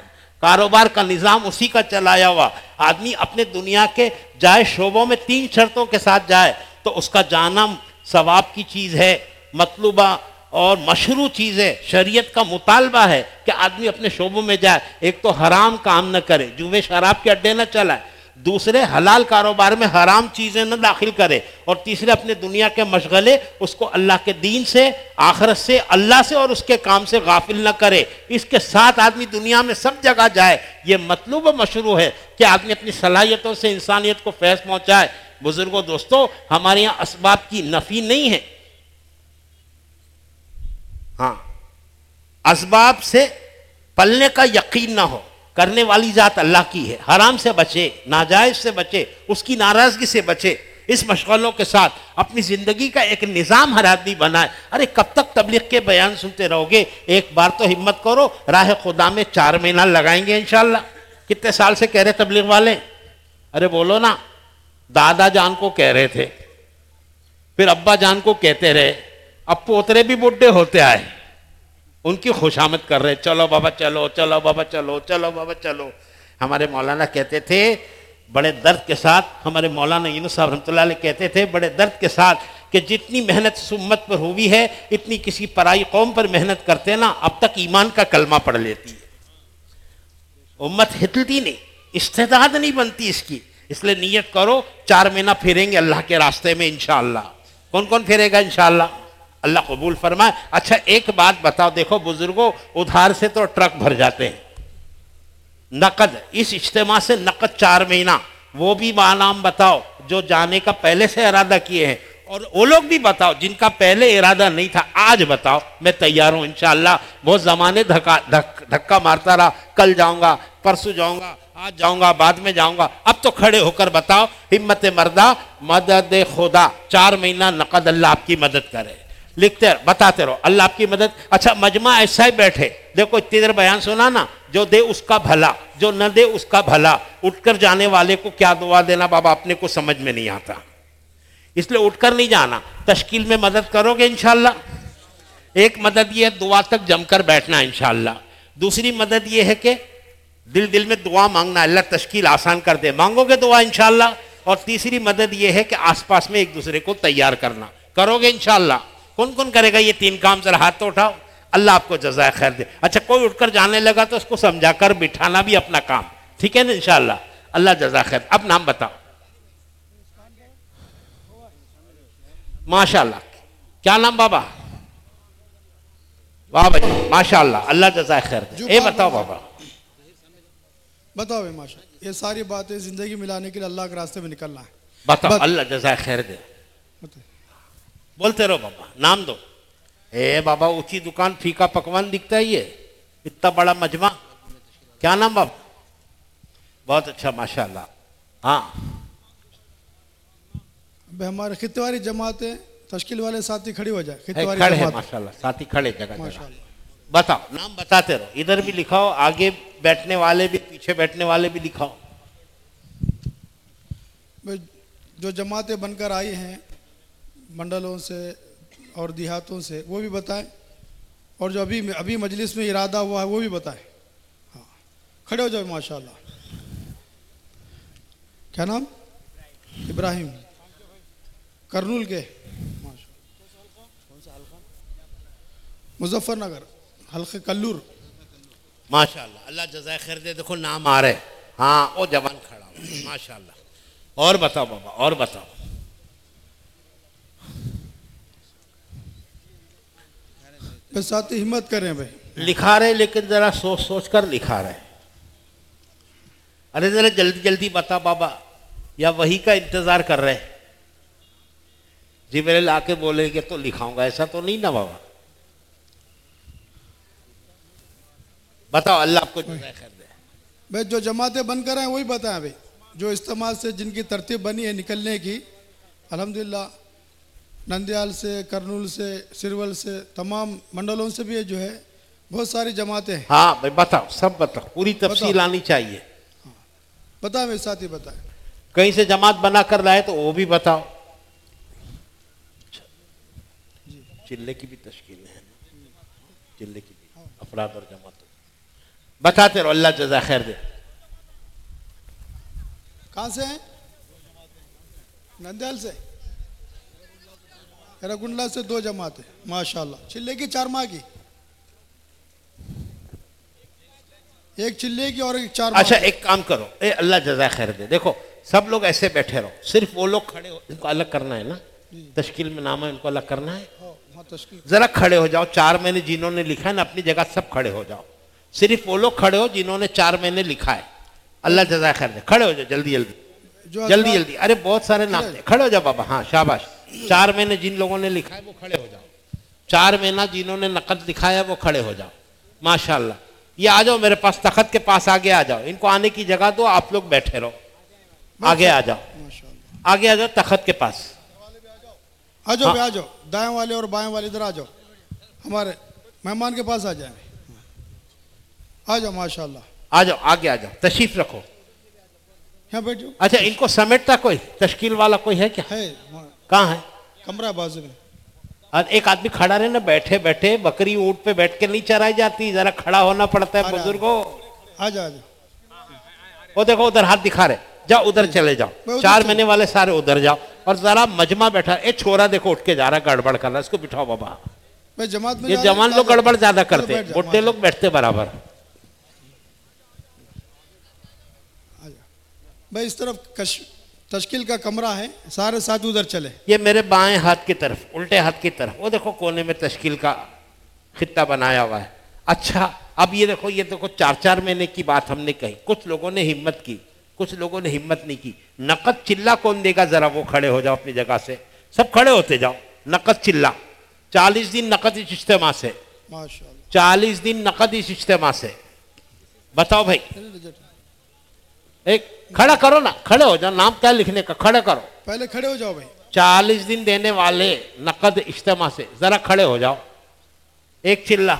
کاروبار کا نظام اسی کا چلایا ہوا۔ آدمی اپنے دنیا کے جائے شعبوں میں تین شرطوں کے ساتھ جائے تو اس کا جانا ثواب کی چیز ہے، مطلوبہ اور مشروع چیز ہے۔ شریعت کا مطالبہ ہے کہ آدمی اپنے شعبوں میں جائے۔ ایک تو حرام کام نہ کرے جوے شراب کے اڈے نہ چلائے۔ دوسرے حلال کاروبار میں حرام چیزیں نہ داخل کرے اور تیسرے اپنے دنیا کے مشغلے اس کو اللہ کے دین سے، آخرت سے، اللہ سے اور اس کے کام سے غافل نہ کرے۔ اس کے ساتھ آدمی دنیا میں سب جگہ جائے، یہ مطلوب و مشروع ہے کہ آدمی اپنی صلاحیتوں سے انسانیت کو فیض پہنچائے۔ بزرگوں، دوستوں، ہمارے یہاں اسباب کی نفی نہیں ہے۔ ہاں اسباب سے پلنے کا یقین نہ ہو۔ کرنے والی ذات اللہ کی ہے۔ حرام سے بچے، ناجائز سے بچے، اس کی ناراضگی سے بچے، اس مشغلوں کے ساتھ اپنی زندگی کا ایک نظام ہر آدمی بنائے۔ ارے، کب تک تبلیغ کے بیان سنتے رہو گے؟ ایک بار تو ہمت کرو، راہ خدا میں چار مہینہ لگائیں گے انشاءاللہ۔ کتنے سال سے کہہ رہے تبلیغ والے؟ ارے، بولو نا، دادا جان کو کہہ رہے تھے، پھر ابا جان کو کہتے رہے، اب پوترے بھی بڈھے ہوتے آئے۔ ان کی خوشامد کر رہے چلو بابا، چلو چلو بابا، چلو چلو بابا، چلو۔ ہمارے مولانا کہتے تھے، بڑے درد کے ساتھ، ہمارے مولانا یونس صاحب رحمۃ اللہ علیہ کہتے تھے، بڑے درد کے ساتھ کہ جتنی محنت سمت پر ہوئی ہے، اتنی کسی پرائی قوم پر محنت کرتے نا، اب تک ایمان کا کلمہ پڑھ لیتی ہے۔ امت ہتلتی نہیں، استعداد نہیں بنتی اس کی۔ اس لیے نیت کرو، چار مہینہ پھیریں گے اللہ کے راستے میں انشاءاللہ۔ کون کون پھیرے گا انشاءاللہ؟ اللہ قبول فرمائے۔ اچھا ایک بات بتاؤ۔ دیکھو، بزرگوں، ادھار سے تو ٹرک بھر جاتے ہیں۔ نقد، اس اجتماع سے نقد چار مہینہ۔ وہ بھی نام بتاؤ، جو جانے کا پہلے سے ارادہ کیے ہیں۔ اور وہ لوگ بھی بتاؤ، جن کا پہلے ارادہ نہیں تھا، آج بتاؤ۔ میں تیار ہوں، انشاءاللہ۔ بہت زمانے دھکا دھکا مارتا رہا۔ کل جاؤں گا، پرسوں جاؤں گا، آج جاؤں گا، بعد میں جاؤں گا۔ اب تو کھڑے ہو کر بتاؤ، ہمت مردہ، مدد خدا۔ چار مہینہ نقد اللہ آپ کی مدد کرے۔ لکھتے رہو بتاتے رہو۔ اللہ آپ کی مدد۔ اچھا مجمع ایسا ہی بیٹھے۔ دیکھو، اتنی دیر بیان سنا نا، جو دے اس کا بھلا، جو نہ دے اس کا بھلا۔ اٹھ کر جانے والے کو کیا دعا دینا؟ بابا، اپنے کو سمجھ میں نہیں آتا۔ اس لیے اٹھ کر نہیں جانا۔ تشکیل میں مدد کرو گے انشاءاللہ۔ ایک مدد یہ ہے، دعا تک جم کر بیٹھنا انشاءاللہ۔ دوسری مدد یہ ہے کہ دل دل میں دعا مانگنا، اللہ تشکیل آسان کر دے۔ مانگو گے دعا انشاءاللہ۔ اور تیسری مدد یہ ہے کہ آس پاس میں ایک دوسرے کو تیار کرنا۔ کرو گے انشاءاللہ۔ کون کون کرے گا یہ تین کام؟ ذرا ہاتھ تو اٹھاؤ۔ اللہ آپ کو جزائے خیر دے۔ اچھا کوئی اٹھ کر جانے لگا تو اس کو سمجھا کر بٹھانا بھی اپنا کام۔ ٹھیک ہے نا؟ انشاءاللہ۔ اللہ جزائے خیر۔ اب نام بتاؤ۔ ماشاء اللہ کیا نام بابا؟ واہ بھائی ماشاء اللہ اللہ جزائے خیر دے۔ اے بتاؤ بابا۔ بتاؤ ماشاء یہ ساری باتیں زندگی ملانے کے لیے اللہ کے راستے میں نکلنا ہے۔ بتاؤ بت- اللہ جزائے خیر دے۔ بولتے رہو بابا نام دو اے بابا اونچی دکان پھیکا پکوان دکھتا ہے یہ اتنا بڑا مجمع کیا نام بابا بہت اچھا ماشاء اللہ ہاں ہمارے خطے والی جماعتیں تشکیل والے ساتھی کھڑی ہو جائے جماعت ماشاء اللہ ساتھی کھڑے جگہ بتاؤ نام بتاتے رہو ادھر بھی لکھاؤ آگے بیٹھنے والے بھی پیچھے بیٹھنے والے بھی لکھاؤ جو جماعتیں بن کر آئی ہیں منڈلوں سے اور دیہاتوں سے، وہ بھی بتائیں۔ اور جو ابھی ابھی مجلس میں ارادہ ہوا ہے، وہ بھی بتائیں۔ ہاں۔ کھڑے ہو جاؤ ماشاء اللہ کیا نام؟ ابراہیم۔ کرنول کے۔ مظفر نگر حلقے کلور۔ ماشاء اللہ اللہ جزائے خیر دے، دیکھو نام آ رہے۔ ہاں وہ جوان کھڑا ہو۔ ماشاء اللہ اور بتاؤ بابا، اور بتاؤ۔ بس ساتھی ہمت کریں بھائی۔ لکھا رہے لیکن ذرا سوچ سوچ کر لکھا رہے ارے ذرا جلدی جلدی بتا بابا یا وہی کا انتظار کر رہے جی میرے لا کے بولے گے تو لکھاؤں گا ایسا تو نہیں نا بابا۔ بتاؤ اللہ آپ کو خیر دے۔ بھائی جو جماعتیں بن کر ہیں وہی بتائیں بھائی۔ جو اجتماع سے جن کی ترتیب بنی ہے نکلنے کی الحمدللہ نندیال سے کرنول سے سرول سے تمام منڈلوں سے بھی جو ہے بہت ساری جماعتیں ہیں۔ ہاں بھائی بتاؤ سب بتاؤ پوری تفصیل بتاؤ۔ آنی چاہیے۔ بتائیں بھائی ساتھی بتائیں کہیں سے جماعت بنا کر لائے تو وہ بھی بتاؤ۔ چلے کی بھی تشکیل ہے۔ چلے کی بھی۔ افراد اور جماعت۔ بتاتے رہو اللہ جزا خیر دے۔ کہاں سے ہیں؟ نندیال سے۔ رگنڈلا سے دو جماعتیں ماشاء اللہ چلے کی چار ماہ کی؟ ایک چلے کی اور ایک چار اچھا۔ ایک کام کرو۔ اے اللہ جزا خیر دے۔ دیکھو سب لوگ ایسے بیٹھے رہو۔ صرف وہ لوگ کھڑے ہو ان کو الگ کرنا ہے نا؟ تشکیل میں نام ہے ان کو الگ کرنا ہے؟ ہاں، ہاں ذرا کھڑے ہو جاؤ چار مہینے جنہوں نے لکھا ہے نا اپنی جگہ سب کھڑے ہو جاؤ۔ صرف وہ لوگ کھڑے ہو جنہوں نے چار مہینے لکھا ہے۔ اللہ جزائے خیر دے۔ کھڑے ہو جاؤ جلدی جلدی۔ جلدی جلدی۔ ارے بہت سارے نام کھڑے ہو جاؤ بابا۔ ہاں شاباش۔ چار مہینے جن لوگوں نے لکھا ہے وہ کھڑے ہو جاؤ۔ چار مہینہ جنہوں نے نقد لکھا ہے وہ کھڑے ہو جاؤ۔ ماشاء اللہ یہ آ جاؤ میرے پاس تخت کے پاس آگے آ جاؤ۔ ان کو آنے کی جگہ دو آپ لوگ بیٹھے رہو۔ آگے آ جاؤ۔ آگے آ جاؤ تخت کے پاس۔ آ جاؤ ہاں۔ آ جاؤ۔ دائیں والے اور بائیں والے ادھر آ جاؤ۔ ہمارے مہمان کے پاس آ جائیں۔ آ جاؤ ماشاء اللہ آ جاؤ آگے آ جاؤ۔ تشریف رکھو۔ یہاں بیٹھو۔ اچھا ان کو سمیٹتا کوئی؟ تشکیل والا کوئی ہے کیا؟ ہے کہاں ہے؟ کمرہ بازو میں۔ ایک آدمی کھڑا رہے نا بیٹھے بیٹھے بکری اونٹ پہ بیٹھ کے نہیں چرائی جاتی ذرا کھڑا ہونا پڑتا ہے بزرگوں۔ وہ دیکھو ادھر ہاتھ دکھا رہے۔ جاؤ ادھر چلے میں جاؤ چار۔ مہینے والے سارے ادھر جاؤ۔ اور ذرا مجمع بیٹھا۔ اے چھوڑا دیکھو اٹھ کے جا رہا گڑبڑ کر رہا اس کو بٹھاؤ بابا۔ میں جماعت میں یہ جا جوان لوگ۔ گڑبڑ زیادہ کرتے بڈھے لوگ بیٹھتے برابر۔ بھائی اس طرف تشکیل کا کمرہ ہے سارے ساتھ ادھر چلے۔ یہ میرے بائیں ہاتھ کی طرف الٹے ہاتھ کی طرف۔ وہ دیکھو کونے میں تشکیل کا خطہ بنایا ہوا ہے۔ اچھا اب یہ دیکھو یہ دیکھو چار چار مہینے کی بات ہم نے کہی۔ کچھ لوگوں نے ہمت کی کچھ لوگوں نے ہمت نہیں کی۔ نقد چلا کون دے گا؟ ذرا وہ کھڑے ہو جاؤ اپنی جگہ سے۔ سب کھڑے ہوتے جاؤ۔ نقد چلا۔ چالیس دن نقد اس اجتماع سے۔ چالیس دن نقد اس اجتماع سے۔ بتاؤ بھائی۔ ایک کھڑا کرو نا کھڑے ہو جاؤ نام کیا لکھنے کا کھڑے کرو پہلے کھڑے ہو جاؤ بھائی چالیس دن دینے والے نقد اجتماع سے ذرا کھڑے ہو جاؤ ایک چلہ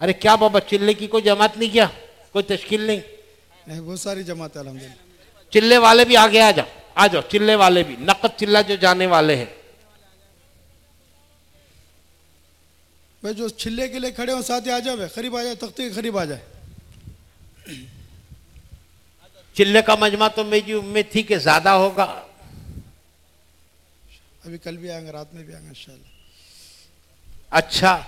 ارے کیا بابا چلے کی کوئی جماعت نہیں کیا کوئی تشکیل نہیں وہ ساری جماعت ہے الحمدللہ چلے والے بھی آگے آ جاؤ آ جاؤ چلے والے بھی نقد چلہ جو جانے والے ہیں جو چلے کے لیے کھڑے ہوں ساتھ آ جاؤ خریب آ جاؤ تختی خریب قریب آ جائے چلے کا مجمع تو میری امید تھی کہ زیادہ ہوگا۔ ابھی کل بھی آئیں گے رات میں بھی آئیں گے انشاءاللہ۔ اچھا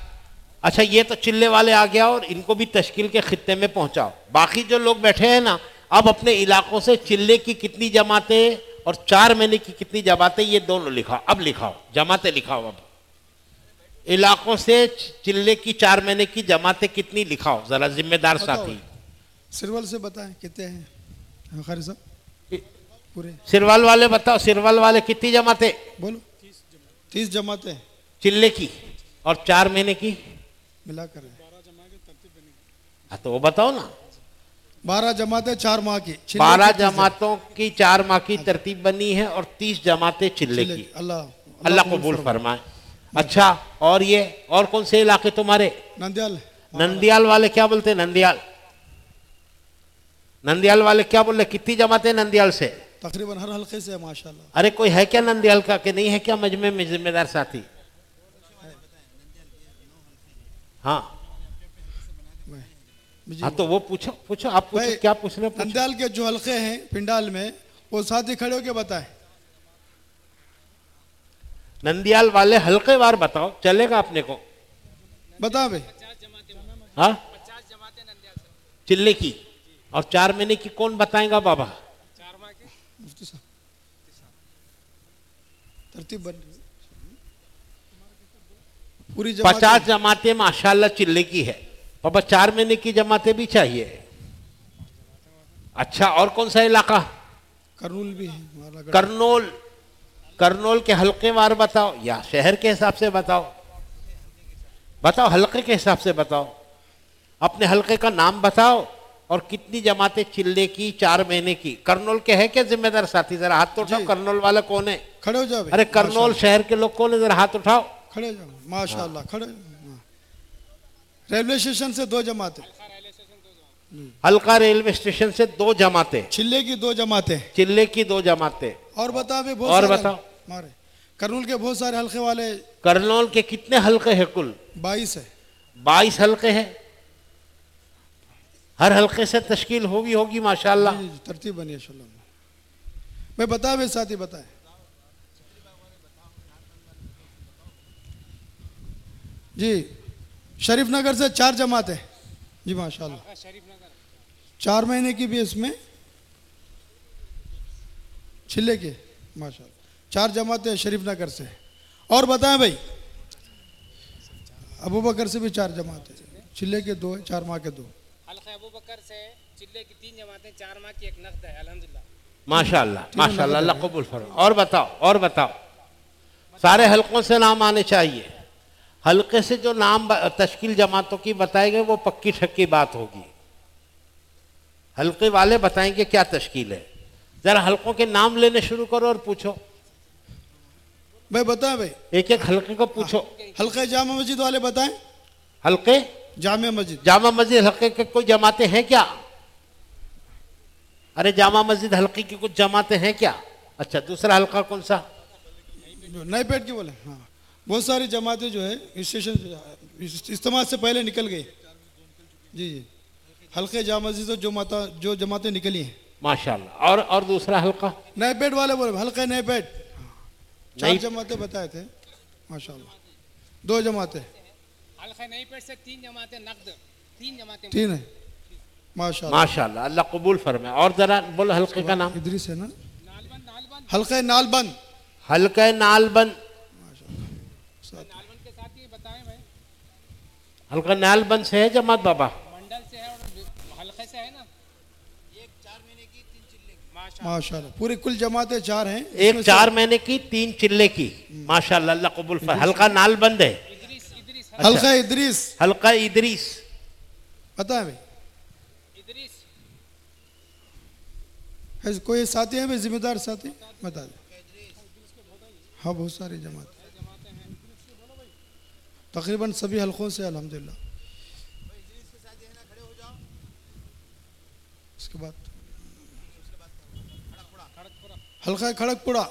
اچھا یہ تو چلے والے آ گیا اور ان کو بھی تشکیل کے خطے میں پہنچاؤ۔ باقی جو لوگ بیٹھے ہیں نا اب اپنے علاقوں سے چلے کی کتنی جماعتیں اور چار مہینے کی کتنی جماعتیں یہ دونوں لکھاؤ اب لکھاؤ جماعتیں لکھاؤ اب۔ علاقوں سے چلے کی چار مہینے کی جماعتیں کتنی لکھاؤ؟ ذرا ذمہ دار ساتھی۔ سرول سے بتائیں کتنے ہیں؟ ہاں، خیر صاحب؟ پورے۔ سرول والے بتاؤ سرول والے کتنی جماعتیں؟ بولو۔ تیس جماعتیں۔ چلے کی؟ اور چار مہینے کی؟ ملا کر۔ ہاں، تو وہ بتاؤ نا۔ بارہ جماعتیں چار ماہ کی۔ بارہ جماعتوں کی چار ماہ کی ترتیب بنی ہے اور تیس جماعتیں چلے کی۔ اللہ اللہ قبول فرمائے۔ اچھا اور یہ اور کون سے علاقے تمہارے؟ نندیال۔ نندیال والے کیا بولتے نندیال۔ نندیال والے کیا بولے؟ رہے کتنی جماعتیں ہیں نندیال سے؟ تقریباً ہر حلقے سے ماشاء اللہ ارے کوئی ہے کیا نندیال کا کہ نہیں ہے کیا؟ مجمع میں ذمہ دار ساتھی۔ ہاں۔ ہاں تو وہ پوچھو پوچھو آپ کیا پوچھنا نندیال کے جو حلقے ہیں پنڈال میں وہ ساتھی کھڑے ہو کے بتائیں۔ نندیال والے حلقے وار بتاؤ چلے گا اپنے کو؟ بتا بھائی۔ ہاں؟ چلے کی۔ اور چار مہینے کی کون بتائے گا بابا؟ چار پچاس جماعتیں ماشاء اللہ چلے کی ہے۔ بابا چار مہینے کی جماعتیں بھی چاہیے۔ اچھا اور کون سا علاقہ؟ کرنول بھی ہے۔ کرنول کرنول کے حلقے وار بتاؤ یا شہر کے حساب سے بتاؤ۔ بتاؤ حلقے کے حساب سے بتاؤ۔ اپنے حلقے کا نام بتاؤ۔ اور کتنی جماعتیں چلے کی چار مہینے کی۔ کرنول کے ہے کیا ذمہ دار ساتھی؟ ذرا ہاتھ تو اٹھاؤ جی۔ کرنول والا کون ہے؟ کھڑے ہو جاؤ ارے کرنول شہر کے لوگ کون ہے ذرا ہاتھ اٹھاؤ۔ کھڑے ہو جاؤ۔ ماشاء اللہ ہاں۔ کھڑے ہاں۔ ریلوے اسٹیشن سے دو جماعتیں۔ ہاں۔ ہلکا ریلوے اسٹیشن سے دو جماعتیں۔ چلے کی دو جماعتیں۔ چلے کی دو جماعتیں۔ اور بتا بھی اور بتاؤ۔ کرنول کے بہت سارے حلقے والے۔ کرنول کے کتنے حلقے ہیں کل؟ بائیس ہے۔ بائیس حلقے ہیں؟ ہر حلقے سے تشکیل ہوگی ہوگی ماشاءاللہ۔ جی جی ترتیب بنی اللہ میں بتایا میرے ساتھی بتائیں۔ جی شریف نگر سے چار جماعتیں جی ماشاءاللہ۔ ہاں، چار مہینے کی بھی اس میں چھلے کے ماشاءاللہ۔ چار جماعتیں شریف نگر سے۔ اور بتائیں بھائی ابو بکر سے بھی چار جماعتیں چھلے کے دو ہیں چار ماہ کے دو۔ حلقہ ابو بکر سے چلے کی تین جماعتیں چار ماہ کی ایک نقد ہے الحمدللہ۔ ماشاءاللہ اللہ اللہ قبول فرم اور بتاؤ اور بتاؤ۔ سارے حلقوں سے نام آنے چاہیے۔ حلقے سے جو نام تشکیل جماعتوں کی بتائے گئے وہ پکی ٹھکی بات ہوگی۔ حلقے والے بتائیں گے کیا تشکیل ہے۔ ذرا حلقوں کے نام لینے شروع کرو اور پوچھو۔ بھائی بتائیں بھائی۔ ایک ایک حلقے کو پوچھو۔ حلقے جامع مسجد والے بتائیں۔ حلقے؟ جامع مسجد۔ جامع مسجد حلقے کے کوئی جماعتیں ہیں کیا؟ ارے جامع مسجد حلقے کی کچھ جماعتیں ہیں کیا؟ اچھا دوسرا حلقہ کون سا؟ نئے پیٹ کی بولے ہاں۔ بہت ساری جماعتیں جو ہے اسٹیشن اجتماع سے پہلے نکل گئی جی جی۔ حلقے جامع مسجد جو ماتا جو جماعتیں نکلی ہیں۔ ماشاء اللہ اور اور دوسرا حلقہ؟ نئے پیٹ والے بولے حلقے نئے پیٹ۔ چار جماعتیں بتائے تھے۔ ماشاء اللہ دو جماعتیں۔ الخنیپیٹ تین جماعتیں نقد تین جماعتیں تین ماشاء اللہ اللہ قبول فرمائے۔ اور ذرا بول حلقے کا نام۔ نا؟ حلقہ نال بند حلقہ نال حلقہ نال بند سے ہے جماعت بابا؟ منڈل سے ہے اور حلقے سے ہے نا؟ ایک چار مہینے کی تین چلے۔ کی کل جماعتیں چار ہیں۔ ایک چار مہینے کی تین چلے کی۔ ماشاء اللہ اللہ قبول حلقہ نال بند ہے۔ اچھا۔ حلقہ ادریس۔ حلقہ ادریس۔ پتا ہے بھائی؟ ادریس۔ کوئی ساتھی ہیں بھائی؟ ذمہ دار ساتھی؟ بتا دیں۔ ہاں بہت ساری جماعت۔ تقریباً سبھی حلقوں سے الحمدللہ۔ اس کے بعد۔ حلقہ کھڑک پڑا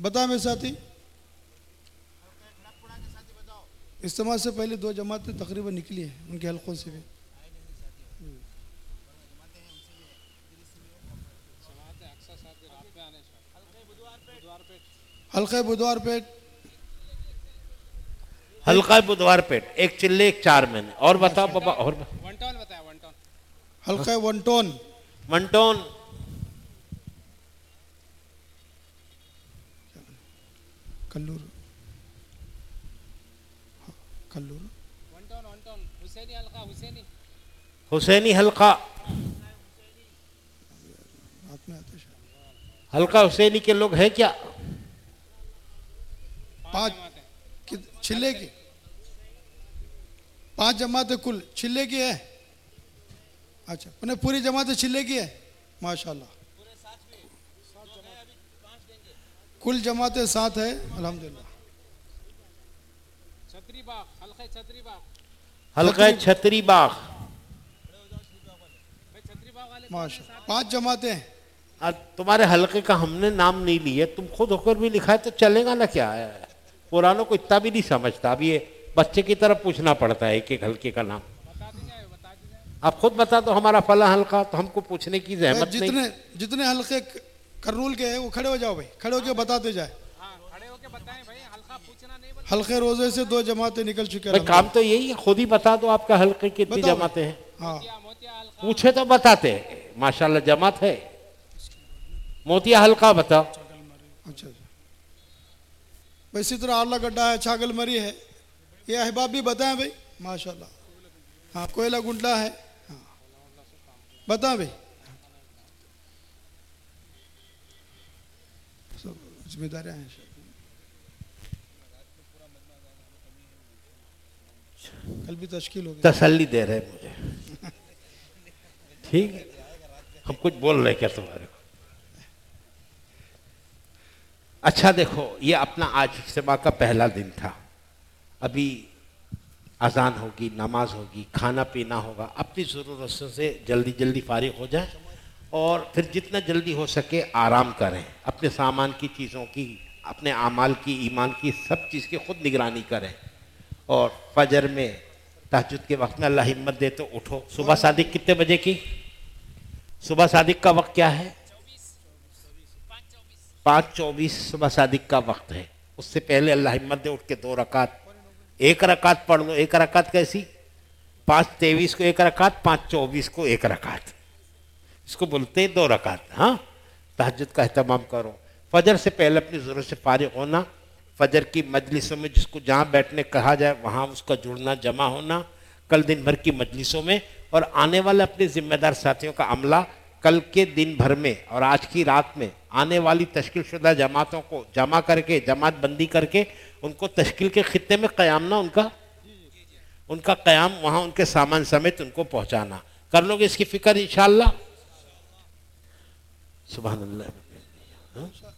بتا میں ساتھی۔ اجتماع سے پہلے دو جماعتیں تقریباً نکلی ہیں ان کے حلقوں سے بھی۔ جماعت ہے اکثر ساتھ رات پہ آنے شاید بدوار پیٹ حلقہ بدوار پیٹ۔ حلقہ بدوار پیٹ ایک چلے ایک چار مہینے اور بتاؤ بابا اور بتایا ون حلقہ ون ٹون۔ کلور۔ کلور حسینی حلقہ حلقہ حسینی کے لوگ ہیں کیا پانچ چلے کی پانچ جماعتیں کل چلے کی ہے اچھا انہیں پوری جماعتیں چلے کی ہے ماشاء اللہ کل جماعتیں ساتھ ہے الحمدللہ حلقہ چھتری باغ۔ بھائی پانچ جماعتیں تمہارے حلقے کا ہم نے نام نہیں لیے تم خود ہو کر بھی لکھا ہے تو چلے گا نا کیا؟ ہے پرانوں کو اتنا بھی نہیں سمجھتا۔ اب یہ بچے کی طرح پوچھنا پڑتا ہے ایک ایک حلقے کا نام۔ آپ خود بتا دو ہمارا فلاں حلقہ تو ہم کو پوچھنے کی زحمت نہیں۔ جتنے جتنے حلقے کرنول کے ہیں وہ کھڑے ہو جاؤ بھائی کھڑے ہو کے بتاتے جائے۔ حلقے روزے سے دو جماعتیں نکل چکے ہیں کام تو یہی ہے خود ہی بتا دو آپ کا حلقے کتنی جماعتیں ہیں۔ ہاں۔ حلقہ پوچھے تو بتاتے ہیں۔ ماشاءاللہ جماعت ہے۔ موتیا حلقہ بتاؤ۔ اچھا اچھا۔ اسی طرح آلہ گڈھا ہے چھاگل مری ہے۔ یہ احباب بھی بتائیں بھائی۔ ماشاء اللہ ہاں کوئلہ گنڈا ہے۔ ہاں۔ بتائیں بھائی۔ ذمہ داریاں ہیں۔ کل بھی تشکیل ہوگی۔ تسلی دے رہے مجھے۔ ٹھیک ہے۔ ہم کچھ بول رہے کیا تمہارے کو؟ اچھا دیکھو، یہ اپنا آج اجتماع کا پہلا دن تھا۔ ابھی اذان ہوگی، نماز ہوگی، کھانا پینا ہوگا۔ اپنی ضرورتوں سے جلدی جلدی فارغ ہو جائیں اور پھر جتنا جلدی ہو سکے آرام کریں۔ اپنے سامان کی چیزوں کی، اپنے اعمال کی، ایمان کی، سب چیز کی خود نگرانی کریں۔ اور فجر میں تہجد کے وقت میں اللہ ہمت دے تو اٹھو۔ صبح صادق کتنے بجے کی؟ صبح صادق کا وقت کیا ہے؟ پانچ چوبیس صبح صادق کا وقت ہے۔ اس سے پہلے اللہ ہمت دے، اٹھ کے دو رکعت۔ ایک رکعت پڑھ لو۔ ایک رکعت کیسی؟ پانچ تیویس کو ایک رکعت، پانچ چوبیس کو ایک رکعت۔ اس کو بولتے ہیں دو رکعت۔ ہاں؟ تہجد کا اہتمام کرو۔ فجر سے پہلے اپنی ضرورت سے فارغ ہونا۔ فجر کی مجلسوں میں جس کو جہاں بیٹھنے کہا جائے وہاں اس کا جڑنا، جمع ہونا، کل دن بھر کی مجلسوں میں اور آنے والے اپنے ذمہ دار ساتھیوں کا عملہ کل کے دن بھر میں اور آج کی رات میں آنے والی تشکیل شدہ جماعتوں کو جمع کر کے، جماعت بندی کر کے ان کو تشکیل کے خطے میں قیام نہ ان کا ان کا قیام وہاں ان کے سامان سمیت ان کو پہنچانا۔ کر لو گے اس کی فکر انشاءاللہ۔ سبحان اللہ۔ ہاں؟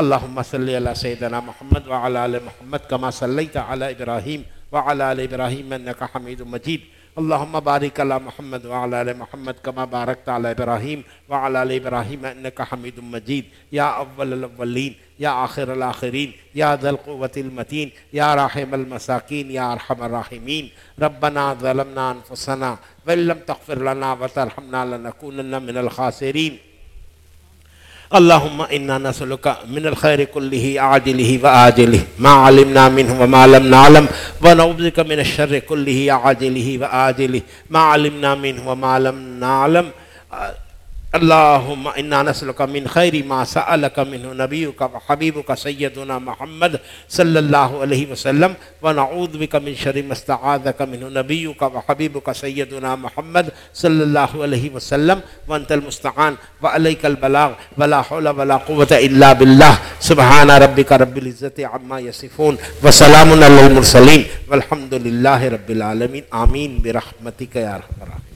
اللهم صل على سيدنا محمد وعلى ال محمد كما صليت على ابراهيم وعلى ال ابراهيم انك حميد مجيد اللهم بارك على محمد وعلى ال محمد كما باركت على ابراهيم وعلى ال ابراهيم انك حميد مجيد يا اول الاولين يا اخر الاخرين يا ذا القوه المتين يا راحم المساكين يا ارحم الراحمين ربنا ظلمنا انفسنا وان لم تغفر لنا وترحمنا لنكونن من الخاسرين اللهم انا نسالك من الخير كله عاجله واجله ما علمنا منه وما لم نعلم ونعوذ بك من الشر كله عاجله واجله ما علمنا منه وما لم نعلم۔ اللهم إنا نسألك من خير ما سألك منه نبيك وحبيبك سيدنا محمد صلى الله عليه وسلم ونعوذ بك من شر ما استعاذك منه نبيك وحبيبك سيدنا محمد صلى الله عليه وسلم وأنت المستعان وعليك البلاغ ولا حول ولا قوة إلا بالله سبحان ربك رب العزة عما يصفون وسلام على المرسلين والحمد لله رب العالمين آمين برحمتك يا أرحم الراحمين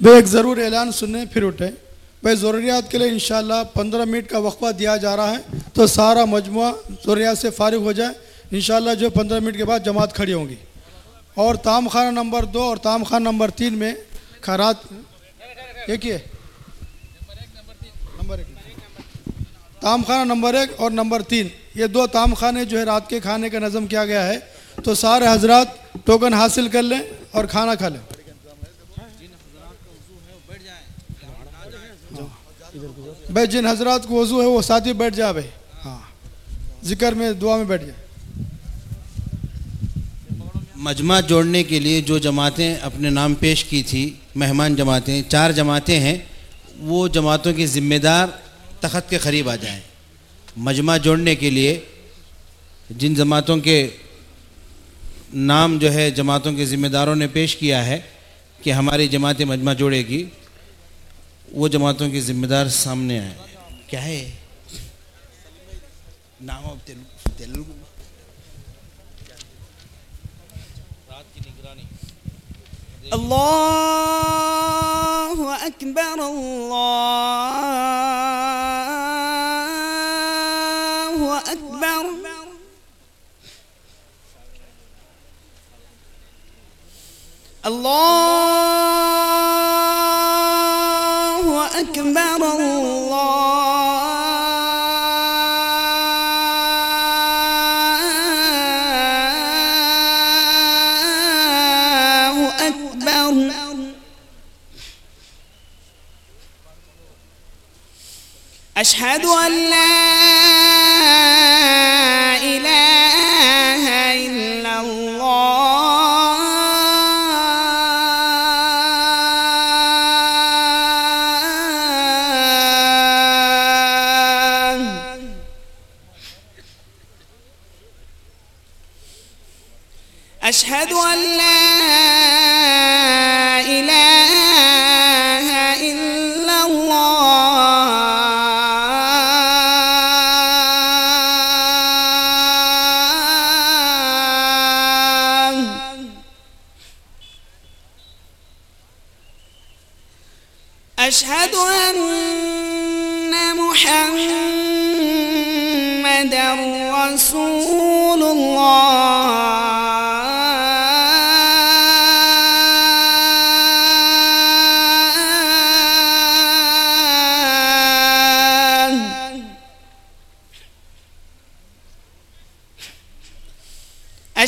وہ ایک ضرور اعلان سنیں پھر اٹھیں۔ بھائی ضروریات کے لیے انشاءاللہ پندرہ منٹ کا وقفہ دیا جا رہا ہے تو سارا مجموعہ ضروریات سے فارغ ہو جائے۔ انشاءاللہ جو پندرہ منٹ کے بعد جماعت کھڑی ہوں گی۔ اور تام خانہ نمبر دو اور تام خانہ نمبر تین میں خیرات ایک ہی ہے نمبر ایک۔ تام خانہ نمبر ایک اور نمبر تین۔ یہ دو تام خانے جو ہے رات کے کھانے کا نظم کیا گیا ہے۔ تو سارے حضرات ٹوکن حاصل کر لیں اور کھانا کھا لیں۔ بھائی، جن حضرات کو وضو ہے، وہ ساتھ ہی بیٹھ جائے بھائی۔ ہاں۔ ذکر میں، دعا میں بیٹھ جائے مجمع جوڑنے کے لیے جو جماعتیں اپنے نام پیش کی تھی، مہمان جماعتیں، چار جماعتیں ہیں، وہ جماعتوں کے ذمہ دار تخت کے قریب آ جائیں۔ مجمع جوڑنے کے لیے جن جماعتوں کے نام جو ہے، جماعتوں کے ذمہ داروں نے پیش کیا ہے کہ ہماری جماعت مجمع جوڑے گی وہ جماعتوں کے ذمہ دار سامنے آئے۔ کیا ہے؟ نام تیلگو تیلگو الله أكبر أشهد أن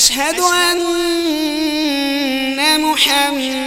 أشهد أن محمد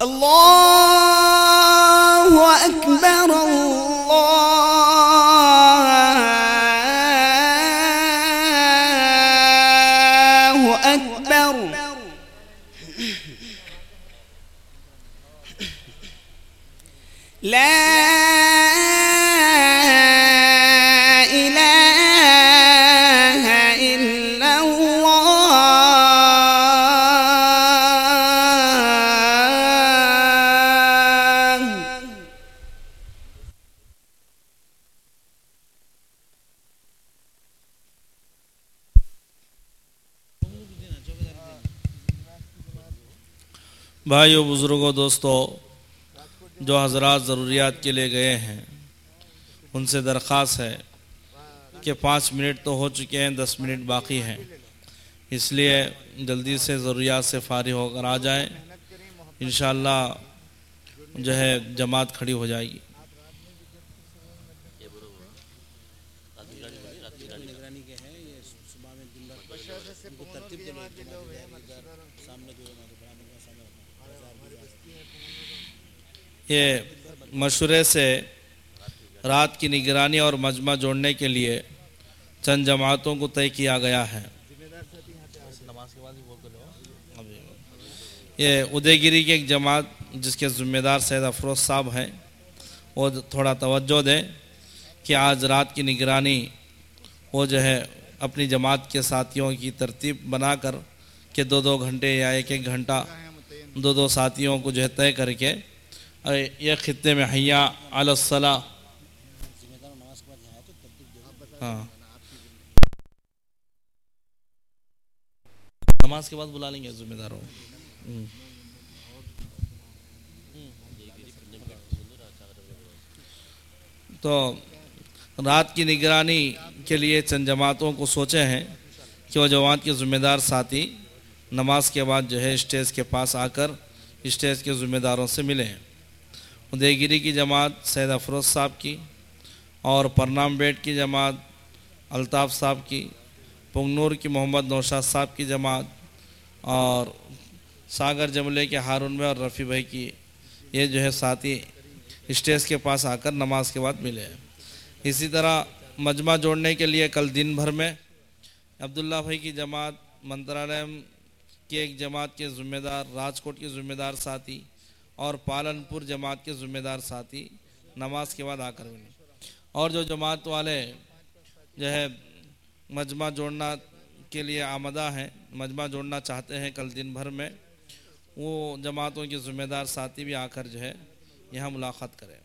اللہ بھائیو بزرگوں دوستو، جو حضرات ضروریات کے لیے گئے ہیں، ان سے درخواست ہے کہ پانچ منٹ تو ہو چکے ہیں، دس منٹ باقی ہیں۔ اس لیے جلدی سے ضروریات سے فارغ ہو کر آ جائیں۔ انشاءاللہ جو ہے، جماعت کھڑی ہو جائے گی۔ یہ مشورے سے رات کی نگرانی اور مجمع جوڑنے کے لیے چند جماعتوں کو طے کیا گیا ہے۔ یہ ادے گیری کی ایک جماعت جس کے ذمہ دار سید افروز صاحب ہیں، وہ تھوڑا توجہ دیں کہ آج رات کی نگرانی وہ جو ہے اپنی جماعت کے ساتھیوں کی ترتیب بنا کر کہ دو دو گھنٹے یا ایک ایک گھنٹہ دو دو ساتھیوں کو جو ہے طے کر کے اور یہ خطے میں حیا، علی الصلاح۔ ہاں۔ نماز کے بعد بلا لیں گے ذمہ داروں۔ تو رات کی نگرانی کے لیے چند جماعتوں کو سوچے ہیں کہ وہ جماعت کے ذمہ دار ساتھی نماز کے بعد جو ہے اسٹیج کے پاس آ کر اسٹیج کے ذمہ داروں سے ملیں ادے گیری کی جماعت، سید افروز صاحب کی اور پرنام بیٹ کی جماعت، الطاف صاحب کی پنگنور کی محمد نوشاد صاحب کی جماعت اور ساگر جملے کے ہارون بھائی اور رفیع بھائی کی یہ جو ہے ساتھی اسٹیج کے پاس آ کر نماز کے بعد ملے اسی طرح مجمع جوڑنے کے لیے کل دن بھر میں عبداللہ بھائی کی جماعت منترالم کی ایک جماعت کے ذمہ دار، راجکوٹ کے ذمہ دار ساتھی اور پالن پور جماعت کے ذمہ دار ساتھی نماز کے بعد آ کر ملے اور جو جماعت والے جو ہے مجمع جوڑنا کے لیے آمدہ ہیں، مجمع جوڑنا چاہتے ہیں کل دن بھر میں، وہ جماعتوں کے ذمہ دار ساتھی بھی آ کر جو ہے یہاں ملاقات کریں۔